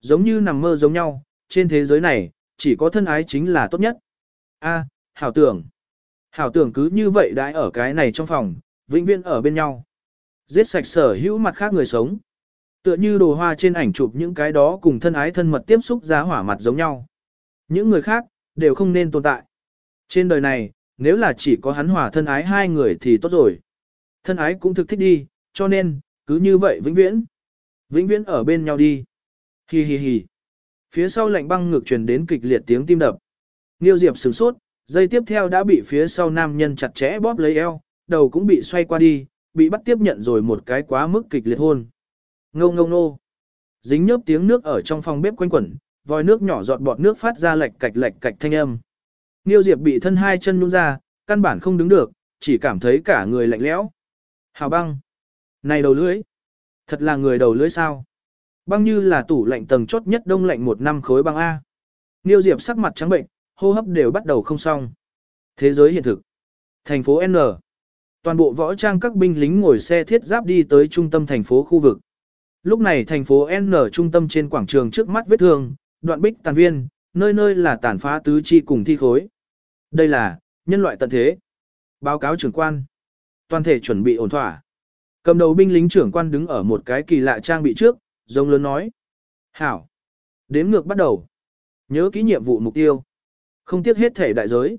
Giống như nằm mơ giống nhau, trên thế giới này, chỉ có thân ái chính là tốt nhất. A, hảo tưởng. Hảo tưởng cứ như vậy đãi ở cái này trong phòng, vĩnh viễn ở bên nhau. Giết sạch sở hữu mặt khác người sống. Tựa như đồ hoa trên ảnh chụp những cái đó cùng thân ái thân mật tiếp xúc giá hỏa mặt giống nhau. Những người khác, đều không nên tồn tại. Trên đời này, nếu là chỉ có hắn hòa thân ái hai người thì tốt rồi. Thân ái cũng thực thích đi, cho nên, cứ như vậy vĩnh viễn. Vĩnh viễn ở bên nhau đi. Hi hi hi. Phía sau lạnh băng ngược truyền đến kịch liệt tiếng tim đập. Niêu Diệp sửng sốt, dây tiếp theo đã bị phía sau nam nhân chặt chẽ bóp lấy eo, đầu cũng bị xoay qua đi, bị bắt tiếp nhận rồi một cái quá mức kịch liệt hôn. Ngâu ngâu nô. Dính nhớp tiếng nước ở trong phòng bếp quanh quẩn, vòi nước nhỏ giọt bọt nước phát ra lệch cạch lệch cạch thanh âm. Niêu Diệp bị thân hai chân nhún ra, căn bản không đứng được, chỉ cảm thấy cả người lạnh lẽo. Hào băng. Này đầu lưỡi. Thật là người đầu lưỡi sao. Băng như là tủ lạnh tầng chốt nhất đông lạnh một năm khối băng A. Niêu Diệp sắc mặt trắng bệnh, hô hấp đều bắt đầu không xong. Thế giới hiện thực. Thành phố N. Toàn bộ võ trang các binh lính ngồi xe thiết giáp đi tới trung tâm thành phố khu vực. Lúc này thành phố N trung tâm trên quảng trường trước mắt vết thương, đoạn bích tàn viên, nơi nơi là tàn phá tứ chi cùng thi khối. Đây là, nhân loại tận thế. Báo cáo trưởng quan. Toàn thể chuẩn bị ổn thỏa. Cầm đầu binh lính trưởng quan đứng ở một cái kỳ lạ trang bị trước, giống lớn nói. Hảo. Đếm ngược bắt đầu. Nhớ kỹ nhiệm vụ mục tiêu. Không tiếc hết thể đại giới.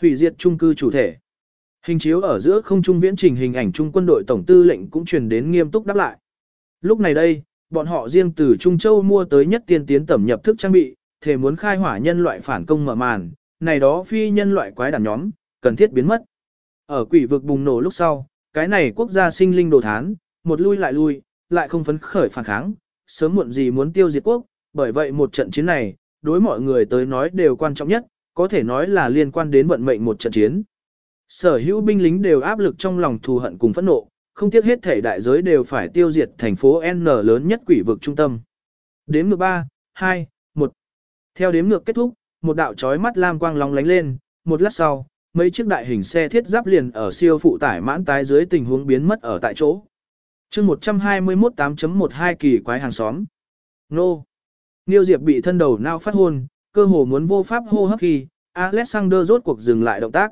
Hủy diệt trung cư chủ thể. Hình chiếu ở giữa không trung viễn trình hình ảnh trung quân đội tổng tư lệnh cũng truyền đến nghiêm túc đáp lại. Lúc này đây, bọn họ riêng từ Trung Châu mua tới nhất tiên tiến tẩm nhập thức trang bị, thể muốn khai hỏa nhân loại phản công mở màn, này đó phi nhân loại quái đàn nhóm, cần thiết biến mất. Ở quỷ vực bùng nổ lúc sau, cái này quốc gia sinh linh đồ thán, một lui lại lui, lại không phấn khởi phản kháng, sớm muộn gì muốn tiêu diệt quốc, bởi vậy một trận chiến này, đối mọi người tới nói đều quan trọng nhất, có thể nói là liên quan đến vận mệnh một trận chiến. Sở hữu binh lính đều áp lực trong lòng thù hận cùng phẫn nộ, không tiếc hết thể đại giới đều phải tiêu diệt thành phố N lớn nhất quỷ vực trung tâm. Đếm ngược 3, 2, 1. Theo đếm ngược kết thúc, một đạo chói mắt lam quang lóng lánh lên, một lát sau, mấy chiếc đại hình xe thiết giáp liền ở siêu phụ tải mãn tái dưới tình huống biến mất ở tại chỗ. chương 121 8.12 kỳ quái hàng xóm. Nô. Niêu Diệp bị thân đầu nao phát hôn, cơ hồ muốn vô pháp hô hấp khi, Alexander rốt cuộc dừng lại động tác.